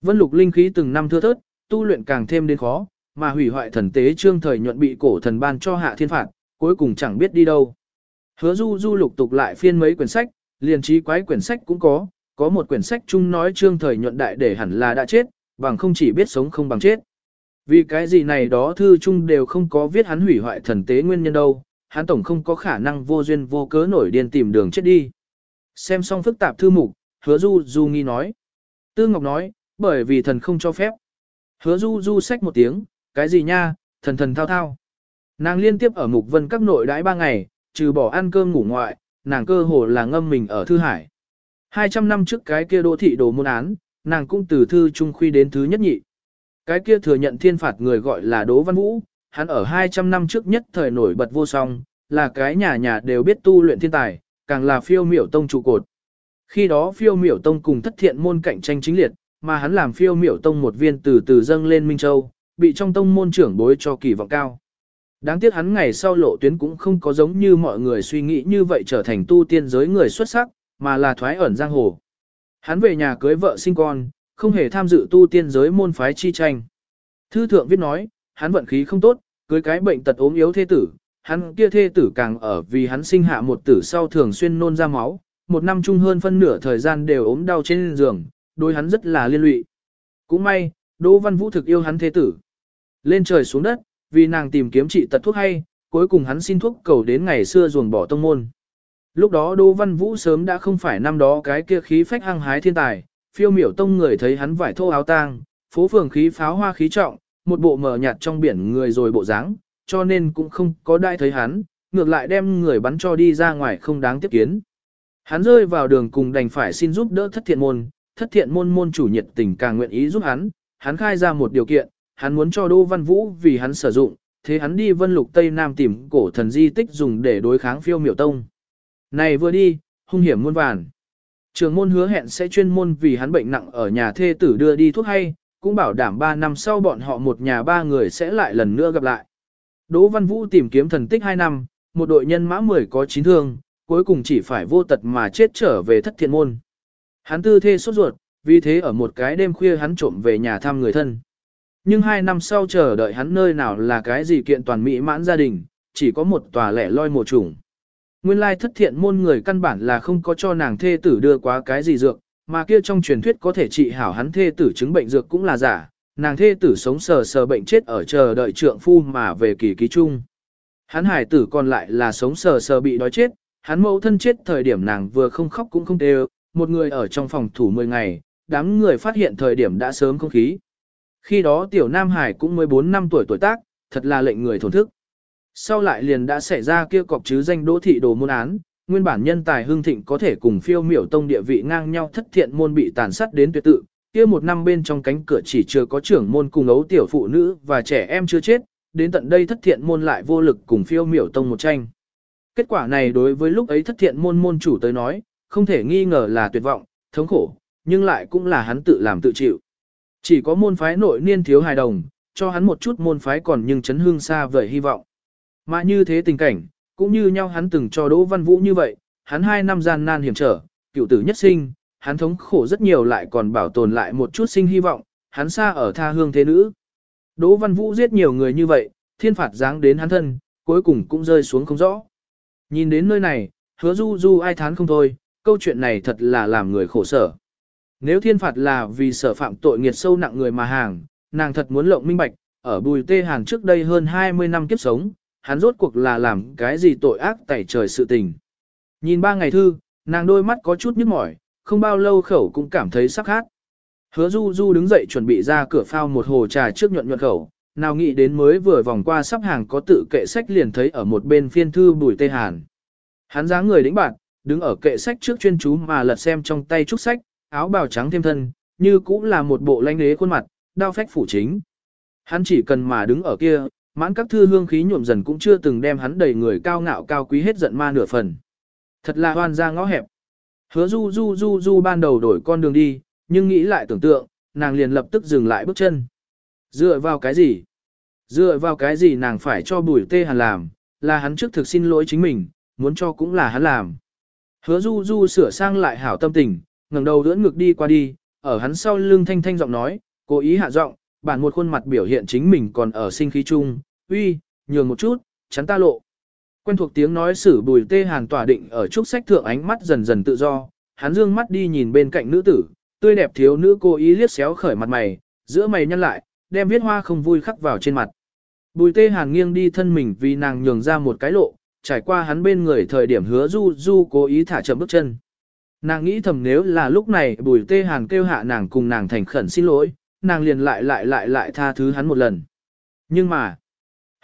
Vân lục linh khí từng năm thưa thớt, tu luyện càng thêm đến khó, mà hủy hoại thần tế trương thời nhuận bị cổ thần ban cho hạ thiên phạt, cuối cùng chẳng biết đi đâu. Hứa du du lục tục lại phiên mấy quyển sách, liền trí quái quyển sách cũng có, có một quyển sách chung nói trương thời nhuận đại để hẳn là đã chết, bằng không chỉ biết sống không bằng chết. Vì cái gì này đó thư chung đều không có viết hắn hủy hoại thần tế nguyên nhân đâu, hắn tổng không có khả năng vô duyên vô cớ nổi điên tìm đường chết đi. Xem xong phức tạp thư mục, hứa du du nghi nói. Tư Ngọc nói, bởi vì thần không cho phép. Hứa du du xách một tiếng, cái gì nha, thần thần thao thao. Nàng liên tiếp ở mục vân các nội đãi ba ngày, trừ bỏ ăn cơm ngủ ngoại, nàng cơ hồ là ngâm mình ở thư hải. 200 năm trước cái kia đô thị đồ môn án, nàng cũng từ thư trung khuy đến thứ nhất nhị. Cái kia thừa nhận thiên phạt người gọi là Đỗ Văn Vũ, hắn ở 200 năm trước nhất thời nổi bật vô song, là cái nhà nhà đều biết tu luyện thiên tài, càng là phiêu miểu tông trụ cột. Khi đó phiêu miểu tông cùng thất thiện môn cạnh tranh chính liệt, mà hắn làm phiêu miểu tông một viên từ từ dâng lên Minh Châu, bị trong tông môn trưởng bối cho kỳ vọng cao. Đáng tiếc hắn ngày sau lộ tuyến cũng không có giống như mọi người suy nghĩ như vậy trở thành tu tiên giới người xuất sắc, mà là thoái ẩn giang hồ. Hắn về nhà cưới vợ sinh con, không hề tham dự tu tiên giới môn phái chi tranh. Thư thượng viết nói, hắn vận khí không tốt, cưới cái bệnh tật ốm yếu thê tử, hắn kia thê tử càng ở vì hắn sinh hạ một tử sau thường xuyên nôn ra máu, một năm chung hơn phân nửa thời gian đều ốm đau trên giường, đôi hắn rất là liên lụy. Cũng may, Đỗ Văn Vũ thực yêu hắn thế tử. Lên trời xuống đất, vì nàng tìm kiếm trị tật thuốc hay, cuối cùng hắn xin thuốc cầu đến ngày xưa ruồng bỏ tông môn. Lúc đó Đỗ Văn Vũ sớm đã không phải năm đó cái kia khí phách hăng hái thiên tài, phiêu miểu tông người thấy hắn vải thô áo tang, phố phường khí pháo hoa khí trọng, một bộ mờ nhạt trong biển người rồi bộ dáng, cho nên cũng không có đại thấy hắn, ngược lại đem người bắn cho đi ra ngoài không đáng tiếp kiến. Hắn rơi vào đường cùng đành phải xin giúp đỡ thất thiện môn, thất thiện môn môn chủ nhiệt tình càng nguyện ý giúp hắn, hắn khai ra một điều kiện, hắn muốn cho Đỗ Văn Vũ vì hắn sử dụng, thế hắn đi vân lục Tây Nam tìm cổ thần di tích dùng để đối kháng phiêu miểu tông. Này vừa đi, hung hiểm muôn vàn. Trường môn hứa hẹn sẽ chuyên môn vì hắn bệnh nặng ở nhà thê tử đưa đi thuốc hay, cũng bảo đảm 3 năm sau bọn họ một nhà ba người sẽ lại lần nữa gặp lại. Đỗ Văn Vũ tìm kiếm thần tích 2 năm, một đội nhân mã 10 có 9 thương, cuối cùng chỉ phải vô tật mà chết trở về thất thiện môn. Hắn tư thê sốt ruột, vì thế ở một cái đêm khuya hắn trộm về nhà thăm người thân. Nhưng hai năm sau chờ đợi hắn nơi nào là cái gì kiện toàn mỹ mãn gia đình, chỉ có một tòa lẻ loi mùa trùng. Nguyên lai thất thiện môn người căn bản là không có cho nàng thê tử đưa quá cái gì dược, mà kia trong truyền thuyết có thể trị hảo hắn thê tử chứng bệnh dược cũng là giả, nàng thê tử sống sờ sờ bệnh chết ở chờ đợi trượng phu mà về kỳ ký chung. Hắn hải tử còn lại là sống sờ sờ bị đói chết, hắn mẫu thân chết thời điểm nàng vừa không khóc cũng không đều, một người ở trong phòng thủ 10 ngày, đám người phát hiện thời điểm đã sớm không khí. Khi đó tiểu Nam Hải cũng 14 năm tuổi tuổi tác, thật là lệnh người thổn thức. Sau lại liền đã xảy ra kia cọc chứ danh đỗ thị đồ môn án, nguyên bản nhân tài hương thịnh có thể cùng phiêu miểu tông địa vị ngang nhau thất thiện môn bị tàn sát đến tuyệt tự, kia một năm bên trong cánh cửa chỉ chưa có trưởng môn cùng ấu tiểu phụ nữ và trẻ em chưa chết, đến tận đây thất thiện môn lại vô lực cùng phiêu miểu tông một tranh. Kết quả này đối với lúc ấy thất thiện môn môn chủ tới nói, không thể nghi ngờ là tuyệt vọng, thống khổ, nhưng lại cũng là hắn tự làm tự chịu. Chỉ có môn phái nội niên thiếu hài đồng, cho hắn một chút môn phái còn nhưng chấn hương xa vời hy vọng. Mà như thế tình cảnh, cũng như nhau hắn từng cho Đỗ Văn Vũ như vậy, hắn hai năm gian nan hiểm trở, cựu tử nhất sinh, hắn thống khổ rất nhiều lại còn bảo tồn lại một chút sinh hy vọng, hắn xa ở tha hương thế nữ. Đỗ Văn Vũ giết nhiều người như vậy, thiên phạt giáng đến hắn thân, cuối cùng cũng rơi xuống không rõ. Nhìn đến nơi này, hứa du du ai thán không thôi, câu chuyện này thật là làm người khổ sở. Nếu thiên phạt là vì sở phạm tội nghiệt sâu nặng người mà hàng, nàng thật muốn lộng minh bạch, ở bùi tê hàn trước đây hơn 20 năm kiếp sống, hắn rốt cuộc là làm cái gì tội ác tẩy trời sự tình. Nhìn ba ngày thư, nàng đôi mắt có chút nhức mỏi, không bao lâu khẩu cũng cảm thấy sắc khát. Hứa du du đứng dậy chuẩn bị ra cửa phao một hồ trà trước nhuận nhuận khẩu, nào nghĩ đến mới vừa vòng qua sắp hàng có tự kệ sách liền thấy ở một bên phiên thư bùi tê hàn. Hắn dáng người đĩnh bạn, đứng ở kệ sách trước chuyên chú mà lật xem trong tay trúc sách, áo bào trắng thêm thân, như cũng là một bộ lanh đế khuôn mặt, đao phách phủ chính. Hắn chỉ cần mà đứng ở kia, mãn các thư hương khí nhuộm dần cũng chưa từng đem hắn đầy người cao ngạo cao quý hết giận ma nửa phần. Thật là hoan ra ngõ hẹp. Hứa du du du du ban đầu đổi con đường đi, nhưng nghĩ lại tưởng tượng, nàng liền lập tức dừng lại bước chân. Dựa vào cái gì? Dựa vào cái gì nàng phải cho bùi tê hàn làm, là hắn trước thực xin lỗi chính mình, muốn cho cũng là hắn làm. Hứa du du sửa sang lại hảo tâm tình, ngẩng đầu đỡ ngực đi qua đi, ở hắn sau lưng thanh thanh giọng nói, cố ý hạ giọng, bản một khuôn mặt biểu hiện chính mình còn ở sinh khí chung, uy, nhường một chút, chắn ta lộ. Quen thuộc tiếng nói sử bùi tê hàn tỏa định ở trúc sách thượng ánh mắt dần dần tự do, hắn dương mắt đi nhìn bên cạnh nữ tử, tươi đẹp thiếu nữ cố ý liếc xéo khởi mặt mày, giữa mày nhăn lại, đem viết hoa không vui khắc vào trên mặt. Bùi tê hàn nghiêng đi thân mình vì nàng nhường ra một cái lộ, trải qua hắn bên người thời điểm hứa du du cố ý thả chậm bước chân. Nàng nghĩ thầm nếu là lúc này bùi tê hàn kêu hạ nàng cùng nàng thành khẩn xin lỗi, nàng liền lại lại lại lại tha thứ hắn một lần. Nhưng mà,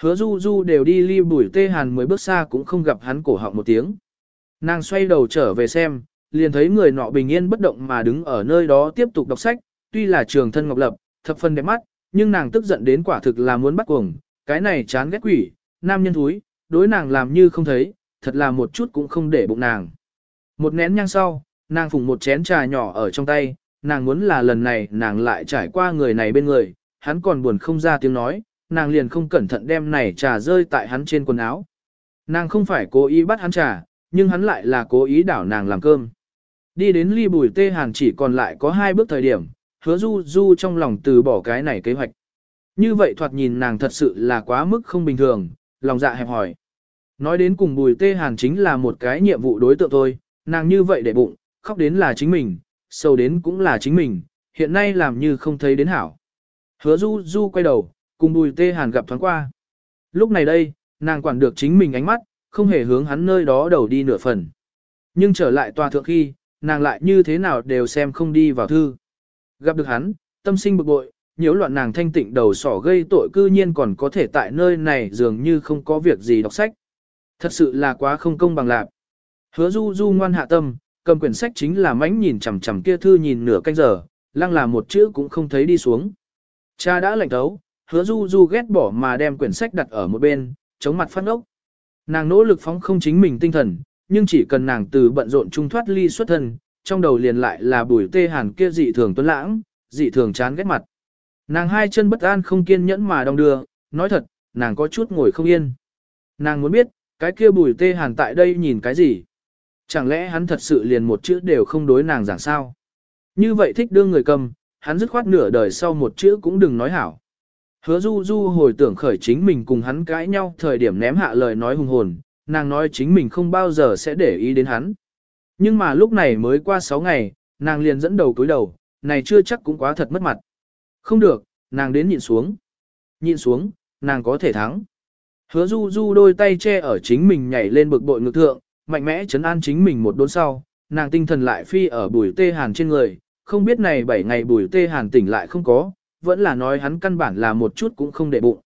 hứa du du đều đi ly bùi tê hàn mới bước xa cũng không gặp hắn cổ họng một tiếng. Nàng xoay đầu trở về xem, liền thấy người nọ bình yên bất động mà đứng ở nơi đó tiếp tục đọc sách, tuy là trường thân ngọc lập, thập phần đẹp mắt, nhưng nàng tức giận đến quả thực là muốn bắt cuồng, cái này chán ghét quỷ, nam nhân thúi, đối nàng làm như không thấy, thật là một chút cũng không để bụng nàng. Một nén nhang sau, nàng phùng một chén trà nhỏ ở trong tay, nàng muốn là lần này nàng lại trải qua người này bên người, hắn còn buồn không ra tiếng nói, nàng liền không cẩn thận đem này trà rơi tại hắn trên quần áo. Nàng không phải cố ý bắt hắn trà, nhưng hắn lại là cố ý đảo nàng làm cơm. Đi đến ly bùi tê hàn chỉ còn lại có hai bước thời điểm, hứa du du trong lòng từ bỏ cái này kế hoạch. Như vậy thoạt nhìn nàng thật sự là quá mức không bình thường, lòng dạ hẹp hỏi. Nói đến cùng bùi tê hàn chính là một cái nhiệm vụ đối tượng thôi, nàng như vậy để bụng, khóc đến là chính mình, sâu đến cũng là chính mình, hiện nay làm như không thấy đến hảo. Hứa du du quay đầu, cùng bùi tê hàn gặp thoáng qua. Lúc này đây, nàng quản được chính mình ánh mắt, không hề hướng hắn nơi đó đầu đi nửa phần. Nhưng trở lại tòa thượng khi, nàng lại như thế nào đều xem không đi vào thư. Gặp được hắn, tâm sinh bực bội, nhiễu loạn nàng thanh tịnh đầu sỏ gây tội cư nhiên còn có thể tại nơi này dường như không có việc gì đọc sách. Thật sự là quá không công bằng lạc. Hứa du du ngoan hạ tâm, cầm quyển sách chính là mánh nhìn chằm chằm kia thư nhìn nửa canh giờ, lăng là một chữ cũng không thấy đi xuống. Cha đã lệnh thấu, hứa du du ghét bỏ mà đem quyển sách đặt ở một bên, chống mặt phát ốc. Nàng nỗ lực phóng không chính mình tinh thần, nhưng chỉ cần nàng từ bận rộn trung thoát ly xuất thân, trong đầu liền lại là bùi tê hàn kia dị thường tuấn lãng, dị thường chán ghét mặt. Nàng hai chân bất an không kiên nhẫn mà đong đưa, nói thật, nàng có chút ngồi không yên. Nàng muốn biết, cái kia bùi tê hàn tại đây nhìn cái gì? Chẳng lẽ hắn thật sự liền một chữ đều không đối nàng giảng sao? Như vậy thích đương người cầm, hắn dứt khoát nửa đời sau một chữ cũng đừng nói hảo. Hứa du du hồi tưởng khởi chính mình cùng hắn cãi nhau thời điểm ném hạ lời nói hùng hồn, nàng nói chính mình không bao giờ sẽ để ý đến hắn. Nhưng mà lúc này mới qua 6 ngày, nàng liền dẫn đầu cúi đầu, này chưa chắc cũng quá thật mất mặt. Không được, nàng đến nhịn xuống. Nhịn xuống, nàng có thể thắng. Hứa du du đôi tay che ở chính mình nhảy lên bực bội ngực thượng, mạnh mẽ chấn an chính mình một đốn sau, nàng tinh thần lại phi ở bùi tê hàn trên người, không biết này 7 ngày bùi tê hàn tỉnh lại không có, vẫn là nói hắn căn bản là một chút cũng không để bụng.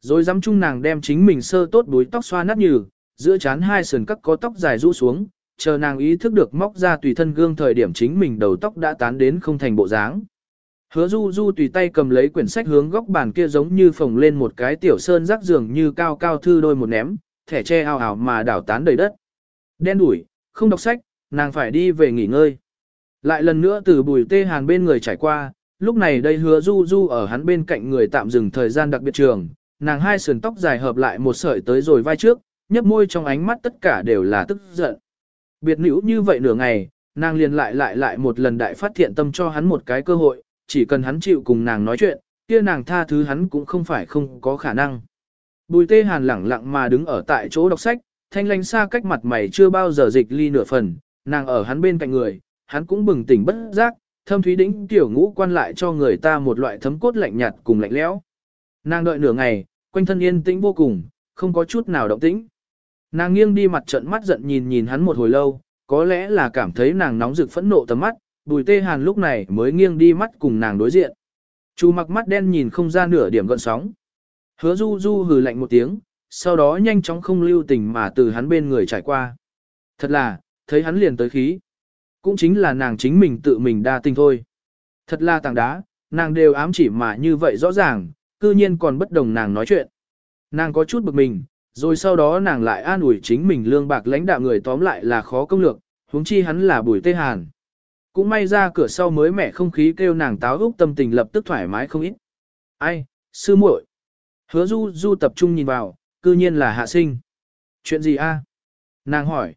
Rồi dám chung nàng đem chính mình sơ tốt búi tóc xoa nát nhừ, giữa chán hai sườn cắt có tóc dài rũ xuống, chờ nàng ý thức được móc ra tùy thân gương thời điểm chính mình đầu tóc đã tán đến không thành bộ dáng. Hứa du du tùy tay cầm lấy quyển sách hướng góc bàn kia giống như phồng lên một cái tiểu sơn rắc giường như cao cao thư đôi một ném, thẻ tre ào ào mà đảo tán đầy đất. Đen đủi, không đọc sách, nàng phải đi về nghỉ ngơi. Lại lần nữa từ bùi tê hàn bên người trải qua, lúc này đây hứa du du ở hắn bên cạnh người tạm dừng thời gian đặc biệt trường, nàng hai sườn tóc dài hợp lại một sợi tới rồi vai trước, nhấp môi trong ánh mắt tất cả đều là tức giận. Biệt nữ như vậy nửa ngày, nàng liền lại lại lại một lần đại phát thiện tâm cho hắn một cái cơ hội, chỉ cần hắn chịu cùng nàng nói chuyện, kia nàng tha thứ hắn cũng không phải không có khả năng. Bùi tê hàn lẳng lặng mà đứng ở tại chỗ đọc sách, thanh lánh xa cách mặt mày chưa bao giờ dịch ly nửa phần, nàng ở hắn bên cạnh người, hắn cũng bừng tỉnh bất giác, thâm thúy đĩnh tiểu ngũ quan lại cho người ta một loại thấm cốt lạnh nhạt cùng lạnh lẽo. Nàng đợi nửa ngày, quanh thân yên tĩnh vô cùng, không có chút nào động tĩnh. Nàng nghiêng đi mặt trận mắt giận nhìn nhìn hắn một hồi lâu, có lẽ là cảm thấy nàng nóng rực phẫn nộ tầm mắt, bùi tê hàn lúc này mới nghiêng đi mắt cùng nàng đối diện. Chú mặc mắt đen nhìn không ra nửa điểm gợn sóng. Hứa du du hừ lạnh một tiếng, sau đó nhanh chóng không lưu tình mà từ hắn bên người trải qua. Thật là, thấy hắn liền tới khí. Cũng chính là nàng chính mình tự mình đa tình thôi. Thật là tảng đá, nàng đều ám chỉ mà như vậy rõ ràng, cư nhiên còn bất đồng nàng nói chuyện. Nàng có chút bực mình, rồi sau đó nàng lại an ủi chính mình lương bạc lãnh đạo người tóm lại là khó công lược, huống chi hắn là bùi tê hàn. Cũng may ra cửa sau mới mẻ không khí kêu nàng táo úc tâm tình lập tức thoải mái không ít. Ai, sư muội. Hứa du du tập trung nhìn vào, cư nhiên là hạ sinh. Chuyện gì a? Nàng hỏi.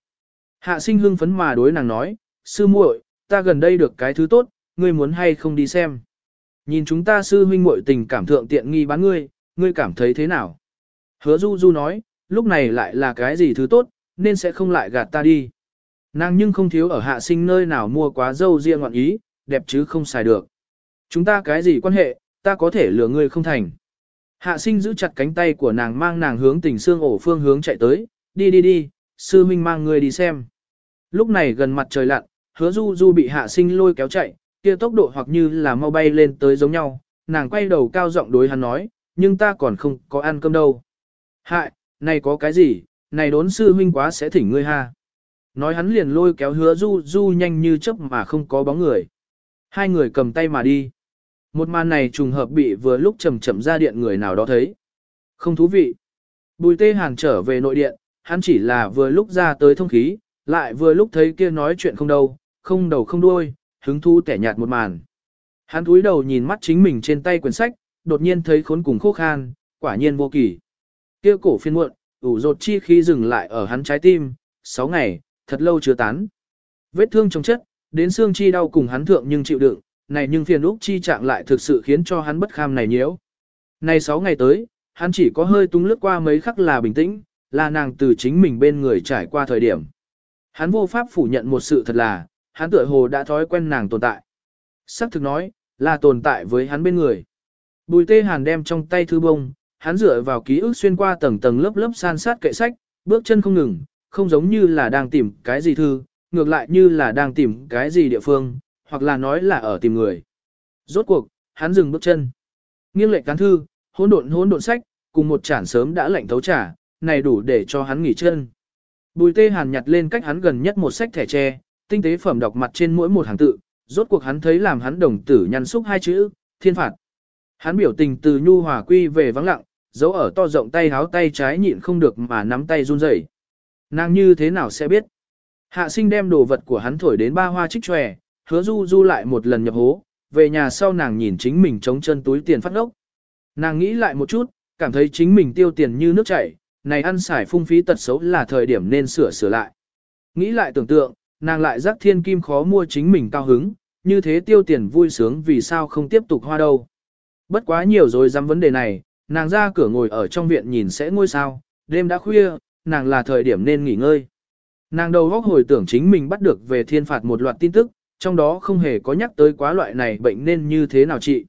Hạ sinh hưng phấn mà đối nàng nói, sư muội, ta gần đây được cái thứ tốt, ngươi muốn hay không đi xem. Nhìn chúng ta sư huynh muội tình cảm thượng tiện nghi bán ngươi, ngươi cảm thấy thế nào? Hứa du du nói, lúc này lại là cái gì thứ tốt, nên sẽ không lại gạt ta đi. Nàng nhưng không thiếu ở hạ sinh nơi nào mua quá dâu riêng ngoạn ý, đẹp chứ không xài được. Chúng ta cái gì quan hệ, ta có thể lừa ngươi không thành. Hạ sinh giữ chặt cánh tay của nàng mang nàng hướng tình xương ổ phương hướng chạy tới, đi đi đi, sư minh mang ngươi đi xem. Lúc này gần mặt trời lặn, hứa du du bị hạ sinh lôi kéo chạy, kia tốc độ hoặc như là mau bay lên tới giống nhau, nàng quay đầu cao giọng đối hắn nói, nhưng ta còn không có ăn cơm đâu. Hại, này có cái gì, này đốn sư huynh quá sẽ thỉnh ngươi ha. Nói hắn liền lôi kéo hứa du du nhanh như chớp mà không có bóng người. Hai người cầm tay mà đi. Một màn này trùng hợp bị vừa lúc chậm chậm ra điện người nào đó thấy. Không thú vị. Bùi tê hàn trở về nội điện, hắn chỉ là vừa lúc ra tới thông khí, lại vừa lúc thấy kia nói chuyện không đâu, không đầu không đuôi, hứng thú tẻ nhạt một màn. Hắn túi đầu nhìn mắt chính mình trên tay quyển sách, đột nhiên thấy khốn cùng khô khan, quả nhiên vô kỳ. Kia cổ phiên muộn, ủ rột chi khi dừng lại ở hắn trái tim, 6 ngày, thật lâu chưa tán. Vết thương trong chất, đến xương chi đau cùng hắn thượng nhưng chịu đựng, này nhưng phiền úc chi trạng lại thực sự khiến cho hắn bất kham này nhiễu. Này 6 ngày tới, hắn chỉ có hơi tung lướt qua mấy khắc là bình tĩnh, là nàng từ chính mình bên người trải qua thời điểm. Hắn vô pháp phủ nhận một sự thật là, hắn tựa hồ đã thói quen nàng tồn tại. Sắc thực nói, là tồn tại với hắn bên người. Bùi tê hàn đem trong tay thư bông, hắn dựa vào ký ức xuyên qua tầng tầng lớp lớp san sát kệ sách, bước chân không ngừng, không giống như là đang tìm cái gì thư, ngược lại như là đang tìm cái gì địa phương, hoặc là nói là ở tìm người. Rốt cuộc, hắn dừng bước chân. Nghiêng lệ cán thư, hỗn độn hỗn độn sách, cùng một chản sớm đã lạnh thấu trả, này đủ để cho hắn nghỉ chân. Bùi tê hàn nhặt lên cách hắn gần nhất một sách thẻ tre, tinh tế phẩm đọc mặt trên mỗi một hàng tự, rốt cuộc hắn thấy làm hắn đồng tử nhăn xúc hai chữ, thiên phạt. Hắn biểu tình từ nhu hòa quy về vắng lặng, giấu ở to rộng tay háo tay trái nhịn không được mà nắm tay run rẩy. Nàng như thế nào sẽ biết? Hạ sinh đem đồ vật của hắn thổi đến ba hoa trích tròe, hứa du du lại một lần nhập hố, về nhà sau nàng nhìn chính mình chống chân túi tiền phát ốc. Nàng nghĩ lại một chút, cảm thấy chính mình tiêu tiền như nước chảy, này ăn xài phung phí tật xấu là thời điểm nên sửa sửa lại. Nghĩ lại tưởng tượng, nàng lại giác thiên kim khó mua chính mình cao hứng, như thế tiêu tiền vui sướng vì sao không tiếp tục hoa đâu. Bất quá nhiều rồi dám vấn đề này, nàng ra cửa ngồi ở trong viện nhìn sẽ ngôi sao, đêm đã khuya, nàng là thời điểm nên nghỉ ngơi. Nàng đầu góc hồi tưởng chính mình bắt được về thiên phạt một loạt tin tức, trong đó không hề có nhắc tới quá loại này bệnh nên như thế nào trị.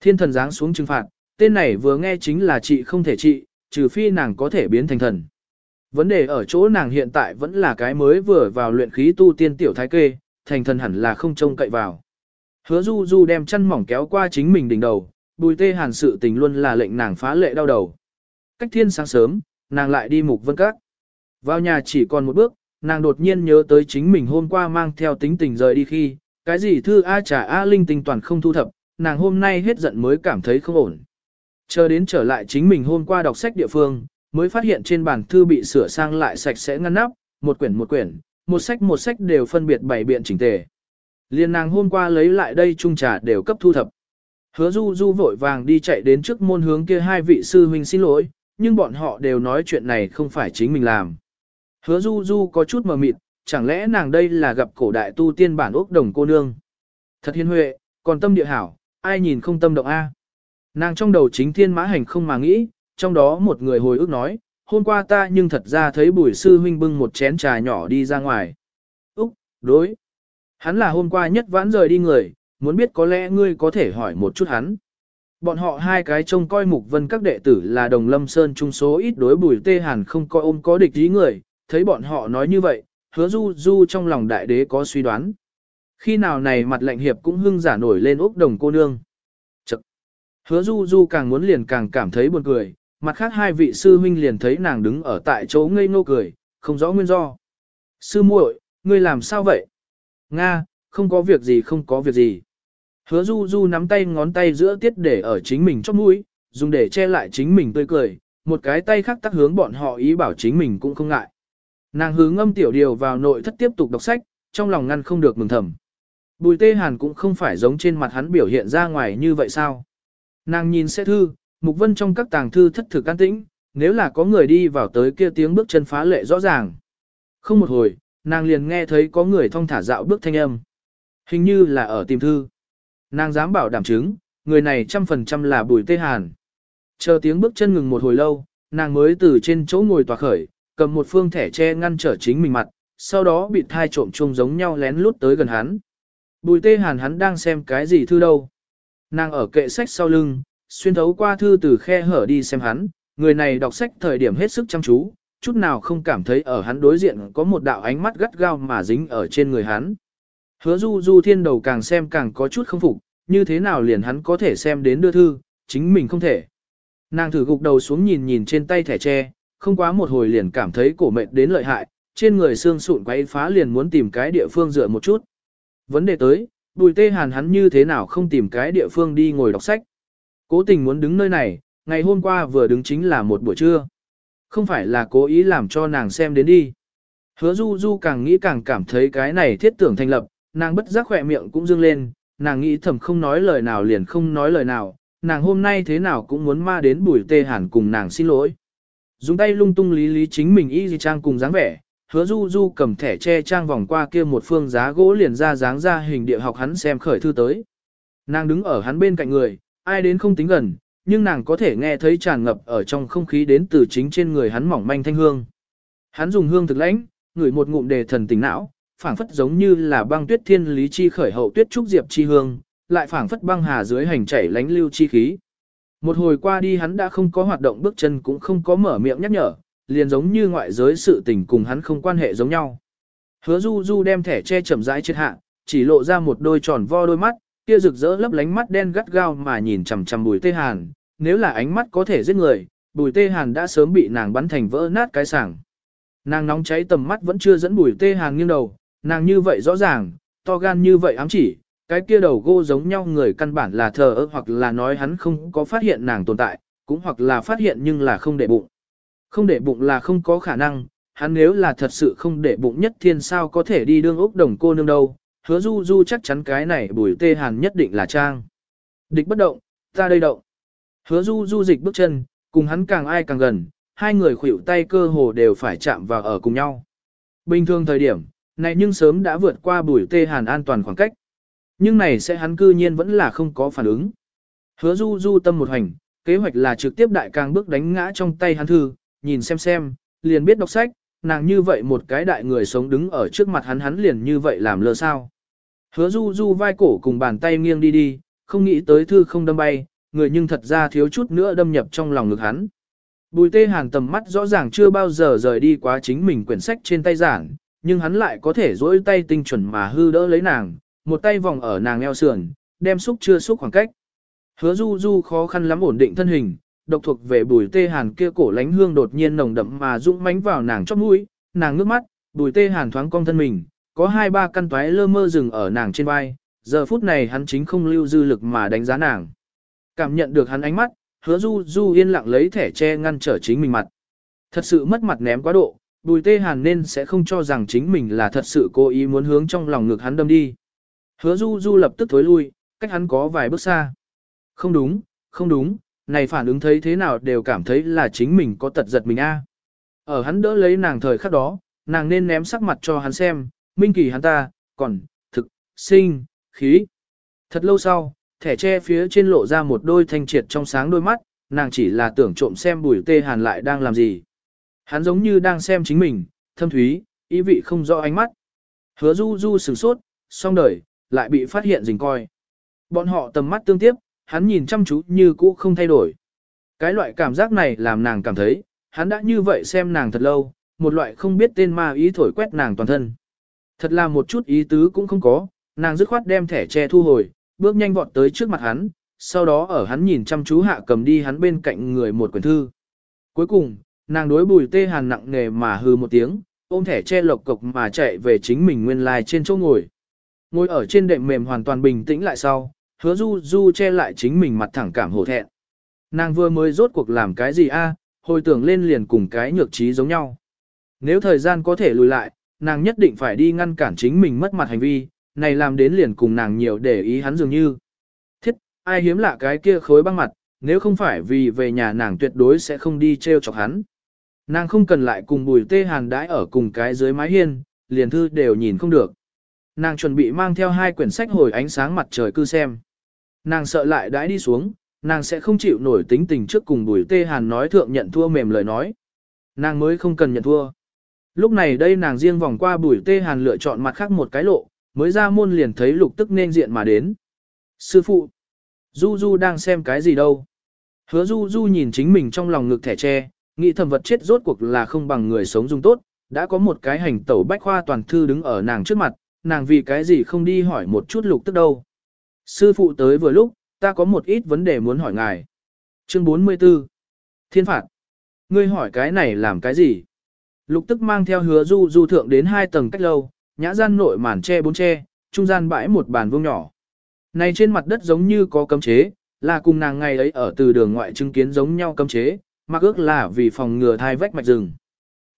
Thiên thần giáng xuống trừng phạt, tên này vừa nghe chính là trị không thể trị, trừ phi nàng có thể biến thành thần. Vấn đề ở chỗ nàng hiện tại vẫn là cái mới vừa vào luyện khí tu tiên tiểu thái kê, thành thần hẳn là không trông cậy vào. Hứa du du đem chân mỏng kéo qua chính mình đỉnh đầu, bùi tê hàn sự tình luôn là lệnh nàng phá lệ đau đầu. Cách thiên sáng sớm, nàng lại đi mục vân các. Vào nhà chỉ còn một bước, nàng đột nhiên nhớ tới chính mình hôm qua mang theo tính tình rời đi khi, cái gì thư A trả A linh tinh toàn không thu thập, nàng hôm nay hết giận mới cảm thấy không ổn. Chờ đến trở lại chính mình hôm qua đọc sách địa phương, mới phát hiện trên bàn thư bị sửa sang lại sạch sẽ ngăn nắp, một quyển một quyển, một sách một sách đều phân biệt bảy biện chỉnh tề. Liên nàng hôm qua lấy lại đây chung trà đều cấp thu thập. Hứa du du vội vàng đi chạy đến trước môn hướng kia hai vị sư huynh xin lỗi, nhưng bọn họ đều nói chuyện này không phải chính mình làm. Hứa du du có chút mờ mịt, chẳng lẽ nàng đây là gặp cổ đại tu tiên bản ốc đồng cô nương. Thật hiên huệ, còn tâm địa hảo, ai nhìn không tâm động A. Nàng trong đầu chính thiên mã hành không mà nghĩ, trong đó một người hồi ức nói, hôm qua ta nhưng thật ra thấy bùi sư huynh bưng một chén trà nhỏ đi ra ngoài. Úc, đối. Hắn là hôm qua nhất vãn rời đi người, muốn biết có lẽ ngươi có thể hỏi một chút hắn. Bọn họ hai cái trông coi mục vân các đệ tử là đồng lâm sơn trung số ít đối bùi tê hàn không coi ôm có địch ý người, thấy bọn họ nói như vậy, hứa du du trong lòng đại đế có suy đoán. Khi nào này mặt lạnh hiệp cũng hưng giả nổi lên úc đồng cô nương. Chật! Hứa du du càng muốn liền càng cảm thấy buồn cười, mặt khác hai vị sư huynh liền thấy nàng đứng ở tại chỗ ngây ngô cười, không rõ nguyên do. Sư muội, ngươi làm sao vậy? Nga, không có việc gì không có việc gì. Hứa du du nắm tay ngón tay giữa tiết để ở chính mình chóp mũi, dùng để che lại chính mình tươi cười, một cái tay khác tác hướng bọn họ ý bảo chính mình cũng không ngại. Nàng hướng ngâm tiểu điều vào nội thất tiếp tục đọc sách, trong lòng ngăn không được mừng thầm. Bùi tê hàn cũng không phải giống trên mặt hắn biểu hiện ra ngoài như vậy sao. Nàng nhìn xe thư, mục vân trong các tàng thư thất thực an tĩnh, nếu là có người đi vào tới kia tiếng bước chân phá lệ rõ ràng. Không một hồi, nàng liền nghe thấy có người thong thả dạo bước thanh âm. Hình như là ở tìm thư. Nàng dám bảo đảm chứng, người này trăm phần trăm là bùi tê hàn. Chờ tiếng bước chân ngừng một hồi lâu, nàng mới từ trên chỗ ngồi tòa khởi, cầm một phương thẻ che ngăn trở chính mình mặt, sau đó bị thai trộm chung giống nhau lén lút tới gần hắn. Bùi tê hàn hắn đang xem cái gì thư đâu. Nàng ở kệ sách sau lưng, xuyên thấu qua thư từ khe hở đi xem hắn, người này đọc sách thời điểm hết sức chăm chú, chút nào không cảm thấy ở hắn đối diện có một đạo ánh mắt gắt gao mà dính ở trên người hắn. Hứa du du thiên đầu càng xem càng có chút không phục, như thế nào liền hắn có thể xem đến đưa thư, chính mình không thể. Nàng thử gục đầu xuống nhìn nhìn trên tay thẻ tre, không quá một hồi liền cảm thấy cổ mệt đến lợi hại, trên người xương sụn quấy phá liền muốn tìm cái địa phương dựa một chút. Vấn đề tới, bùi tê hàn hắn như thế nào không tìm cái địa phương đi ngồi đọc sách. Cố tình muốn đứng nơi này, ngày hôm qua vừa đứng chính là một buổi trưa. Không phải là cố ý làm cho nàng xem đến đi. Hứa du du càng nghĩ càng cảm thấy cái này thiết tưởng thành lập, nàng bất giác khỏe miệng cũng dương lên, nàng nghĩ thầm không nói lời nào liền không nói lời nào, nàng hôm nay thế nào cũng muốn ma đến bùi tê hàn cùng nàng xin lỗi. Dùng tay lung tung lý lý chính mình y gì trang cùng dáng vẻ, hứa du du cầm thẻ che trang vòng qua kia một phương giá gỗ liền ra dáng ra hình địa học hắn xem khởi thư tới. Nàng đứng ở hắn bên cạnh người, ai đến không tính gần, nhưng nàng có thể nghe thấy tràn ngập ở trong không khí đến từ chính trên người hắn mỏng manh thanh hương. Hắn dùng hương thực lãnh, ngửi một ngụm đề thần tỉnh não, phảng phất giống như là băng tuyết thiên lý chi khởi hậu tuyết trúc diệp chi hương, lại phảng phất băng hà dưới hành chảy lánh lưu chi khí. Một hồi qua đi hắn đã không có hoạt động bước chân cũng không có mở miệng nhắc nhở, liền giống như ngoại giới sự tình cùng hắn không quan hệ giống nhau. Hứa Du Du đem thẻ che chậm rãi trên hạ, chỉ lộ ra một đôi tròn vo đôi mắt, kia rực rỡ lấp lánh mắt đen gắt gao mà nhìn chằm chằm Bùi Tê Hàn, nếu là ánh mắt có thể giết người, Bùi Tê Hàn đã sớm bị nàng bắn thành vỡ nát cái sảng. Nàng nóng cháy tầm mắt vẫn chưa dẫn Bùi Tê Hàn nghiêng đầu, nàng như vậy rõ ràng, to gan như vậy ám chỉ, cái kia đầu gô giống nhau người căn bản là thờ ơ hoặc là nói hắn không có phát hiện nàng tồn tại, cũng hoặc là phát hiện nhưng là không để bụng. Không để bụng là không có khả năng, hắn nếu là thật sự không để bụng nhất thiên sao có thể đi đương ốc đồng cô nương đâu, hứa du du chắc chắn cái này bùi tê hàn nhất định là trang. Địch bất động, ta đây động. Hứa du du dịch bước chân, cùng hắn càng ai càng gần, hai người khuỷu tay cơ hồ đều phải chạm vào ở cùng nhau. Bình thường thời điểm, này nhưng sớm đã vượt qua bùi tê hàn an toàn khoảng cách. Nhưng này sẽ hắn cư nhiên vẫn là không có phản ứng. Hứa du du tâm một hành, kế hoạch là trực tiếp đại càng bước đánh ngã trong tay hắn thư, nhìn xem xem, liền biết đọc sách, nàng như vậy một cái đại người sống đứng ở trước mặt hắn hắn liền như vậy làm lơ sao. Hứa du du vai cổ cùng bàn tay nghiêng đi đi, không nghĩ tới thư không đâm bay, người nhưng thật ra thiếu chút nữa đâm nhập trong lòng ngực hắn. Bùi tê hàn tầm mắt rõ ràng chưa bao giờ rời đi quá chính mình quyển sách trên tay giảng, nhưng hắn lại có thể dỗi tay tinh chuẩn mà hư đỡ lấy nàng, một tay vòng ở nàng eo sườn, đem xúc chưa xúc khoảng cách. Hứa du du khó khăn lắm ổn định thân hình, độc thuộc về bùi tê hàn kia cổ lánh hương đột nhiên nồng đậm mà dũng mánh vào nàng chóp mũi, nàng ngước mắt, bùi tê hàn thoáng cong thân mình, có hai ba căn toái lơ mơ rừng ở nàng trên vai, giờ phút này hắn chính không lưu dư lực mà đánh giá nàng. Cảm nhận được hắn ánh mắt, hứa du du yên lặng lấy thẻ che ngăn trở chính mình mặt. Thật sự mất mặt ném quá độ, bùi tê hàn nên sẽ không cho rằng chính mình là thật sự cố ý muốn hướng trong lòng ngực hắn đâm đi. Hứa du du lập tức thối lui, cách hắn có vài bước xa. Không đúng, không đúng, này phản ứng thấy thế nào đều cảm thấy là chính mình có tật giật mình a. Ở hắn đỡ lấy nàng thời khắc đó, nàng nên ném sắc mặt cho hắn xem, minh kỳ hắn ta, còn, thực, sinh, khí. Thật lâu sau, thẻ che phía trên lộ ra một đôi thanh triệt trong sáng đôi mắt, nàng chỉ là tưởng trộm xem bùi tê hàn lại đang làm gì. Hắn giống như đang xem chính mình, thâm thúy, ý vị không rõ ánh mắt. Hứa du du sửng sốt, xong đời, lại bị phát hiện rình coi. Bọn họ tầm mắt tương tiếp, hắn nhìn chăm chú như cũ không thay đổi. Cái loại cảm giác này làm nàng cảm thấy, hắn đã như vậy xem nàng thật lâu, một loại không biết tên ma ý thổi quét nàng toàn thân. Thật là một chút ý tứ cũng không có, nàng dứt khoát đem thẻ che thu hồi, bước nhanh vọt tới trước mặt hắn, sau đó ở hắn nhìn chăm chú hạ cầm đi hắn bên cạnh người một quyển thư. Cuối cùng, nàng đối bùi tê hàn nặng nề mà hư một tiếng, ôm thẻ che lộc cộc mà chạy về chính mình nguyên lai trên chỗ ngồi. Ngồi ở trên đệm mềm hoàn toàn bình tĩnh lại sau, hứa du du che lại chính mình mặt thẳng cảm hổ thẹn. Nàng vừa mới rốt cuộc làm cái gì a? hồi tưởng lên liền cùng cái nhược trí giống nhau. Nếu thời gian có thể lùi lại, nàng nhất định phải đi ngăn cản chính mình mất mặt hành vi, này làm đến liền cùng nàng nhiều để ý hắn dường như. Thiết, ai hiếm lạ cái kia khối băng mặt, nếu không phải vì về nhà nàng tuyệt đối sẽ không đi treo chọc hắn. Nàng không cần lại cùng bùi tê hàn đãi ở cùng cái dưới mái hiên, liền thư đều nhìn không được. Nàng chuẩn bị mang theo hai quyển sách hồi ánh sáng mặt trời cư xem. Nàng sợ lại đãi đi xuống, nàng sẽ không chịu nổi tính tình trước cùng bùi tê hàn nói thượng nhận thua mềm lời nói. Nàng mới không cần nhận thua. Lúc này đây nàng riêng vòng qua bùi tê hàn lựa chọn mặt khác một cái lộ, mới ra môn liền thấy lục tức nên diện mà đến. Sư phụ, Du Du đang xem cái gì đâu? Hứa Du Du nhìn chính mình trong lòng ngực thẻ tre, nghĩ thầm vật chết rốt cuộc là không bằng người sống dung tốt, đã có một cái hành tẩu bách khoa toàn thư đứng ở nàng trước mặt, nàng vì cái gì không đi hỏi một chút lục tức đâu. Sư phụ tới vừa lúc, ta có một ít vấn đề muốn hỏi ngài. Chương 44 Thiên phạt Ngươi hỏi cái này làm cái gì? Lục tức mang theo hứa du du thượng đến hai tầng cách lâu, nhã gian nội màn tre bốn tre, trung gian bãi một bàn vuông nhỏ. Này trên mặt đất giống như có cấm chế, là cùng nàng ngày ấy ở từ đường ngoại chứng kiến giống nhau cấm chế, mà ước là vì phòng ngừa thai vách mạch rừng.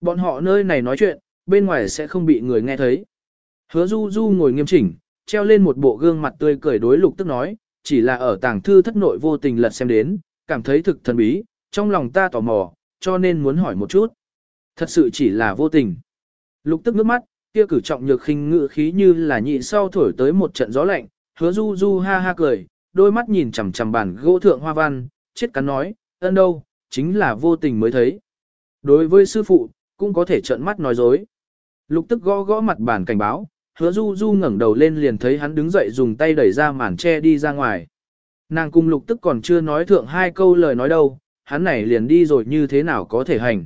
Bọn họ nơi này nói chuyện, bên ngoài sẽ không bị người nghe thấy. Hứa du du ngồi nghiêm chỉnh, treo lên một bộ gương mặt tươi cười đối lục tức nói, chỉ là ở tàng thư thất nội vô tình lật xem đến, cảm thấy thực thần bí, trong lòng ta tò mò, cho nên muốn hỏi một chút. Thật sự chỉ là vô tình. Lục tức nước mắt, kia cử trọng nhược khinh ngự khí như là nhị sau thổi tới một trận gió lạnh, hứa du du ha ha cười, đôi mắt nhìn chằm chằm bản gỗ thượng hoa văn, chết cắn nói, ân đâu, chính là vô tình mới thấy. Đối với sư phụ, cũng có thể trợn mắt nói dối. Lục tức gõ gõ mặt bản cảnh báo, hứa du du ngẩng đầu lên liền thấy hắn đứng dậy dùng tay đẩy ra màn che đi ra ngoài. Nàng cung lục tức còn chưa nói thượng hai câu lời nói đâu, hắn này liền đi rồi như thế nào có thể hành.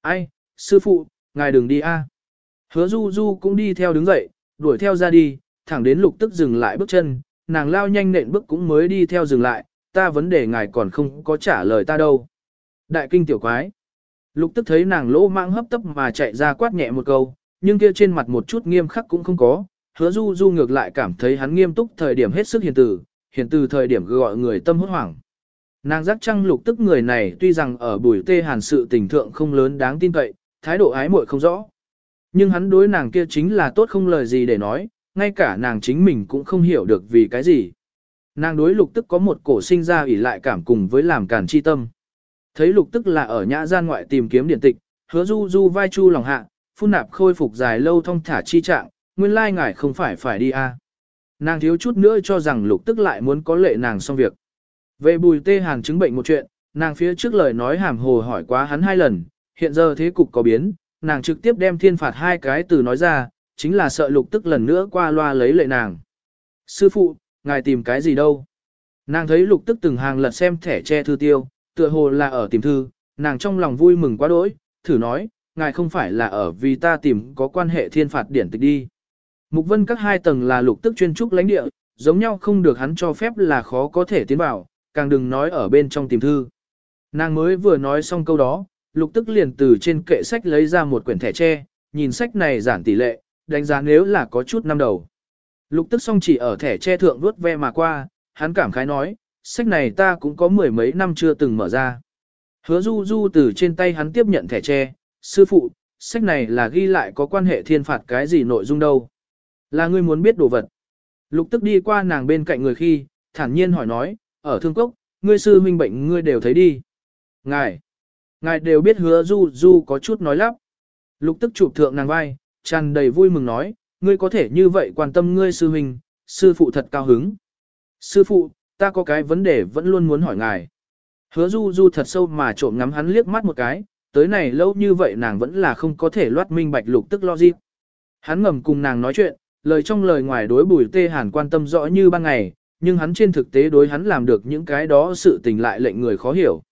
Ai, sư phụ, ngài đừng đi a. Hứa du du cũng đi theo đứng dậy, đuổi theo ra đi, thẳng đến lục tức dừng lại bước chân, nàng lao nhanh nện bước cũng mới đi theo dừng lại, ta vấn đề ngài còn không có trả lời ta đâu. Đại kinh tiểu quái. Lục tức thấy nàng lỗ mạng hấp tấp mà chạy ra quát nhẹ một câu, nhưng kia trên mặt một chút nghiêm khắc cũng không có, hứa du du ngược lại cảm thấy hắn nghiêm túc thời điểm hết sức hiền từ, hiền từ thời điểm gọi người tâm hốt hoảng. Nàng giác trăng lục tức người này tuy rằng ở buổi tê hàn sự tình thượng không lớn đáng tin cậy, thái độ ái muội không rõ. Nhưng hắn đối nàng kia chính là tốt không lời gì để nói, ngay cả nàng chính mình cũng không hiểu được vì cái gì. Nàng đối lục tức có một cổ sinh ra ủy lại cảm cùng với làm cản chi tâm. Thấy lục tức là ở nhã gian ngoại tìm kiếm điện tịch, hứa du du vai chu lòng hạ, phun nạp khôi phục dài lâu thông thả chi trạng, nguyên lai ngài không phải phải đi a. À. Nàng thiếu chút nữa cho rằng lục tức lại muốn có lệ nàng xong việc. Về bùi tê hàng chứng bệnh một chuyện, nàng phía trước lời nói hàm hồ hỏi quá hắn hai lần, hiện giờ thế cục có biến, nàng trực tiếp đem thiên phạt hai cái từ nói ra, chính là sợ lục tức lần nữa qua loa lấy lệ nàng. Sư phụ, ngài tìm cái gì đâu? Nàng thấy lục tức từng hàng lật xem thẻ che thư tiêu, tựa hồ là ở tìm thư, nàng trong lòng vui mừng quá đỗi, thử nói, ngài không phải là ở vì ta tìm có quan hệ thiên phạt điển tịch đi. Mục vân các hai tầng là lục tức chuyên trúc lãnh địa, giống nhau không được hắn cho phép là khó có thể tiến vào, càng đừng nói ở bên trong tìm thư. Nàng mới vừa nói xong câu đó, lục tức liền từ trên kệ sách lấy ra một quyển thẻ tre, nhìn sách này giản tỷ lệ, đánh giá nếu là có chút năm đầu. Lục tức xong chỉ ở thẻ tre thượng vuốt ve mà qua, hắn cảm khái nói, sách này ta cũng có mười mấy năm chưa từng mở ra. Hứa du du từ trên tay hắn tiếp nhận thẻ tre, sư phụ, sách này là ghi lại có quan hệ thiên phạt cái gì nội dung đâu. Là ngươi muốn biết đồ vật. Lục tức đi qua nàng bên cạnh người khi, thản nhiên hỏi nói, ở thương cốc, ngươi sư huynh bệnh ngươi đều thấy đi. Ngài, ngài đều biết hứa du du có chút nói lắp. Lục tức chụp thượng nàng vai, tràn đầy vui mừng nói, ngươi có thể như vậy quan tâm ngươi sư huynh, sư phụ thật cao hứng. Sư phụ, ta có cái vấn đề vẫn luôn muốn hỏi ngài. Hứa du du thật sâu mà trộm ngắm hắn liếc mắt một cái, tới này lâu như vậy nàng vẫn là không có thể loát minh bạch lục tức lo gì. Hắn ngầm cùng nàng nói chuyện, lời trong lời ngoài đối bùi tê hàn quan tâm rõ như ban ngày, nhưng hắn trên thực tế đối hắn làm được những cái đó sự tình lại lệnh người khó hiểu.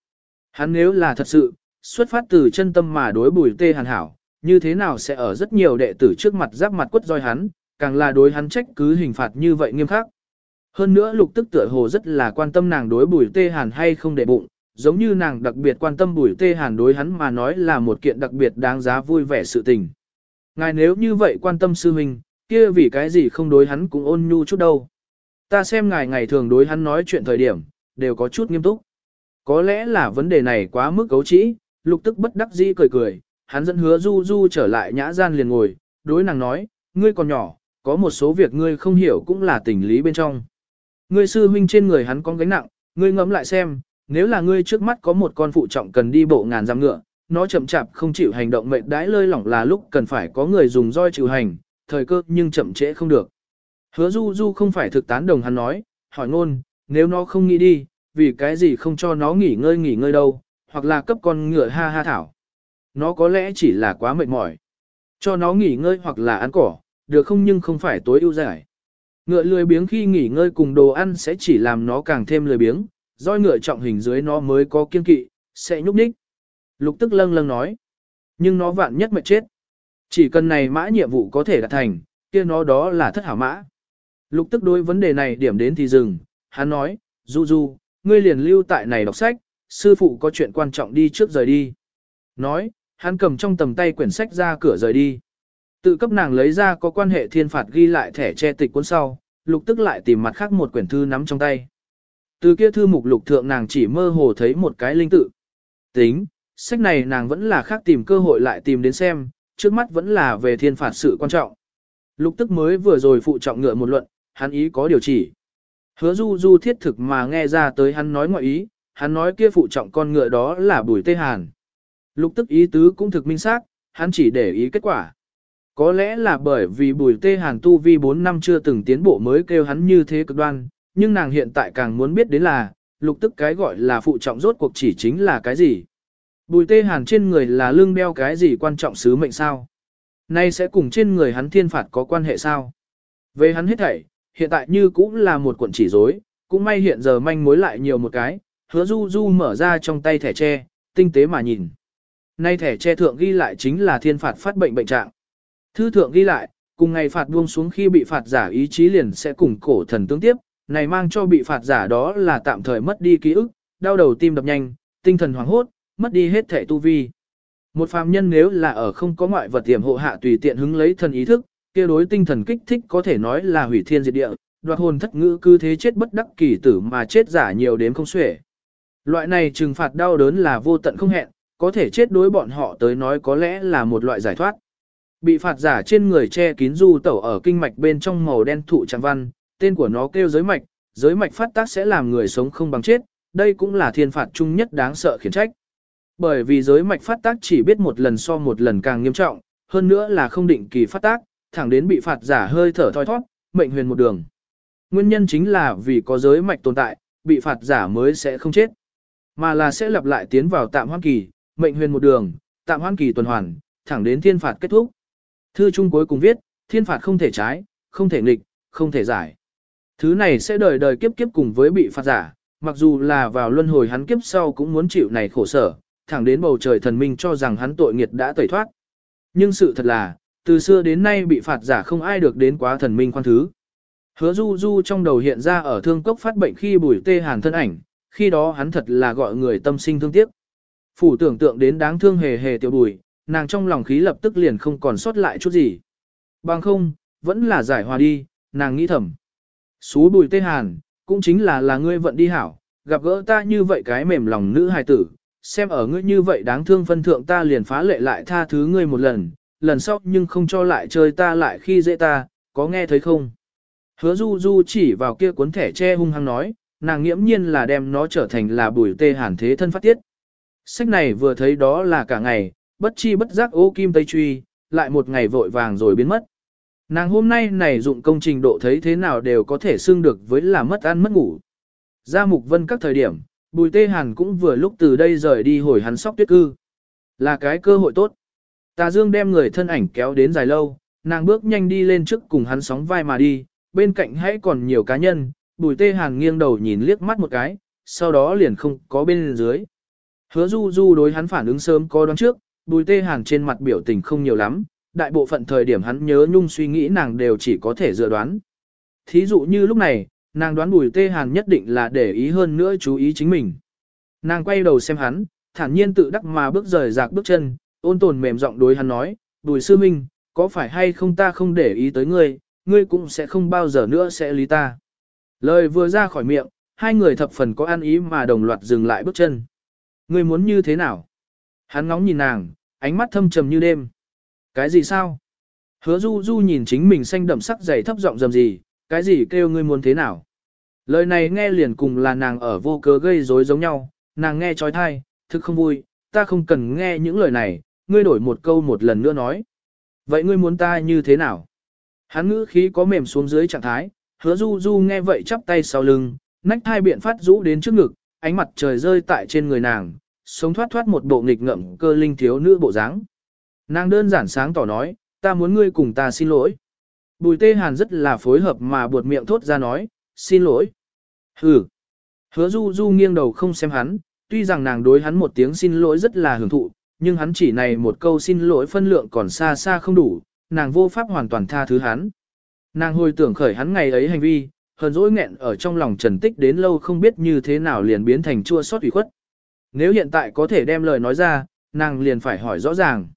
Hắn nếu là thật sự, xuất phát từ chân tâm mà đối bùi tê hàn hảo, như thế nào sẽ ở rất nhiều đệ tử trước mặt giáp mặt quất roi hắn, càng là đối hắn trách cứ hình phạt như vậy nghiêm khắc. Hơn nữa lục tức tựa hồ rất là quan tâm nàng đối bùi tê hàn hay không để bụng, giống như nàng đặc biệt quan tâm bùi tê hàn đối hắn mà nói là một kiện đặc biệt đáng giá vui vẻ sự tình. Ngài nếu như vậy quan tâm sư huynh, kia vì cái gì không đối hắn cũng ôn nhu chút đâu. Ta xem ngài ngày thường đối hắn nói chuyện thời điểm, đều có chút nghiêm túc. Có lẽ là vấn đề này quá mức cấu trĩ, lục tức bất đắc dĩ cười cười, hắn dẫn hứa du du trở lại nhã gian liền ngồi, đối nàng nói, ngươi còn nhỏ, có một số việc ngươi không hiểu cũng là tình lý bên trong. Ngươi sư huynh trên người hắn có gánh nặng, ngươi ngẫm lại xem, nếu là ngươi trước mắt có một con phụ trọng cần đi bộ ngàn dặm ngựa, nó chậm chạp không chịu hành động mệt đãi lơi lỏng là lúc cần phải có người dùng roi chịu hành, thời cơ nhưng chậm trễ không được. Hứa du du không phải thực tán đồng hắn nói, hỏi ngôn, nếu nó không nghĩ đi, vì cái gì không cho nó nghỉ ngơi nghỉ ngơi đâu, hoặc là cấp con ngựa ha ha thảo. Nó có lẽ chỉ là quá mệt mỏi. Cho nó nghỉ ngơi hoặc là ăn cỏ, được không nhưng không phải tối ưu giải. Ngựa lười biếng khi nghỉ ngơi cùng đồ ăn sẽ chỉ làm nó càng thêm lười biếng, roi ngựa trọng hình dưới nó mới có kiên kỵ, sẽ nhúc nhích. Lục tức lâng lâng nói. Nhưng nó vạn nhất mệt chết. Chỉ cần này mã nhiệm vụ có thể đạt thành, kia nó đó là thất hảo mã. Lục tức đối vấn đề này điểm đến thì dừng, hắn nói, Du Du, ngươi liền lưu tại này đọc sách, sư phụ có chuyện quan trọng đi trước rời đi. Nói, hắn cầm trong tầm tay quyển sách ra cửa rời đi. Tự cấp nàng lấy ra có quan hệ thiên phạt ghi lại thẻ che tịch cuốn sau, lục tức lại tìm mặt khác một quyển thư nắm trong tay. Từ kia thư mục lục thượng nàng chỉ mơ hồ thấy một cái linh tự. Tính, sách này nàng vẫn là khác tìm cơ hội lại tìm đến xem, trước mắt vẫn là về thiên phạt sự quan trọng. Lục tức mới vừa rồi phụ trọng ngựa một luận, hắn ý có điều chỉ. Hứa du du thiết thực mà nghe ra tới hắn nói ngoại ý, hắn nói kia phụ trọng con ngựa đó là bùi tê hàn. Lục tức ý tứ cũng thực minh xác, hắn chỉ để ý kết quả. Có lẽ là bởi vì bùi tê hàn tu vi 4 năm chưa từng tiến bộ mới kêu hắn như thế cực đoan, nhưng nàng hiện tại càng muốn biết đến là, lục tức cái gọi là phụ trọng rốt cuộc chỉ chính là cái gì. Bùi tê hàn trên người là lương đeo cái gì quan trọng sứ mệnh sao? Nay sẽ cùng trên người hắn thiên phạt có quan hệ sao? Về hắn hết thảy, hiện tại như cũng là một cuộn chỉ rối, cũng may hiện giờ manh mối lại nhiều một cái, hứa du du mở ra trong tay thẻ tre, tinh tế mà nhìn. Nay thẻ tre thượng ghi lại chính là thiên phạt phát bệnh bệnh trạng. Thư thượng ghi lại, cùng ngày phạt buông xuống khi bị phạt giả ý chí liền sẽ cùng cổ thần tương tiếp, này mang cho bị phạt giả đó là tạm thời mất đi ký ức, đau đầu tim đập nhanh, tinh thần hoảng hốt, mất đi hết thể tu vi. Một phàm nhân nếu là ở không có ngoại vật tiềm hộ hạ tùy tiện hứng lấy thần ý thức, kia đối tinh thần kích thích có thể nói là hủy thiên diệt địa, đoạt hồn thất ngữ cư thế chết bất đắc kỳ tử mà chết giả nhiều đến không xuể. Loại này trừng phạt đau đớn là vô tận không hẹn, có thể chết đối bọn họ tới nói có lẽ là một loại giải thoát. Bị phạt giả trên người che kín du tẩu ở kinh mạch bên trong màu đen thụ tràng văn, tên của nó kêu giới mạch, giới mạch phát tác sẽ làm người sống không bằng chết, đây cũng là thiên phạt chung nhất đáng sợ khiển trách. Bởi vì giới mạch phát tác chỉ biết một lần so một lần càng nghiêm trọng, hơn nữa là không định kỳ phát tác, thẳng đến bị phạt giả hơi thở thoi thoát, mệnh huyền một đường. nguyên nhân chính là vì có giới mạch tồn tại, bị phạt giả mới sẽ không chết, mà là sẽ lặp lại tiến vào tạm hoan kỳ, mệnh huyền một đường, tạm hoan kỳ tuần hoàn, thẳng đến thiên phạt kết thúc. Thư trung cuối cùng viết, thiên phạt không thể trái, không thể nghịch, không thể giải. Thứ này sẽ đời đời kiếp kiếp cùng với bị phạt giả, mặc dù là vào luân hồi hắn kiếp sau cũng muốn chịu này khổ sở, thẳng đến bầu trời thần minh cho rằng hắn tội nghiệt đã tẩy thoát. Nhưng sự thật là, từ xưa đến nay bị phạt giả không ai được đến quá thần minh khoan thứ. Hứa du du trong đầu hiện ra ở thương cốc phát bệnh khi bùi tê hàn thân ảnh, khi đó hắn thật là gọi người tâm sinh thương tiếc. Phủ tưởng tượng đến đáng thương hề hề tiểu bùi, nàng trong lòng khí lập tức liền không còn sót lại chút gì. Bằng không, vẫn là giải hòa đi, nàng nghĩ thầm. Xú bùi tê hàn, cũng chính là là ngươi vận đi hảo, gặp gỡ ta như vậy cái mềm lòng nữ hài tử, xem ở ngươi như vậy đáng thương phân thượng ta liền phá lệ lại tha thứ ngươi một lần, lần sau nhưng không cho lại chơi ta lại khi dễ ta, có nghe thấy không? Hứa du du chỉ vào kia cuốn thẻ che hung hăng nói, nàng nghiễm nhiên là đem nó trở thành là bùi tê hàn thế thân phát tiết. Sách này vừa thấy đó là cả ngày, bất chi bất giác ô kim tây truy, lại một ngày vội vàng rồi biến mất. Nàng hôm nay này dụng công trình độ thấy thế nào đều có thể xưng được với là mất ăn mất ngủ. Ra mục vân các thời điểm, bùi tê hàn cũng vừa lúc từ đây rời đi hồi hắn sóc tuyết cư. Là cái cơ hội tốt. Tà Dương đem người thân ảnh kéo đến dài lâu, nàng bước nhanh đi lên trước cùng hắn sóng vai mà đi, bên cạnh hãy còn nhiều cá nhân, bùi tê hàn nghiêng đầu nhìn liếc mắt một cái, sau đó liền không có bên dưới. Hứa du du đối hắn phản ứng sớm có đoán trước, bùi tê hàn trên mặt biểu tình không nhiều lắm, đại bộ phận thời điểm hắn nhớ nhung suy nghĩ nàng đều chỉ có thể dự đoán. Thí dụ như lúc này, nàng đoán bùi tê hàn nhất định là để ý hơn nữa chú ý chính mình. Nàng quay đầu xem hắn, thản nhiên tự đắc mà bước rời rạc bước chân, ôn tồn mềm giọng đối hắn nói, bùi sư minh, có phải hay không ta không để ý tới ngươi, ngươi cũng sẽ không bao giờ nữa sẽ lý ta. Lời vừa ra khỏi miệng, hai người thập phần có ăn ý mà đồng loạt dừng lại bước chân. Ngươi muốn như thế nào? Hắn ngóng nhìn nàng, ánh mắt thâm trầm như đêm. Cái gì sao? Hứa du du nhìn chính mình xanh đậm sắc dày thấp giọng dầm gì, cái gì kêu ngươi muốn thế nào? Lời này nghe liền cùng là nàng ở vô cớ gây rối giống nhau, nàng nghe trói thai, thực không vui, ta không cần nghe những lời này, ngươi đổi một câu một lần nữa nói. Vậy ngươi muốn ta như thế nào? Hắn ngữ khí có mềm xuống dưới trạng thái, hứa du du nghe vậy chắp tay sau lưng, nách hai biện phát rũ đến trước ngực, ánh mặt trời rơi tại trên người nàng, sống thoát thoát một bộ nghịch ngậm cơ linh thiếu nữ bộ dáng. Nàng đơn giản sáng tỏ nói, ta muốn ngươi cùng ta xin lỗi. Bùi tê hàn rất là phối hợp mà buột miệng thốt ra nói, xin lỗi. Hừ. Hứa du du nghiêng đầu không xem hắn, tuy rằng nàng đối hắn một tiếng xin lỗi rất là hưởng thụ, nhưng hắn chỉ này một câu xin lỗi phân lượng còn xa xa không đủ, nàng vô pháp hoàn toàn tha thứ hắn. Nàng hồi tưởng khởi hắn ngày ấy hành vi, hờn dỗi nghẹn ở trong lòng trần tích đến lâu không biết như thế nào liền biến thành chua xót ủy khuất. Nếu hiện tại có thể đem lời nói ra, nàng liền phải hỏi rõ ràng.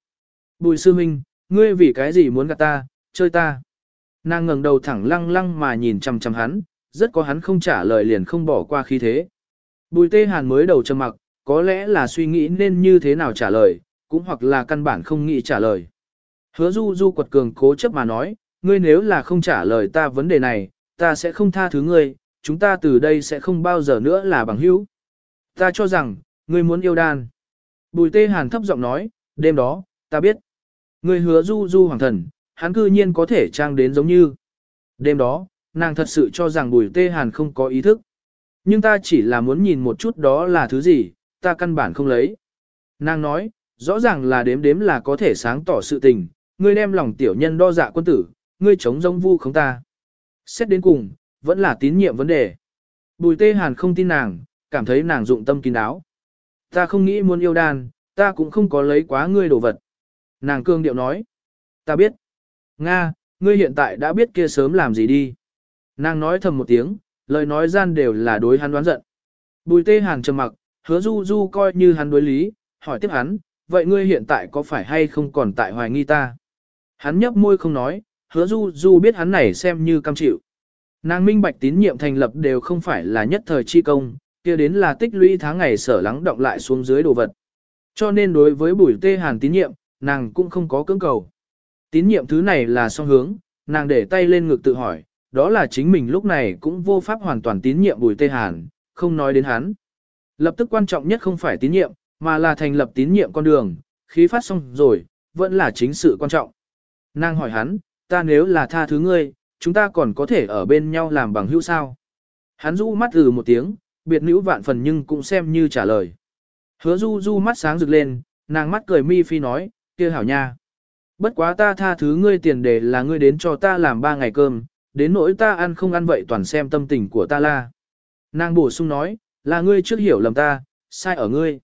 Bùi sư minh, ngươi vì cái gì muốn gạt ta, chơi ta. Nàng ngẩng đầu thẳng lăng lăng mà nhìn chằm chằm hắn, rất có hắn không trả lời liền không bỏ qua khí thế. Bùi tê hàn mới đầu trầm mặc, có lẽ là suy nghĩ nên như thế nào trả lời, cũng hoặc là căn bản không nghĩ trả lời. Hứa du du quật cường cố chấp mà nói, ngươi nếu là không trả lời ta vấn đề này, ta sẽ không tha thứ ngươi, chúng ta từ đây sẽ không bao giờ nữa là bằng hữu. Ta cho rằng, ngươi muốn yêu đan. Bùi tê hàn thấp giọng nói, đêm đó, ta biết. Ngươi hứa du du hoàng thần, hắn cư nhiên có thể trang đến giống như. Đêm đó, nàng thật sự cho rằng bùi tê hàn không có ý thức. Nhưng ta chỉ là muốn nhìn một chút đó là thứ gì, ta căn bản không lấy. Nàng nói, rõ ràng là đếm đếm là có thể sáng tỏ sự tình, ngươi đem lòng tiểu nhân đo dạ quân tử, ngươi chống rông vu không ta. Xét đến cùng, vẫn là tín nhiệm vấn đề. Bùi tê hàn không tin nàng, cảm thấy nàng dụng tâm kín đáo. Ta không nghĩ muốn yêu đàn, ta cũng không có lấy quá ngươi đồ vật. Nàng cương điệu nói. Ta biết. Nga, ngươi hiện tại đã biết kia sớm làm gì đi. Nàng nói thầm một tiếng, lời nói gian đều là đối hắn đoán giận. Bùi tê hàng trầm mặc, hứa du du coi như hắn đối lý, hỏi tiếp hắn, vậy ngươi hiện tại có phải hay không còn tại hoài nghi ta? Hắn nhấp môi không nói, hứa du du biết hắn này xem như cam chịu. Nàng minh bạch tín nhiệm thành lập đều không phải là nhất thời chi công, kia đến là tích lũy tháng ngày sở lắng động lại xuống dưới đồ vật. Cho nên đối với bùi tê hàn tín nhiệm, nàng cũng không có cưỡng cầu. Tín nhiệm thứ này là song hướng, nàng để tay lên ngực tự hỏi, đó là chính mình lúc này cũng vô pháp hoàn toàn tín nhiệm bùi tê hàn, không nói đến hắn. Lập tức quan trọng nhất không phải tín nhiệm, mà là thành lập tín nhiệm con đường, khí phát xong rồi, vẫn là chính sự quan trọng. Nàng hỏi hắn, ta nếu là tha thứ ngươi, chúng ta còn có thể ở bên nhau làm bằng hữu sao. Hắn rũ mắt ừ một tiếng, biệt nữ vạn phần nhưng cũng xem như trả lời. Hứa du du mắt sáng rực lên, nàng mắt cười mi phi nói, kia hảo nha. Bất quá ta tha thứ ngươi tiền để là ngươi đến cho ta làm ba ngày cơm, đến nỗi ta ăn không ăn vậy toàn xem tâm tình của ta la. Nàng bổ sung nói, là ngươi trước hiểu lầm ta, sai ở ngươi.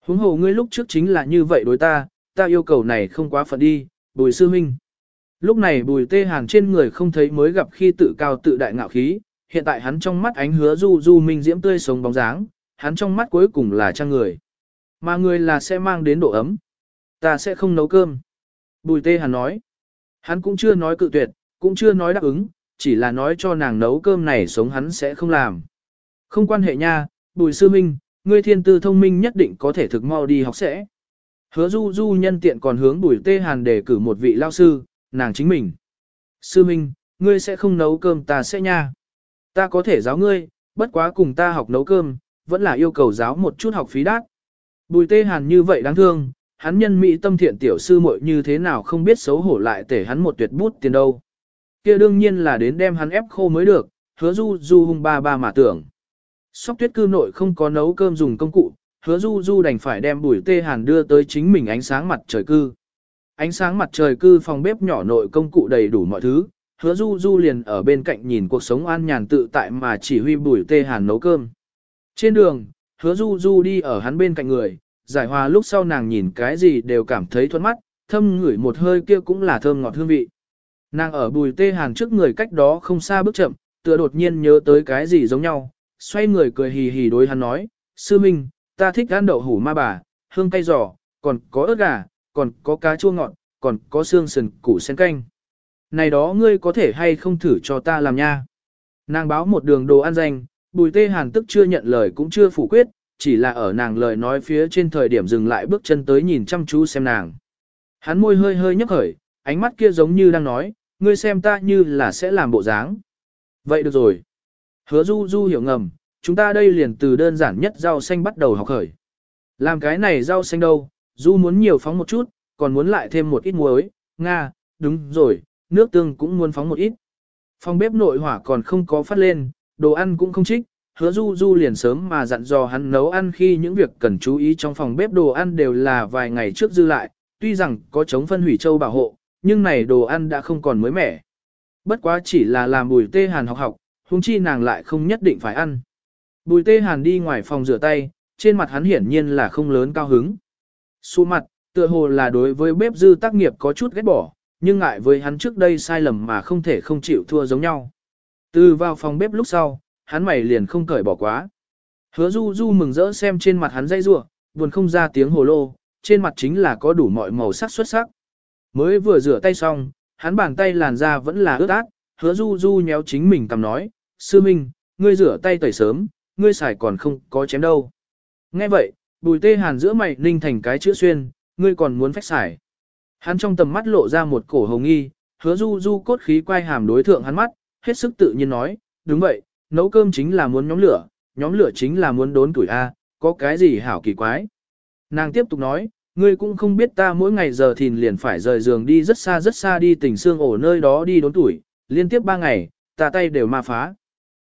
Huống hồ ngươi lúc trước chính là như vậy đối ta, ta yêu cầu này không quá phận đi, bùi sư huynh. Lúc này bùi tê hàn trên người không thấy mới gặp khi tự cao tự đại ngạo khí, hiện tại hắn trong mắt ánh hứa du du minh diễm tươi sống bóng dáng, hắn trong mắt cuối cùng là trang người. Mà người là sẽ mang đến độ ấm. Ta sẽ không nấu cơm. Bùi tê hàn nói. Hắn cũng chưa nói cự tuyệt, cũng chưa nói đáp ứng, chỉ là nói cho nàng nấu cơm này sống hắn sẽ không làm. Không quan hệ nha, bùi sư minh, ngươi thiên tư thông minh nhất định có thể thực mau đi học sẽ. Hứa du du nhân tiện còn hướng bùi tê hàn để cử một vị lao sư, nàng chính mình. Sư minh, ngươi sẽ không nấu cơm ta sẽ nha. Ta có thể giáo ngươi, bất quá cùng ta học nấu cơm, vẫn là yêu cầu giáo một chút học phí đắt. Bùi tê hàn như vậy đáng thương, hắn nhân mỹ tâm thiện tiểu sư muội như thế nào không biết xấu hổ lại tể hắn một tuyệt bút tiền đâu. kia đương nhiên là đến đem hắn ép khô mới được, hứa du du hung ba ba mà tưởng. Sóc tuyết cư nội không có nấu cơm dùng công cụ, hứa du du đành phải đem bùi tê hàn đưa tới chính mình ánh sáng mặt trời cư. Ánh sáng mặt trời cư phòng bếp nhỏ nội công cụ đầy đủ mọi thứ, hứa du du liền ở bên cạnh nhìn cuộc sống an nhàn tự tại mà chỉ huy bùi tê hàn nấu cơm. Trên đường, hứa du du đi ở hắn bên cạnh người, giải hòa lúc sau nàng nhìn cái gì đều cảm thấy thuận mắt, thâm ngửi một hơi kia cũng là thơm ngọt hương vị. Nàng ở bùi tê hàn trước người cách đó không xa bước chậm, tựa đột nhiên nhớ tới cái gì giống nhau, xoay người cười hì hì đối hắn nói, sư minh, ta thích ăn đậu hủ ma bà, hương cay giò, còn có ớt gà, còn có cá chua ngọt, còn có xương sườn củ sen canh. Này đó ngươi có thể hay không thử cho ta làm nha. Nàng báo một đường đồ ăn danh, bùi tê hàn tức chưa nhận lời cũng chưa phủ quyết, chỉ là ở nàng lời nói phía trên thời điểm dừng lại bước chân tới nhìn chăm chú xem nàng. Hắn môi hơi hơi nhấc khởi, ánh mắt kia giống như đang nói, ngươi xem ta như là sẽ làm bộ dáng. Vậy được rồi. Hứa du du hiểu ngầm, chúng ta đây liền từ đơn giản nhất rau xanh bắt đầu học khởi. Làm cái này rau xanh đâu, du muốn nhiều phóng một chút, còn muốn lại thêm một ít muối, nga, đúng rồi, nước tương cũng muốn phóng một ít. Phòng bếp nội hỏa còn không có phát lên, đồ ăn cũng không trích, hứa du du liền sớm mà dặn dò hắn nấu ăn khi những việc cần chú ý trong phòng bếp đồ ăn đều là vài ngày trước dư lại, tuy rằng có chống phân hủy châu bảo hộ, nhưng này đồ ăn đã không còn mới mẻ. Bất quá chỉ là làm bùi tê hàn học học, huống chi nàng lại không nhất định phải ăn. Bùi tê hàn đi ngoài phòng rửa tay, trên mặt hắn hiển nhiên là không lớn cao hứng. Xu mặt, tựa hồ là đối với bếp dư tác nghiệp có chút ghét bỏ, nhưng ngại với hắn trước đây sai lầm mà không thể không chịu thua giống nhau. Từ vào phòng bếp lúc sau, hắn mày liền không cởi bỏ quá. Hứa du du mừng rỡ xem trên mặt hắn dây rủa, buồn không ra tiếng hồ lô, trên mặt chính là có đủ mọi màu sắc xuất sắc. Mới vừa rửa tay xong, hắn bàn tay làn da vẫn là ướt át, hứa du du nhéo chính mình cầm nói, sư minh, ngươi rửa tay tẩy sớm, ngươi xài còn không có chém đâu. Nghe vậy, bùi tê hàn giữa mày ninh thành cái chữ xuyên, ngươi còn muốn phách xài. Hắn trong tầm mắt lộ ra một cổ hồng nghi, hứa du du cốt khí quay hàm đối thượng hắn mắt, hết sức tự nhiên nói, đúng vậy, nấu cơm chính là muốn nhóm lửa, nhóm lửa chính là muốn đốn tuổi A, có cái gì hảo kỳ quái. Nàng tiếp tục nói, ngươi cũng không biết ta mỗi ngày giờ thìn liền phải rời giường đi rất xa rất xa đi tỉnh xương ổ nơi đó đi đốn tuổi, liên tiếp ba ngày, ta tay đều ma phá.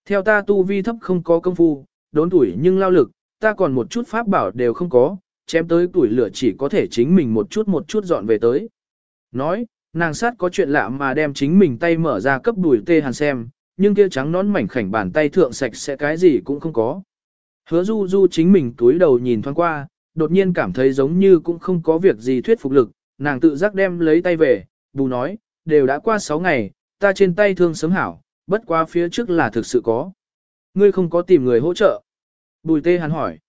Theo ta tu vi thấp không có công phu, đốn tuổi nhưng lao lực, ta còn một chút pháp bảo đều không có, chém tới tuổi lửa chỉ có thể chính mình một chút một chút dọn về tới. Nói, nàng sát có chuyện lạ mà đem chính mình tay mở ra cấp đùi tê hàn xem, nhưng kia trắng nón mảnh khảnh bàn tay thượng sạch sẽ cái gì cũng không có. Hứa du du chính mình túi đầu nhìn thoáng qua, đột nhiên cảm thấy giống như cũng không có việc gì thuyết phục lực, nàng tự giác đem lấy tay về, bù nói, đều đã qua 6 ngày, ta trên tay thương sớm hảo, bất qua phía trước là thực sự có. Ngươi không có tìm người hỗ trợ. Bùi tê hắn hỏi.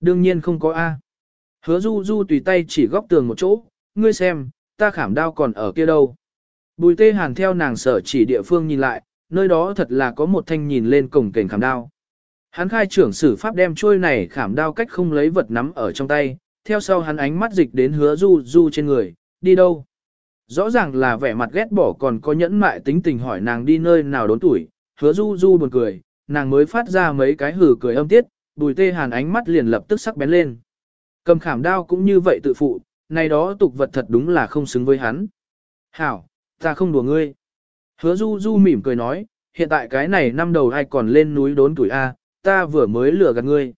Đương nhiên không có A. Hứa du du tùy tay chỉ góc tường một chỗ, ngươi xem, ta khảm đao còn ở kia đâu. Bùi tê hàn theo nàng sở chỉ địa phương nhìn lại, nơi đó thật là có một thanh nhìn lên cổng kềnh khảm đao. Hắn khai trưởng sử pháp đem trôi này khảm đao cách không lấy vật nắm ở trong tay, theo sau hắn ánh mắt dịch đến hứa du du trên người, đi đâu. Rõ ràng là vẻ mặt ghét bỏ còn có nhẫn mại tính tình hỏi nàng đi nơi nào đốn tuổi, hứa du du buồn cười, nàng mới phát ra mấy cái hử cười âm tiết, bùi tê hàn ánh mắt liền lập tức sắc bén lên. Cầm khảm đao cũng như vậy tự phụ, này đó tục vật thật đúng là không xứng với hắn. Hảo, ta không đùa ngươi. Hứa du du mỉm cười nói, hiện tại cái này năm đầu ai còn lên núi đốn tuổi A, ta vừa mới lừa gạt ngươi.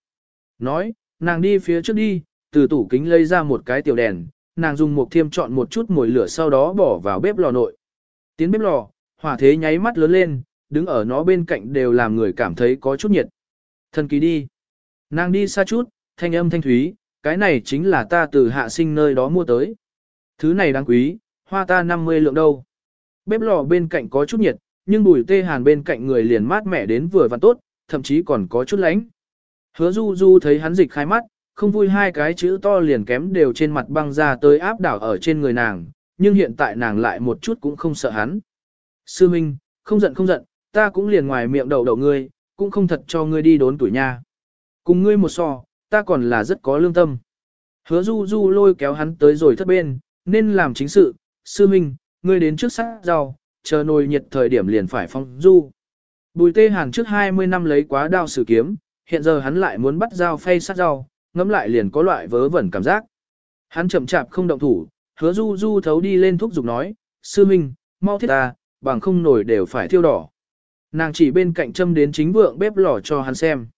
Nói, nàng đi phía trước đi, từ tủ kính lấy ra một cái tiểu đèn, nàng dùng một thiêm chọn một chút mồi lửa sau đó bỏ vào bếp lò nội. Tiến bếp lò, hỏa thế nháy mắt lớn lên, đứng ở nó bên cạnh đều làm người cảm thấy có chút nhiệt. Thần kỳ đi. Nàng đi xa chút, thanh âm thanh thúy, cái này chính là ta từ hạ sinh nơi đó mua tới. Thứ này đáng quý, hoa ta 50 lượng đâu. Bếp lò bên cạnh có chút nhiệt, nhưng bùi tê hàn bên cạnh người liền mát mẻ đến vừa và tốt, thậm chí còn có chút lánh. Hứa du du thấy hắn dịch khai mắt, không vui hai cái chữ to liền kém đều trên mặt băng ra tới áp đảo ở trên người nàng, nhưng hiện tại nàng lại một chút cũng không sợ hắn. Sư Minh, không giận không giận, ta cũng liền ngoài miệng đầu đầu ngươi, cũng không thật cho ngươi đi đốn tuổi nha. Cùng ngươi một so, ta còn là rất có lương tâm. Hứa du du lôi kéo hắn tới rồi thất bên, nên làm chính sự, sư minh, ngươi đến trước sát rau, chờ nồi nhiệt thời điểm liền phải phong du. Bùi tê hàn trước 20 năm lấy quá đao sử kiếm, hiện giờ hắn lại muốn bắt dao phay sát rau, ngắm lại liền có loại vớ vẩn cảm giác. Hắn chậm chạp không động thủ, hứa du du thấu đi lên thúc giục nói, sư minh, mau thiết ta, bằng không nổi đều phải thiêu đỏ. Nàng chỉ bên cạnh châm đến chính vượng bếp lò cho hắn xem.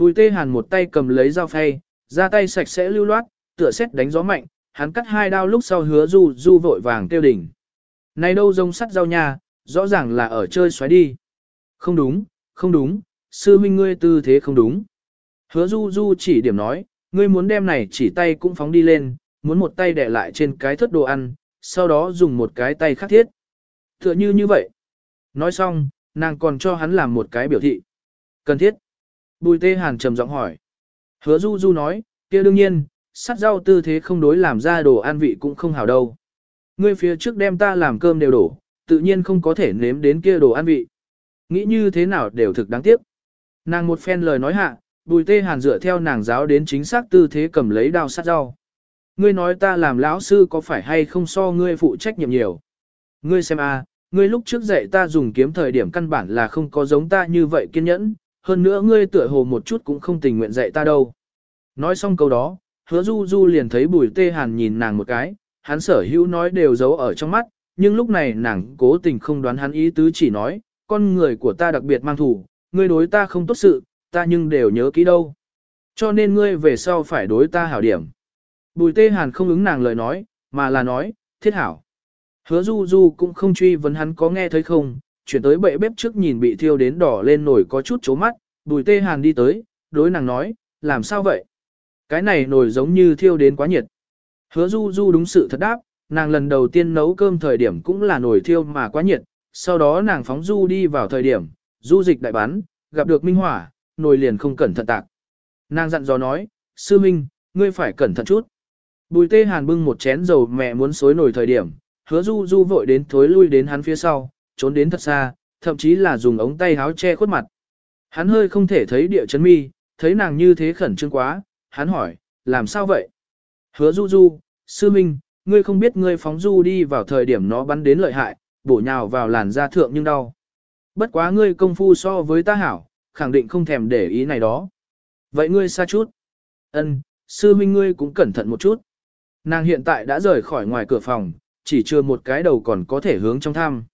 Bùi tê hàn một tay cầm lấy dao phay, ra tay sạch sẽ lưu loát, tựa xét đánh gió mạnh, hắn cắt hai đao lúc sau hứa du du vội vàng tiêu đỉnh. Này đâu rông sắt dao nha, rõ ràng là ở chơi xoáy đi. Không đúng, không đúng, sư minh ngươi tư thế không đúng. Hứa du du chỉ điểm nói, ngươi muốn đem này chỉ tay cũng phóng đi lên, muốn một tay đẻ lại trên cái thất đồ ăn, sau đó dùng một cái tay khác thiết. Tựa như như vậy. Nói xong, nàng còn cho hắn làm một cái biểu thị. Cần thiết. Bùi tê hàn trầm giọng hỏi. Hứa du du nói, kia đương nhiên, sát rau tư thế không đối làm ra đồ ăn vị cũng không hảo đâu. Ngươi phía trước đem ta làm cơm đều đổ, tự nhiên không có thể nếm đến kia đồ ăn vị. Nghĩ như thế nào đều thực đáng tiếc. Nàng một phen lời nói hạ, bùi tê hàn dựa theo nàng giáo đến chính xác tư thế cầm lấy đao sát rau. Ngươi nói ta làm lão sư có phải hay không so ngươi phụ trách nhiệm nhiều. Ngươi xem a, ngươi lúc trước dạy ta dùng kiếm thời điểm căn bản là không có giống ta như vậy kiên nhẫn, hơn nữa ngươi tựa hồ một chút cũng không tình nguyện dạy ta đâu. Nói xong câu đó, hứa du du liền thấy bùi tê hàn nhìn nàng một cái, hắn sở hữu nói đều giấu ở trong mắt, nhưng lúc này nàng cố tình không đoán hắn ý tứ chỉ nói, con người của ta đặc biệt mang thủ, ngươi đối ta không tốt sự, ta nhưng đều nhớ kỹ đâu. Cho nên ngươi về sau phải đối ta hảo điểm. Bùi tê hàn không ứng nàng lời nói, mà là nói, thiết hảo. Hứa du du cũng không truy vấn hắn có nghe thấy không, chuyển tới bệ bếp trước nhìn bị thiêu đến đỏ lên nổi có chút chố mắt, bùi tê hàn đi tới, đối nàng nói, làm sao vậy? Cái này nổi giống như thiêu đến quá nhiệt. Hứa du du đúng sự thật đáp, nàng lần đầu tiên nấu cơm thời điểm cũng là nổi thiêu mà quá nhiệt, sau đó nàng phóng du đi vào thời điểm, du dịch đại bán, gặp được minh hỏa, nồi liền không cẩn thận tạc. Nàng dặn dò nói, sư minh, ngươi phải cẩn thận chút. Bùi tê hàn bưng một chén dầu mẹ muốn xối nồi thời điểm, hứa du du vội đến thối lui đến hắn phía sau, trốn đến thật xa, thậm chí là dùng ống tay háo che khuất mặt. Hắn hơi không thể thấy địa chấn mi, thấy nàng như thế khẩn trương quá, hắn hỏi, làm sao vậy? Hứa du du, sư minh, ngươi không biết ngươi phóng du đi vào thời điểm nó bắn đến lợi hại, bổ nhào vào làn da thượng nhưng đau. Bất quá ngươi công phu so với ta hảo, khẳng định không thèm để ý này đó. Vậy ngươi xa chút. Ân, sư minh ngươi cũng cẩn thận một chút. Nàng hiện tại đã rời khỏi ngoài cửa phòng, chỉ chưa một cái đầu còn có thể hướng trong thăm.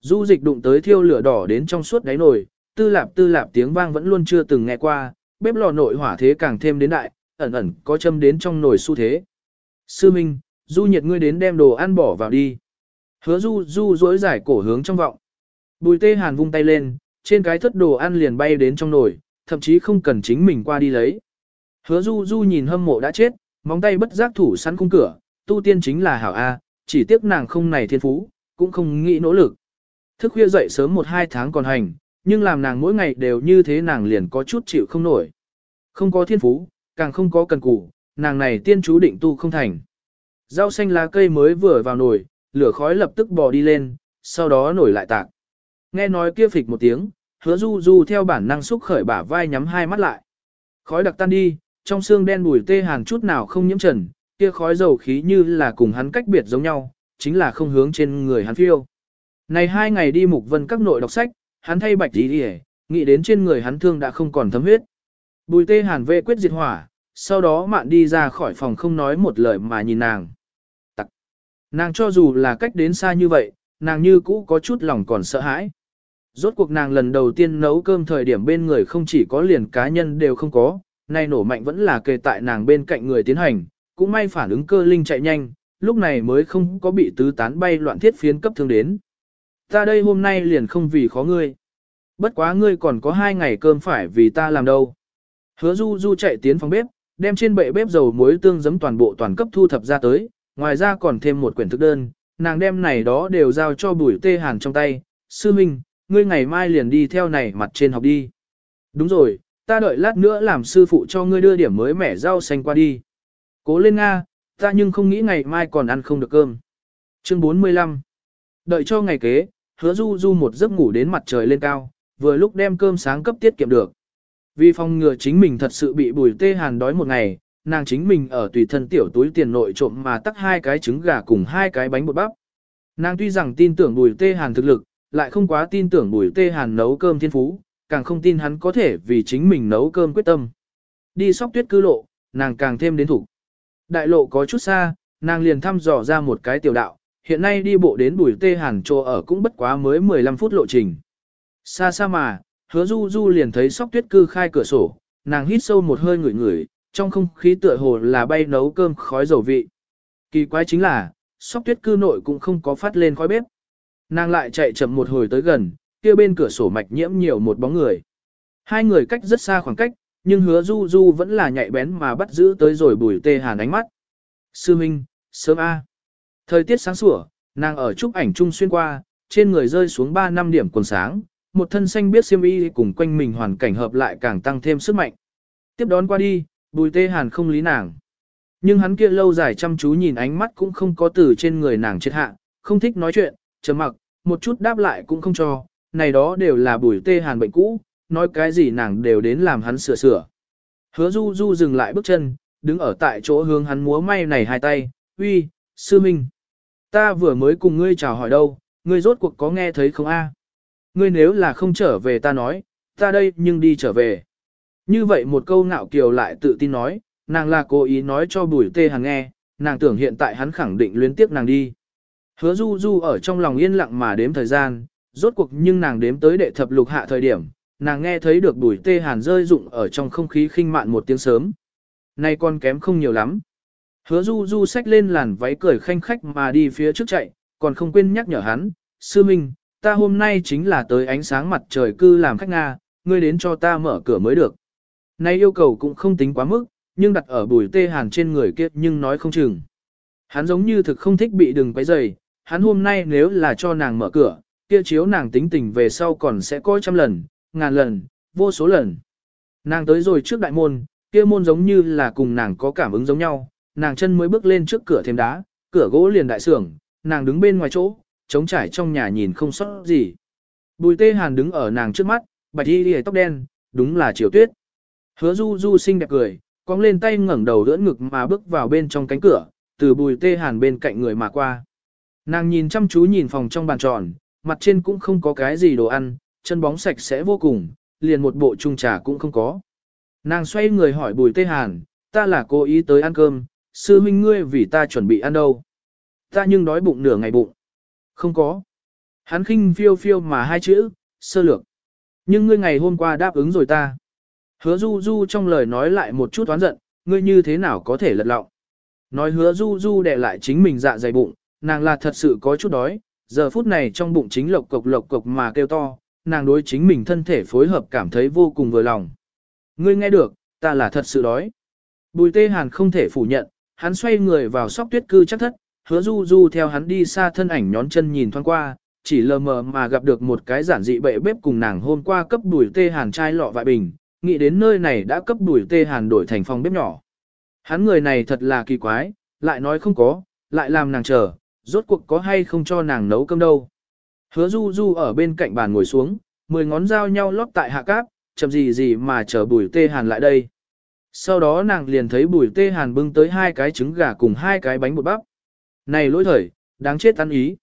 Du dịch đụng tới thiêu lửa đỏ đến trong suốt đáy nồi, tư lạp tư lạp tiếng vang vẫn luôn chưa từng nghe qua, bếp lò nội hỏa thế càng thêm đến đại, ẩn ẩn có châm đến trong nồi xu thế. Sư Minh, Du nhiệt ngươi đến đem đồ ăn bỏ vào đi. Hứa Du Du dối giải cổ hướng trong vọng. Bùi tê hàn vung tay lên, trên cái thất đồ ăn liền bay đến trong nồi, thậm chí không cần chính mình qua đi lấy. Hứa Du Du nhìn hâm mộ đã chết, móng tay bất giác thủ sẵn cung cửa, tu tiên chính là hảo A, chỉ tiếc nàng không này thiên phú, cũng không nghĩ nỗ lực. Thức khuya dậy sớm một hai tháng còn hành, nhưng làm nàng mỗi ngày đều như thế nàng liền có chút chịu không nổi. Không có thiên phú, càng không có cần cù, nàng này tiên chú định tu không thành. Rau xanh lá cây mới vừa vào nồi, lửa khói lập tức bò đi lên, sau đó nổi lại tạc. Nghe nói kia phịch một tiếng, hứa du du theo bản năng xúc khởi bả vai nhắm hai mắt lại. Khói đặc tan đi, trong xương đen bùi tê hàn chút nào không nhiễm trần, kia khói dầu khí như là cùng hắn cách biệt giống nhau, chính là không hướng trên người hắn phiêu. Này hai ngày đi mục vân các nội đọc sách, hắn thay bạch đi đi nghĩ đến trên người hắn thương đã không còn thấm huyết. Bùi tê hàn vệ quyết diệt hỏa, sau đó mạn đi ra khỏi phòng không nói một lời mà nhìn nàng. Tặc. Nàng cho dù là cách đến xa như vậy, nàng như cũ có chút lòng còn sợ hãi. Rốt cuộc nàng lần đầu tiên nấu cơm thời điểm bên người không chỉ có liền cá nhân đều không có, nay nổ mạnh vẫn là kề tại nàng bên cạnh người tiến hành, cũng may phản ứng cơ linh chạy nhanh, lúc này mới không có bị tứ tán bay loạn thiết phiến cấp thương đến. Ta đây hôm nay liền không vì khó ngươi. Bất quá ngươi còn có hai ngày cơm phải vì ta làm đâu. Hứa du du chạy tiến phòng bếp, đem trên bệ bếp dầu muối tương giấm toàn bộ toàn cấp thu thập ra tới, ngoài ra còn thêm một quyển thức đơn, nàng đem này đó đều giao cho bùi tê hàn trong tay. Sư Minh, ngươi ngày mai liền đi theo này mặt trên học đi. Đúng rồi, ta đợi lát nữa làm sư phụ cho ngươi đưa điểm mới mẻ rau xanh qua đi. Cố lên Nga, ta nhưng không nghĩ ngày mai còn ăn không được cơm. Chương 45 Đợi cho ngày kế, hứa du du một giấc ngủ đến mặt trời lên cao, vừa lúc đem cơm sáng cấp tiết kiệm được. Vì phòng ngừa chính mình thật sự bị bùi tê hàn đói một ngày, nàng chính mình ở tùy thân tiểu túi tiền nội trộm mà tắt hai cái trứng gà cùng hai cái bánh bột bắp. Nàng tuy rằng tin tưởng bùi tê hàn thực lực, lại không quá tin tưởng bùi tê hàn nấu cơm thiên phú, càng không tin hắn có thể vì chính mình nấu cơm quyết tâm. Đi sóc tuyết cư lộ, nàng càng thêm đến thủ. Đại lộ có chút xa, nàng liền thăm dò ra một cái tiểu đạo, hiện nay đi bộ đến bùi tê hàn chỗ ở cũng bất quá mới 15 phút lộ trình. Xa xa mà, hứa du du liền thấy sóc tuyết cư khai cửa sổ, nàng hít sâu một hơi ngửi ngửi, trong không khí tựa hồ là bay nấu cơm khói dầu vị. Kỳ quái chính là, sóc tuyết cư nội cũng không có phát lên khói bếp. Nàng lại chạy chậm một hồi tới gần, kia bên cửa sổ mạch nhiễm nhiều một bóng người. Hai người cách rất xa khoảng cách, nhưng hứa du du vẫn là nhạy bén mà bắt giữ tới rồi bùi tê hàn ánh mắt. Sư Minh, sớm A. Thời tiết sáng sủa, nàng ở trúc ảnh trung xuyên qua, trên người rơi xuống 3 năm điểm quần sáng, một thân xanh biết xiêm y cùng quanh mình hoàn cảnh hợp lại càng tăng thêm sức mạnh. Tiếp đón qua đi, bùi tê hàn không lý nàng. Nhưng hắn kia lâu dài chăm chú nhìn ánh mắt cũng không có từ trên người nàng chết hạ, không thích nói chuyện, chờ mặc, một chút đáp lại cũng không cho, này đó đều là bùi tê hàn bệnh cũ, nói cái gì nàng đều đến làm hắn sửa sửa. Hứa du du dừng lại bước chân, đứng ở tại chỗ hướng hắn múa may này hai tay, uy, sư minh. Ta vừa mới cùng ngươi chào hỏi đâu, ngươi rốt cuộc có nghe thấy không a? Ngươi nếu là không trở về ta nói, ta đây nhưng đi trở về. Như vậy một câu ngạo kiều lại tự tin nói, nàng là cố ý nói cho bùi tê hằng nghe, nàng tưởng hiện tại hắn khẳng định luyến tiếc nàng đi. Hứa du du ở trong lòng yên lặng mà đếm thời gian, rốt cuộc nhưng nàng đếm tới đệ thập lục hạ thời điểm, nàng nghe thấy được bùi tê hàn rơi rụng ở trong không khí khinh mạn một tiếng sớm. Nay con kém không nhiều lắm. Hứa du du xách lên làn váy cười khanh khách mà đi phía trước chạy, còn không quên nhắc nhở hắn, sư minh, ta hôm nay chính là tới ánh sáng mặt trời cư làm khách Nga, ngươi đến cho ta mở cửa mới được. Nay yêu cầu cũng không tính quá mức, nhưng đặt ở bùi tê hàn trên người kia nhưng nói không chừng. Hắn giống như thực không thích bị đừng quấy rầy, hắn hôm nay nếu là cho nàng mở cửa, kia chiếu nàng tính tình về sau còn sẽ coi trăm lần, ngàn lần, vô số lần. Nàng tới rồi trước đại môn, kia môn giống như là cùng nàng có cảm ứng giống nhau, nàng chân mới bước lên trước cửa thêm đá, cửa gỗ liền đại sưởng, nàng đứng bên ngoài chỗ, trống trải trong nhà nhìn không sót gì. Bùi tê hàn đứng ở nàng trước mắt, bạch y đi tóc đen, đúng là chiều tuyết. Hứa du du xinh đẹp cười, cong lên tay ngẩng đầu đỡ ngực mà bước vào bên trong cánh cửa, từ bùi tê hàn bên cạnh người mà qua. Nàng nhìn chăm chú nhìn phòng trong bàn tròn, mặt trên cũng không có cái gì đồ ăn, chân bóng sạch sẽ vô cùng, liền một bộ chung trà cũng không có. Nàng xoay người hỏi bùi tê hàn, ta là cố ý tới ăn cơm, sư huynh ngươi vì ta chuẩn bị ăn đâu. Ta nhưng đói bụng nửa ngày bụng. Không có. Hắn khinh phiêu phiêu mà hai chữ, sơ lược. Nhưng ngươi ngày hôm qua đáp ứng rồi ta. Hứa du du trong lời nói lại một chút oán giận, ngươi như thế nào có thể lật lọng. Nói hứa du du để lại chính mình dạ dày bụng, nàng là thật sự có chút đói, giờ phút này trong bụng chính lộc cộc lộc cộc mà kêu to, nàng đối chính mình thân thể phối hợp cảm thấy vô cùng vừa lòng. Ngươi nghe được, ta là thật sự đói. Bùi tê hàn không thể phủ nhận, hắn xoay người vào sóc tuyết cư chắc thất, hứa du du theo hắn đi xa thân ảnh nhón chân nhìn thoáng qua, chỉ lờ mờ mà gặp được một cái giản dị bệ bếp cùng nàng hôm qua cấp đuổi tê hàn chai lọ vại bình, nghĩ đến nơi này đã cấp đuổi tê hàn đổi thành phòng bếp nhỏ. Hắn người này thật là kỳ quái, lại nói không có, lại làm nàng chờ, rốt cuộc có hay không cho nàng nấu cơm đâu. Hứa du du ở bên cạnh bàn ngồi xuống, mười ngón dao nhau lót tại hạ cáp, chậm gì gì mà chờ bùi tê hàn lại đây. Sau đó nàng liền thấy bùi tê hàn bưng tới hai cái trứng gà cùng hai cái bánh bột bắp. Này lỗi thời, đáng chết ăn ý.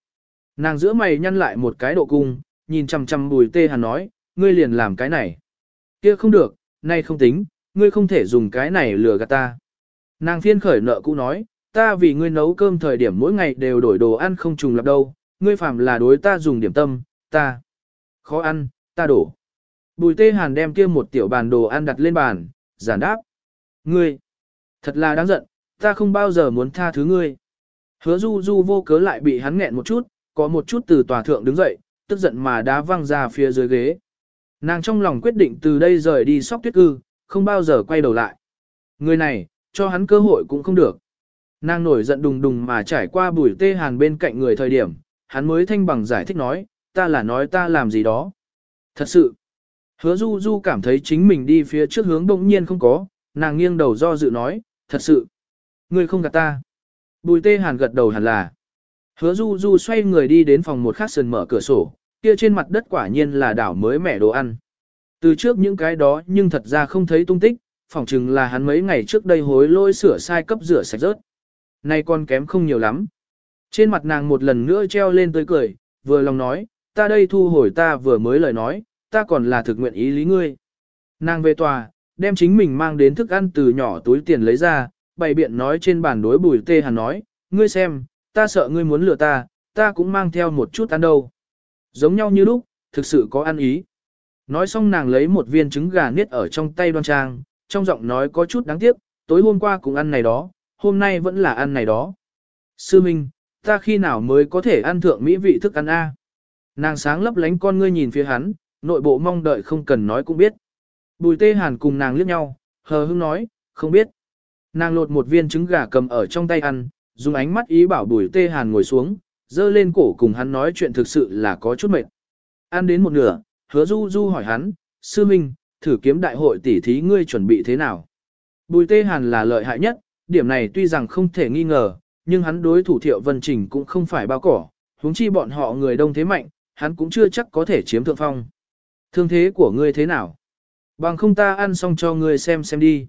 Nàng giữa mày nhăn lại một cái độ cung, nhìn chằm chằm bùi tê hàn nói, ngươi liền làm cái này. kia không được, nay không tính, ngươi không thể dùng cái này lừa gạt ta. Nàng phiên khởi nợ cũ nói, ta vì ngươi nấu cơm thời điểm mỗi ngày đều đổi đồ ăn không trùng lập đâu, ngươi phạm là đối ta dùng điểm tâm, ta khó ăn, ta đổ. Bùi tê hàn đem kia một tiểu bàn đồ ăn đặt lên bàn, giản đáp. Ngươi, thật là đáng giận, ta không bao giờ muốn tha thứ ngươi. Hứa du du vô cớ lại bị hắn nghẹn một chút, có một chút từ tòa thượng đứng dậy, tức giận mà đá văng ra phía dưới ghế. Nàng trong lòng quyết định từ đây rời đi sóc tuyết cư, không bao giờ quay đầu lại. Người này, cho hắn cơ hội cũng không được. Nàng nổi giận đùng đùng mà trải qua bùi tê hàn bên cạnh người thời điểm, hắn mới thanh bằng giải thích nói, ta là nói ta làm gì đó. Thật sự, hứa du du cảm thấy chính mình đi phía trước hướng bỗng nhiên không có, nàng nghiêng đầu do dự nói, thật sự, ngươi không gạt ta. Bùi tê hàn gật đầu hẳn là. Hứa du du xoay người đi đến phòng một khắc sườn mở cửa sổ, kia trên mặt đất quả nhiên là đảo mới mẻ đồ ăn. Từ trước những cái đó nhưng thật ra không thấy tung tích, phỏng chừng là hắn mấy ngày trước đây hối lôi sửa sai cấp rửa sạch rớt. Nay con kém không nhiều lắm. Trên mặt nàng một lần nữa treo lên tới cười, vừa lòng nói, ta đây thu hồi ta vừa mới lời nói, ta còn là thực nguyện ý lý ngươi. Nàng về tòa, đem chính mình mang đến thức ăn từ nhỏ túi tiền lấy ra, bày biện nói trên bàn đối bùi tê hàn nói, ngươi xem, ta sợ ngươi muốn lừa ta, ta cũng mang theo một chút ăn đâu. Giống nhau như lúc, thực sự có ăn ý. Nói xong nàng lấy một viên trứng gà niết ở trong tay đoan trang, trong giọng nói có chút đáng tiếc, tối hôm qua cũng ăn này đó, hôm nay vẫn là ăn này đó. Sư Minh, ta khi nào mới có thể ăn thượng mỹ vị thức ăn A? Nàng sáng lấp lánh con ngươi nhìn phía hắn, nội bộ mong đợi không cần nói cũng biết. Bùi tê hàn cùng nàng liếc nhau, hờ hững nói, không biết. Nàng lột một viên trứng gà cầm ở trong tay ăn, dùng ánh mắt ý bảo bùi tê hàn ngồi xuống, dơ lên cổ cùng hắn nói chuyện thực sự là có chút mệt. Ăn đến một nửa, hứa du du hỏi hắn, sư minh, thử kiếm đại hội tỷ thí ngươi chuẩn bị thế nào? Bùi tê hàn là lợi hại nhất, điểm này tuy rằng không thể nghi ngờ, nhưng hắn đối thủ thiệu vân trình cũng không phải bao cỏ, huống chi bọn họ người đông thế mạnh, hắn cũng chưa chắc có thể chiếm thượng phong. Thương thế của ngươi thế nào? Bằng không ta ăn xong cho ngươi xem xem đi.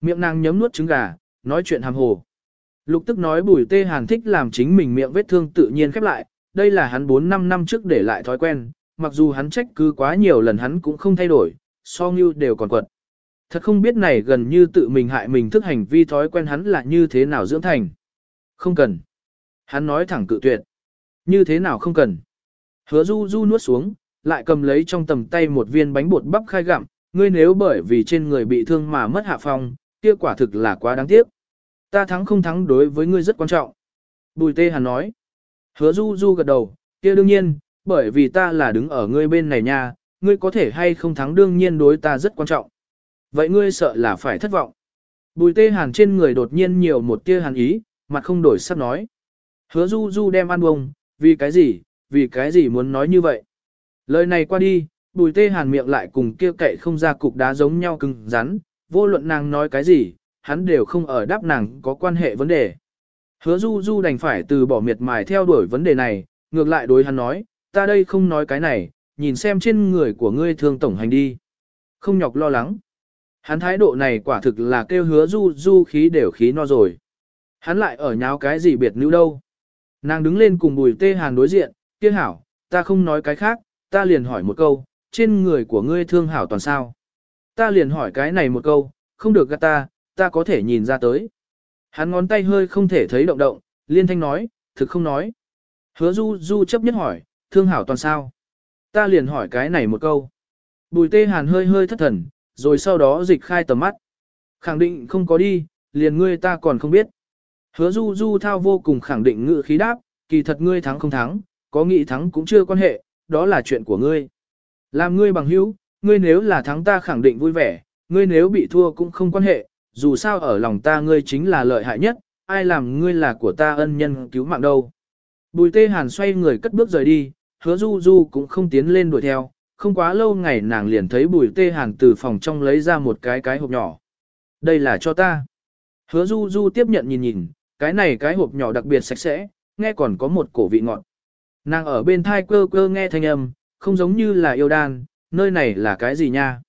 Miệng nàng nhấm nuốt trứng gà, nói chuyện hàm hồ. Lục tức nói bùi tê hàn thích làm chính mình miệng vết thương tự nhiên khép lại, đây là hắn 4-5 năm trước để lại thói quen, mặc dù hắn trách cứ quá nhiều lần hắn cũng không thay đổi, so như đều còn quật. Thật không biết này gần như tự mình hại mình thức hành vi thói quen hắn là như thế nào dưỡng thành. Không cần. Hắn nói thẳng cự tuyệt. Như thế nào không cần. Hứa du du nuốt xuống, lại cầm lấy trong tầm tay một viên bánh bột bắp khai gặm, ngươi nếu bởi vì trên người bị thương mà mất hạ phong, kia quả thực là quá đáng tiếc. Ta thắng không thắng đối với ngươi rất quan trọng. Bùi tê hàn nói. Hứa du du gật đầu, kia đương nhiên, bởi vì ta là đứng ở ngươi bên này nha, ngươi có thể hay không thắng đương nhiên đối ta rất quan trọng. Vậy ngươi sợ là phải thất vọng. Bùi tê hàn trên người đột nhiên nhiều một tia hàn ý, mặt không đổi sắc nói. Hứa du du đem ăn bông, vì cái gì, vì cái gì muốn nói như vậy. Lời này qua đi, bùi tê hàn miệng lại cùng kia cậy không ra cục đá giống nhau cứng rắn, vô luận nàng nói cái gì, hắn đều không ở đáp nàng có quan hệ vấn đề. Hứa du du đành phải từ bỏ miệt mài theo đuổi vấn đề này, ngược lại đối hắn nói, ta đây không nói cái này, nhìn xem trên người của ngươi thương tổng hành đi. Không nhọc lo lắng. Hắn thái độ này quả thực là kêu hứa du du khí đều khí no rồi. Hắn lại ở nháo cái gì biệt nữ đâu. Nàng đứng lên cùng bùi tê hàn đối diện, kia hảo, ta không nói cái khác, ta liền hỏi một câu, trên người của ngươi thương hảo toàn sao. Ta liền hỏi cái này một câu, không được gạt ta, ta có thể nhìn ra tới. Hắn ngón tay hơi không thể thấy động động, liên thanh nói, thực không nói. Hứa du du chấp nhất hỏi, thương hảo toàn sao. Ta liền hỏi cái này một câu. Bùi tê hàn hơi hơi thất thần, rồi sau đó dịch khai tầm mắt. Khẳng định không có đi, liền ngươi ta còn không biết. Hứa du du thao vô cùng khẳng định ngự khí đáp, kỳ thật ngươi thắng không thắng, có nghĩ thắng cũng chưa quan hệ, đó là chuyện của ngươi. Làm ngươi bằng hữu, ngươi nếu là thắng ta khẳng định vui vẻ, ngươi nếu bị thua cũng không quan hệ, dù sao ở lòng ta ngươi chính là lợi hại nhất, ai làm ngươi là của ta ân nhân cứu mạng đâu. Bùi tê hàn xoay người cất bước rời đi, hứa du du cũng không tiến lên đuổi theo, không quá lâu ngày nàng liền thấy bùi tê hàn từ phòng trong lấy ra một cái cái hộp nhỏ. Đây là cho ta. Hứa du du tiếp nhận nhìn nhìn, cái này cái hộp nhỏ đặc biệt sạch sẽ, nghe còn có một cổ vị ngọt. Nàng ở bên thai quơ quơ nghe thanh âm, không giống như là yêu đan, nơi này là cái gì nha.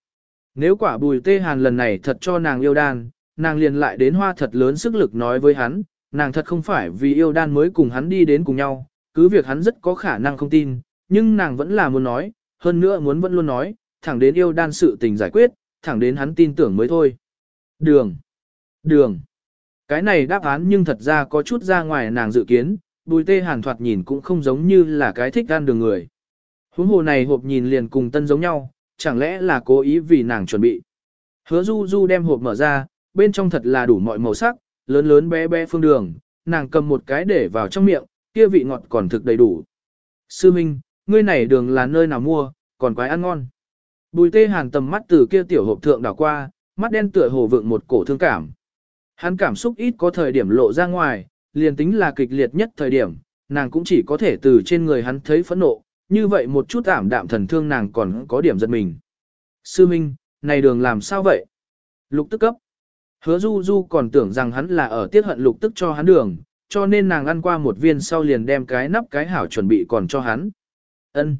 Nếu quả bùi tê hàn lần này thật cho nàng yêu đan, nàng liền lại đến hoa thật lớn sức lực nói với hắn, nàng thật không phải vì yêu đan mới cùng hắn đi đến cùng nhau, cứ việc hắn rất có khả năng không tin, nhưng nàng vẫn là muốn nói, hơn nữa muốn vẫn luôn nói, thẳng đến yêu đan sự tình giải quyết, thẳng đến hắn tin tưởng mới thôi. Đường. Đường. Cái này đáp án nhưng thật ra có chút ra ngoài nàng dự kiến, Bùi tê hàn thoạt nhìn cũng không giống như là cái thích ăn đường người. Huống hồ này hộp nhìn liền cùng tân giống nhau, chẳng lẽ là cố ý vì nàng chuẩn bị. Hứa du du đem hộp mở ra, bên trong thật là đủ mọi màu sắc, lớn lớn bé bé phương đường, nàng cầm một cái để vào trong miệng, kia vị ngọt còn thực đầy đủ. Sư Minh, ngươi này đường là nơi nào mua, còn quái ăn ngon. Bùi tê hàn tầm mắt từ kia tiểu hộp thượng đảo qua, mắt đen tựa hồ vượng một cổ thương cảm. Hắn cảm xúc ít có thời điểm lộ ra ngoài, liền tính là kịch liệt nhất thời điểm, nàng cũng chỉ có thể từ trên người hắn thấy phẫn nộ, như vậy một chút ảm đạm thần thương nàng còn có điểm giật mình. Sư Minh, này đường làm sao vậy? Lục tức cấp. Hứa Du Du còn tưởng rằng hắn là ở tiết hận lục tức cho hắn đường, cho nên nàng ăn qua một viên sau liền đem cái nắp cái hảo chuẩn bị còn cho hắn. Ân.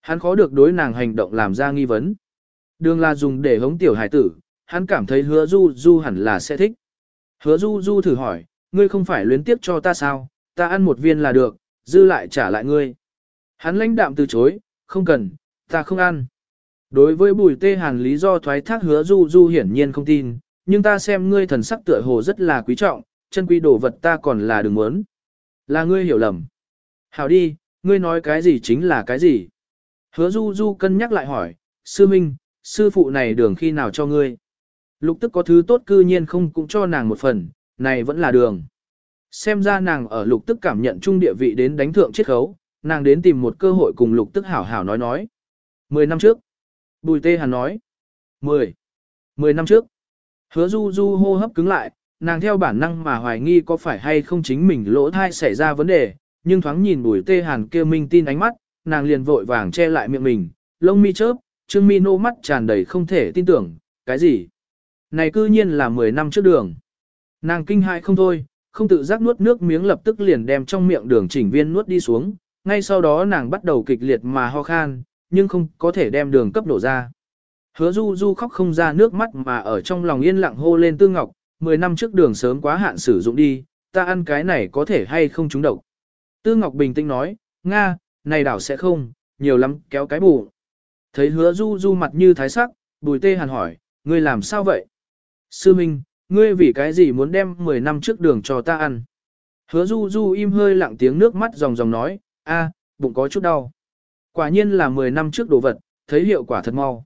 Hắn khó được đối nàng hành động làm ra nghi vấn. Đường là dùng để hống tiểu hải tử, hắn cảm thấy hứa Du Du hẳn là sẽ thích. Hứa Du Du thử hỏi, ngươi không phải luyến tiếp cho ta sao, ta ăn một viên là được, dư lại trả lại ngươi. Hắn lãnh đạm từ chối, không cần, ta không ăn. Đối với bùi tê hàn lý do thoái thác hứa Du Du hiển nhiên không tin, nhưng ta xem ngươi thần sắc tựa hồ rất là quý trọng, chân quý đồ vật ta còn là đừng muốn. Là ngươi hiểu lầm. Hảo đi, ngươi nói cái gì chính là cái gì. Hứa Du Du cân nhắc lại hỏi, sư minh, sư phụ này đường khi nào cho ngươi. Lục tức có thứ tốt cư nhiên không cũng cho nàng một phần, này vẫn là đường. Xem ra nàng ở lục tức cảm nhận trung địa vị đến đánh thượng chiết khấu, nàng đến tìm một cơ hội cùng lục tức hảo hảo nói nói. Mười năm trước. Bùi tê hàn nói. Mười. Mười năm trước. Hứa du du hô hấp cứng lại, nàng theo bản năng mà hoài nghi có phải hay không chính mình lỗ thai xảy ra vấn đề, nhưng thoáng nhìn bùi tê hàn kêu minh tin ánh mắt, nàng liền vội vàng che lại miệng mình, lông mi chớp, trương mi nô mắt tràn đầy không thể tin tưởng, cái gì? Này cư nhiên là 10 năm trước đường. Nàng kinh hại không thôi, không tự giác nuốt nước miếng lập tức liền đem trong miệng đường chỉnh viên nuốt đi xuống, ngay sau đó nàng bắt đầu kịch liệt mà ho khan, nhưng không có thể đem đường cấp đổ ra. Hứa du du khóc không ra nước mắt mà ở trong lòng yên lặng hô lên tư ngọc, 10 năm trước đường sớm quá hạn sử dụng đi, ta ăn cái này có thể hay không trúng độc. Tư ngọc bình tĩnh nói, Nga, này đảo sẽ không, nhiều lắm kéo cái bù. Thấy hứa du du mặt như thái sắc, bùi tê hàn hỏi, ngươi làm sao vậy? Sư Minh, ngươi vì cái gì muốn đem 10 năm trước đường cho ta ăn? Hứa du du im hơi lặng tiếng nước mắt ròng ròng nói, a, bụng có chút đau. Quả nhiên là 10 năm trước đồ vật, thấy hiệu quả thật mau.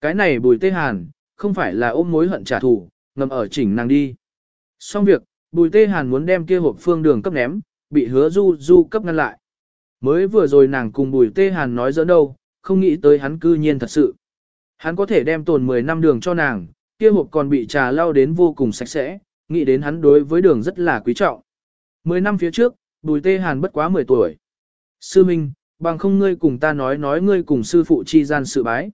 Cái này bùi tê hàn, không phải là ôm mối hận trả thù, ngầm ở chỉnh nàng đi. Xong việc, bùi tê hàn muốn đem kia hộp phương đường cấp ném, bị hứa du du cấp ngăn lại. Mới vừa rồi nàng cùng bùi tê hàn nói giỡn đâu, không nghĩ tới hắn cư nhiên thật sự. Hắn có thể đem tồn 10 năm đường cho nàng, kia hộp còn bị trà lau đến vô cùng sạch sẽ, nghĩ đến hắn đối với đường rất là quý trọng. 10 năm phía trước, bùi tê hàn bất quá 10 tuổi. Sư Minh, bằng không ngươi cùng ta nói nói ngươi cùng sư phụ chi gian sự bái.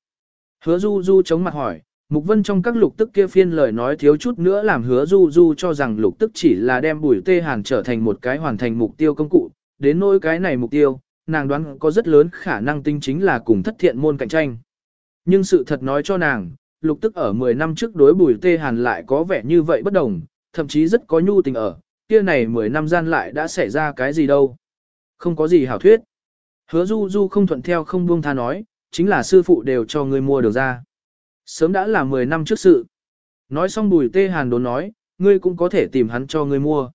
Hứa du du chống mặt hỏi, Mục Vân trong các lục tức kia phiên lời nói thiếu chút nữa làm hứa du du cho rằng lục tức chỉ là đem bùi tê hàn trở thành một cái hoàn thành mục tiêu công cụ, đến nỗi cái này mục tiêu, nàng đoán có rất lớn khả năng tinh chính là cùng thất thiện môn cạnh tranh. Nhưng sự thật nói cho nàng, lục tức ở 10 năm trước đối bùi tê hàn lại có vẻ như vậy bất đồng, thậm chí rất có nhu tình ở, kia này 10 năm gian lại đã xảy ra cái gì đâu. Không có gì hảo thuyết. Hứa du du không thuận theo không buông tha nói, chính là sư phụ đều cho ngươi mua được ra. Sớm đã là 10 năm trước sự. Nói xong bùi tê hàn đốn nói, ngươi cũng có thể tìm hắn cho ngươi mua.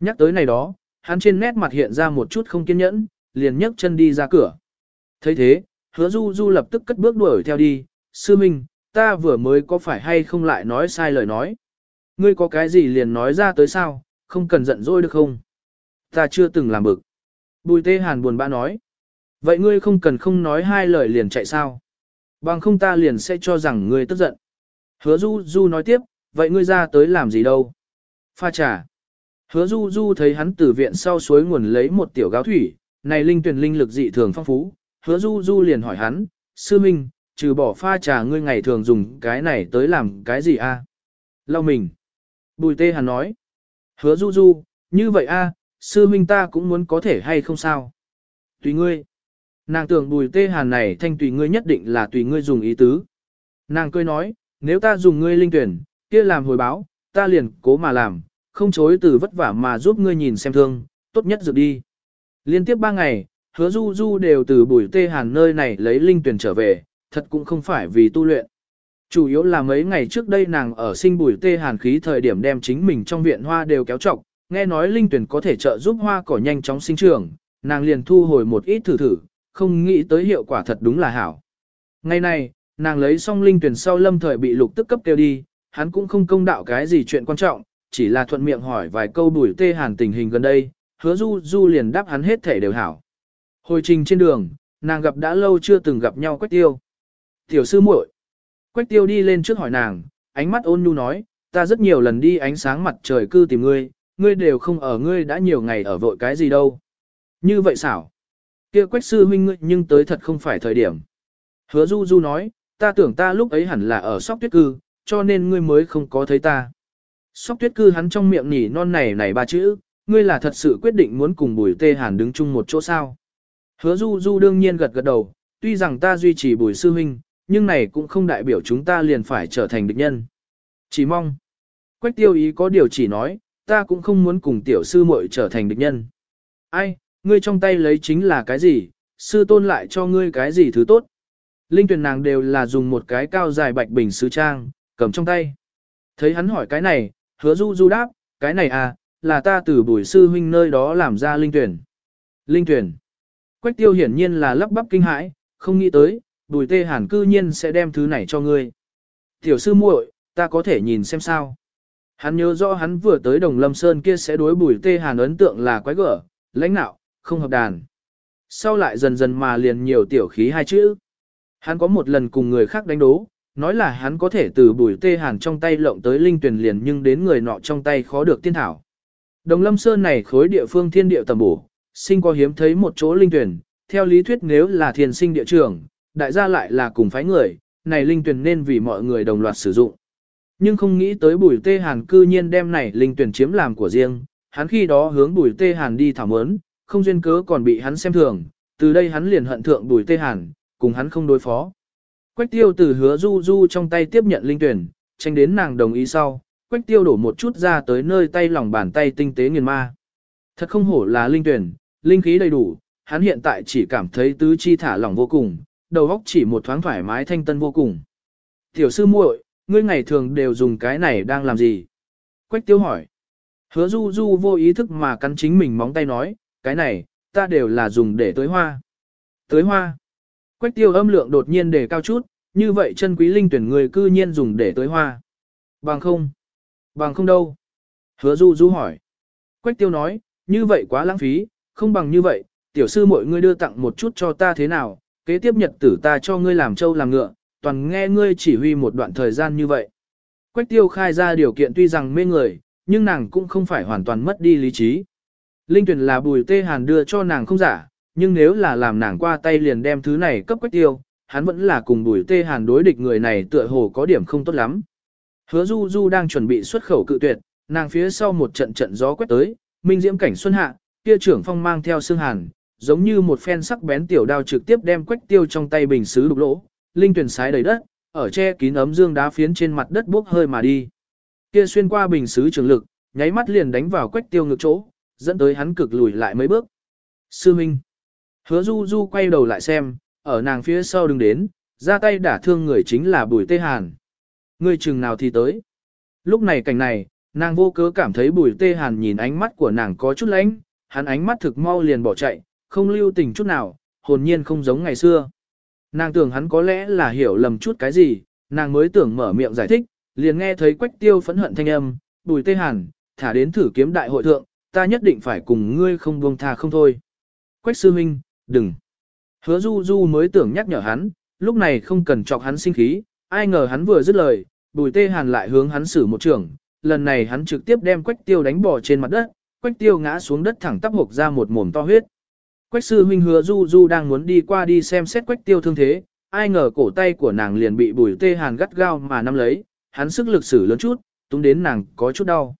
Nhắc tới này đó, hắn trên nét mặt hiện ra một chút không kiên nhẫn, liền nhấc chân đi ra cửa. thấy thế, hứa du du lập tức cất bước đuổi theo đi, sư minh, ta vừa mới có phải hay không lại nói sai lời nói. Ngươi có cái gì liền nói ra tới sao, không cần giận dỗi được không? Ta chưa từng làm bực. Bùi tê hàn buồn bã nói. Vậy ngươi không cần không nói hai lời liền chạy sao? Bằng không ta liền sẽ cho rằng ngươi tức giận. Hứa du du nói tiếp, vậy ngươi ra tới làm gì đâu? Pha trà. Hứa du du thấy hắn từ viện sau suối nguồn lấy một tiểu gáo thủy, này linh tuyển linh lực dị thường phong phú. Hứa du du liền hỏi hắn, sư minh, trừ bỏ pha trà ngươi ngày thường dùng cái này tới làm cái gì a? Lau mình. Bùi tê hàn nói. Hứa du du, như vậy a, sư minh ta cũng muốn có thể hay không sao? Tùy ngươi. Nàng tưởng bùi tê hàn này thanh tùy ngươi nhất định là tùy ngươi dùng ý tứ. Nàng cười nói, nếu ta dùng ngươi linh tuyển, kia làm hồi báo, ta liền cố mà làm, không chối từ vất vả mà giúp ngươi nhìn xem thương, tốt nhất dược đi. Liên tiếp ba ngày, hứa du du đều từ bùi tê hàn nơi này lấy linh tuyển trở về, thật cũng không phải vì tu luyện. Chủ yếu là mấy ngày trước đây nàng ở sinh bùi tê hàn khí thời điểm đem chính mình trong viện hoa đều kéo trọc, nghe nói linh tuyển có thể trợ giúp hoa cỏ nhanh chóng sinh trưởng, nàng liền thu hồi một ít thử thử, không nghĩ tới hiệu quả thật đúng là hảo. Ngày này, nàng lấy xong linh tuyển sau lâm thời bị lục tức cấp kêu đi, hắn cũng không công đạo cái gì chuyện quan trọng, chỉ là thuận miệng hỏi vài câu đuổi tê hàn tình hình gần đây, hứa du du liền đáp hắn hết thể đều hảo. Hồi trình trên đường, nàng gặp đã lâu chưa từng gặp nhau quách tiêu. Tiểu sư muội, quách tiêu đi lên trước hỏi nàng, ánh mắt ôn nhu nói, ta rất nhiều lần đi ánh sáng mặt trời cư tìm ngươi, ngươi đều không ở ngươi đã nhiều ngày ở vội cái gì đâu. Như vậy xảo. kia quách sư huynh ngươi nhưng tới thật không phải thời điểm. Hứa du du nói, ta tưởng ta lúc ấy hẳn là ở sóc tuyết cư, cho nên ngươi mới không có thấy ta. Sóc tuyết cư hắn trong miệng nhỉ non này này ba chữ, ngươi là thật sự quyết định muốn cùng bùi tê hàn đứng chung một chỗ sao. Hứa du du đương nhiên gật gật đầu, tuy rằng ta duy trì bùi sư huynh, nhưng này cũng không đại biểu chúng ta liền phải trở thành địch nhân. Chỉ mong. Quách tiêu ý có điều chỉ nói, ta cũng không muốn cùng tiểu sư muội trở thành địch nhân. Ai, ngươi trong tay lấy chính là cái gì, sư tôn lại cho ngươi cái gì thứ tốt. Linh tuyển nàng đều là dùng một cái cao dài bạch bình sứ trang, cầm trong tay. Thấy hắn hỏi cái này, hứa du du đáp, cái này à, là ta từ bùi sư huynh nơi đó làm ra linh tuyển. Linh tuyển. Quách tiêu hiển nhiên là lắp bắp kinh hãi, không nghĩ tới, bùi tê hàn cư nhiên sẽ đem thứ này cho ngươi. Tiểu sư muội, ta có thể nhìn xem sao. Hắn nhớ rõ hắn vừa tới đồng lâm sơn kia sẽ đối bùi tê hàn ấn tượng là quái gở, lãnh nạo, không hợp đàn. Sau lại dần dần mà liền nhiều tiểu khí hai chữ. Hắn có một lần cùng người khác đánh đố, nói là hắn có thể từ bùi tê hàn trong tay lộng tới linh tuyển liền nhưng đến người nọ trong tay khó được tiên thảo. Đồng lâm sơn này khối địa phương thiên địa tầm bổ, sinh có hiếm thấy một chỗ linh tuyển, theo lý thuyết nếu là thiền sinh địa trường, đại gia lại là cùng phái người, này linh tuyển nên vì mọi người đồng loạt sử dụng. Nhưng không nghĩ tới bùi tê hàn cư nhiên đem này linh tuyển chiếm làm của riêng, hắn khi đó hướng bùi tê hàn đi thảo mớn, không duyên cớ còn bị hắn xem thường, từ đây hắn liền hận thượng bùi tê hàn, cùng hắn không đối phó. Quách tiêu từ hứa du du trong tay tiếp nhận linh tuyển, tranh đến nàng đồng ý sau, quách tiêu đổ một chút ra tới nơi tay lòng bàn tay tinh tế nghiền ma. Thật không hổ là linh tuyển, linh khí đầy đủ, hắn hiện tại chỉ cảm thấy tứ chi thả lỏng vô cùng, đầu óc chỉ một thoáng thoải mái thanh tân vô cùng. Tiểu sư muội, ngươi ngày thường đều dùng cái này đang làm gì? Quách tiêu hỏi. Hứa du du vô ý thức mà cắn chính mình móng tay nói, cái này, ta đều là dùng để tới hoa. Tới hoa. Quách tiêu âm lượng đột nhiên đề cao chút, như vậy chân quý linh tuyển người cư nhiên dùng để tới hoa. Bằng không? Bằng không đâu? Hứa du du hỏi. Quách tiêu nói, như vậy quá lãng phí, không bằng như vậy, tiểu sư mọi ngươi đưa tặng một chút cho ta thế nào, kế tiếp nhật tử ta cho ngươi làm trâu làm ngựa, toàn nghe ngươi chỉ huy một đoạn thời gian như vậy. Quách tiêu khai ra điều kiện tuy rằng mê người, nhưng nàng cũng không phải hoàn toàn mất đi lý trí. Linh tuyển là bùi tê hàn đưa cho nàng không giả, nhưng nếu là làm nàng qua tay liền đem thứ này cấp quách tiêu, hắn vẫn là cùng bùi tê hàn đối địch người này tựa hồ có điểm không tốt lắm. Hứa du du đang chuẩn bị xuất khẩu cự tuyệt, nàng phía sau một trận trận gió quét tới, minh diễm cảnh xuân hạ, kia trưởng phong mang theo xương hàn, giống như một phen sắc bén tiểu đao trực tiếp đem quách tiêu trong tay bình xứ đục lỗ, linh tuyển sái đầy đất, ở che kín ấm dương đá phiến trên mặt đất bốc hơi mà đi. Kia xuyên qua bình xứ trường lực, nháy mắt liền đánh vào quách tiêu ngực chỗ, dẫn tới hắn cực lùi lại mấy bước. Sư Minh. Hứa Du Du quay đầu lại xem, ở nàng phía sau đứng đến, ra tay đả thương người chính là Bùi Tê Hàn. Người chừng nào thì tới. Lúc này cảnh này, nàng vô cớ cảm thấy Bùi Tê Hàn nhìn ánh mắt của nàng có chút lánh, hắn ánh mắt thực mau liền bỏ chạy, không lưu tình chút nào, hồn nhiên không giống ngày xưa. Nàng tưởng hắn có lẽ là hiểu lầm chút cái gì, nàng mới tưởng mở miệng giải thích, liền nghe thấy quách tiêu phẫn hận thanh âm, bùi tê hàn, thả đến thử kiếm đại hội thượng, ta nhất định phải cùng ngươi không buông tha không thôi. Quách sư huynh, đừng. Hứa du du mới tưởng nhắc nhở hắn, lúc này không cần chọc hắn sinh khí, ai ngờ hắn vừa dứt lời, bùi tê hàn lại hướng hắn xử một trường, lần này hắn trực tiếp đem quách tiêu đánh bỏ trên mặt đất, quách tiêu ngã xuống đất thẳng tắp hộc ra một mồm to huyết. Quách sư huynh hứa du du đang muốn đi qua đi xem xét quách tiêu thương thế, ai ngờ cổ tay của nàng liền bị bùi tê hàn gắt gao mà nắm lấy, hắn sức lực xử lớn chút, túng đến nàng có chút đau.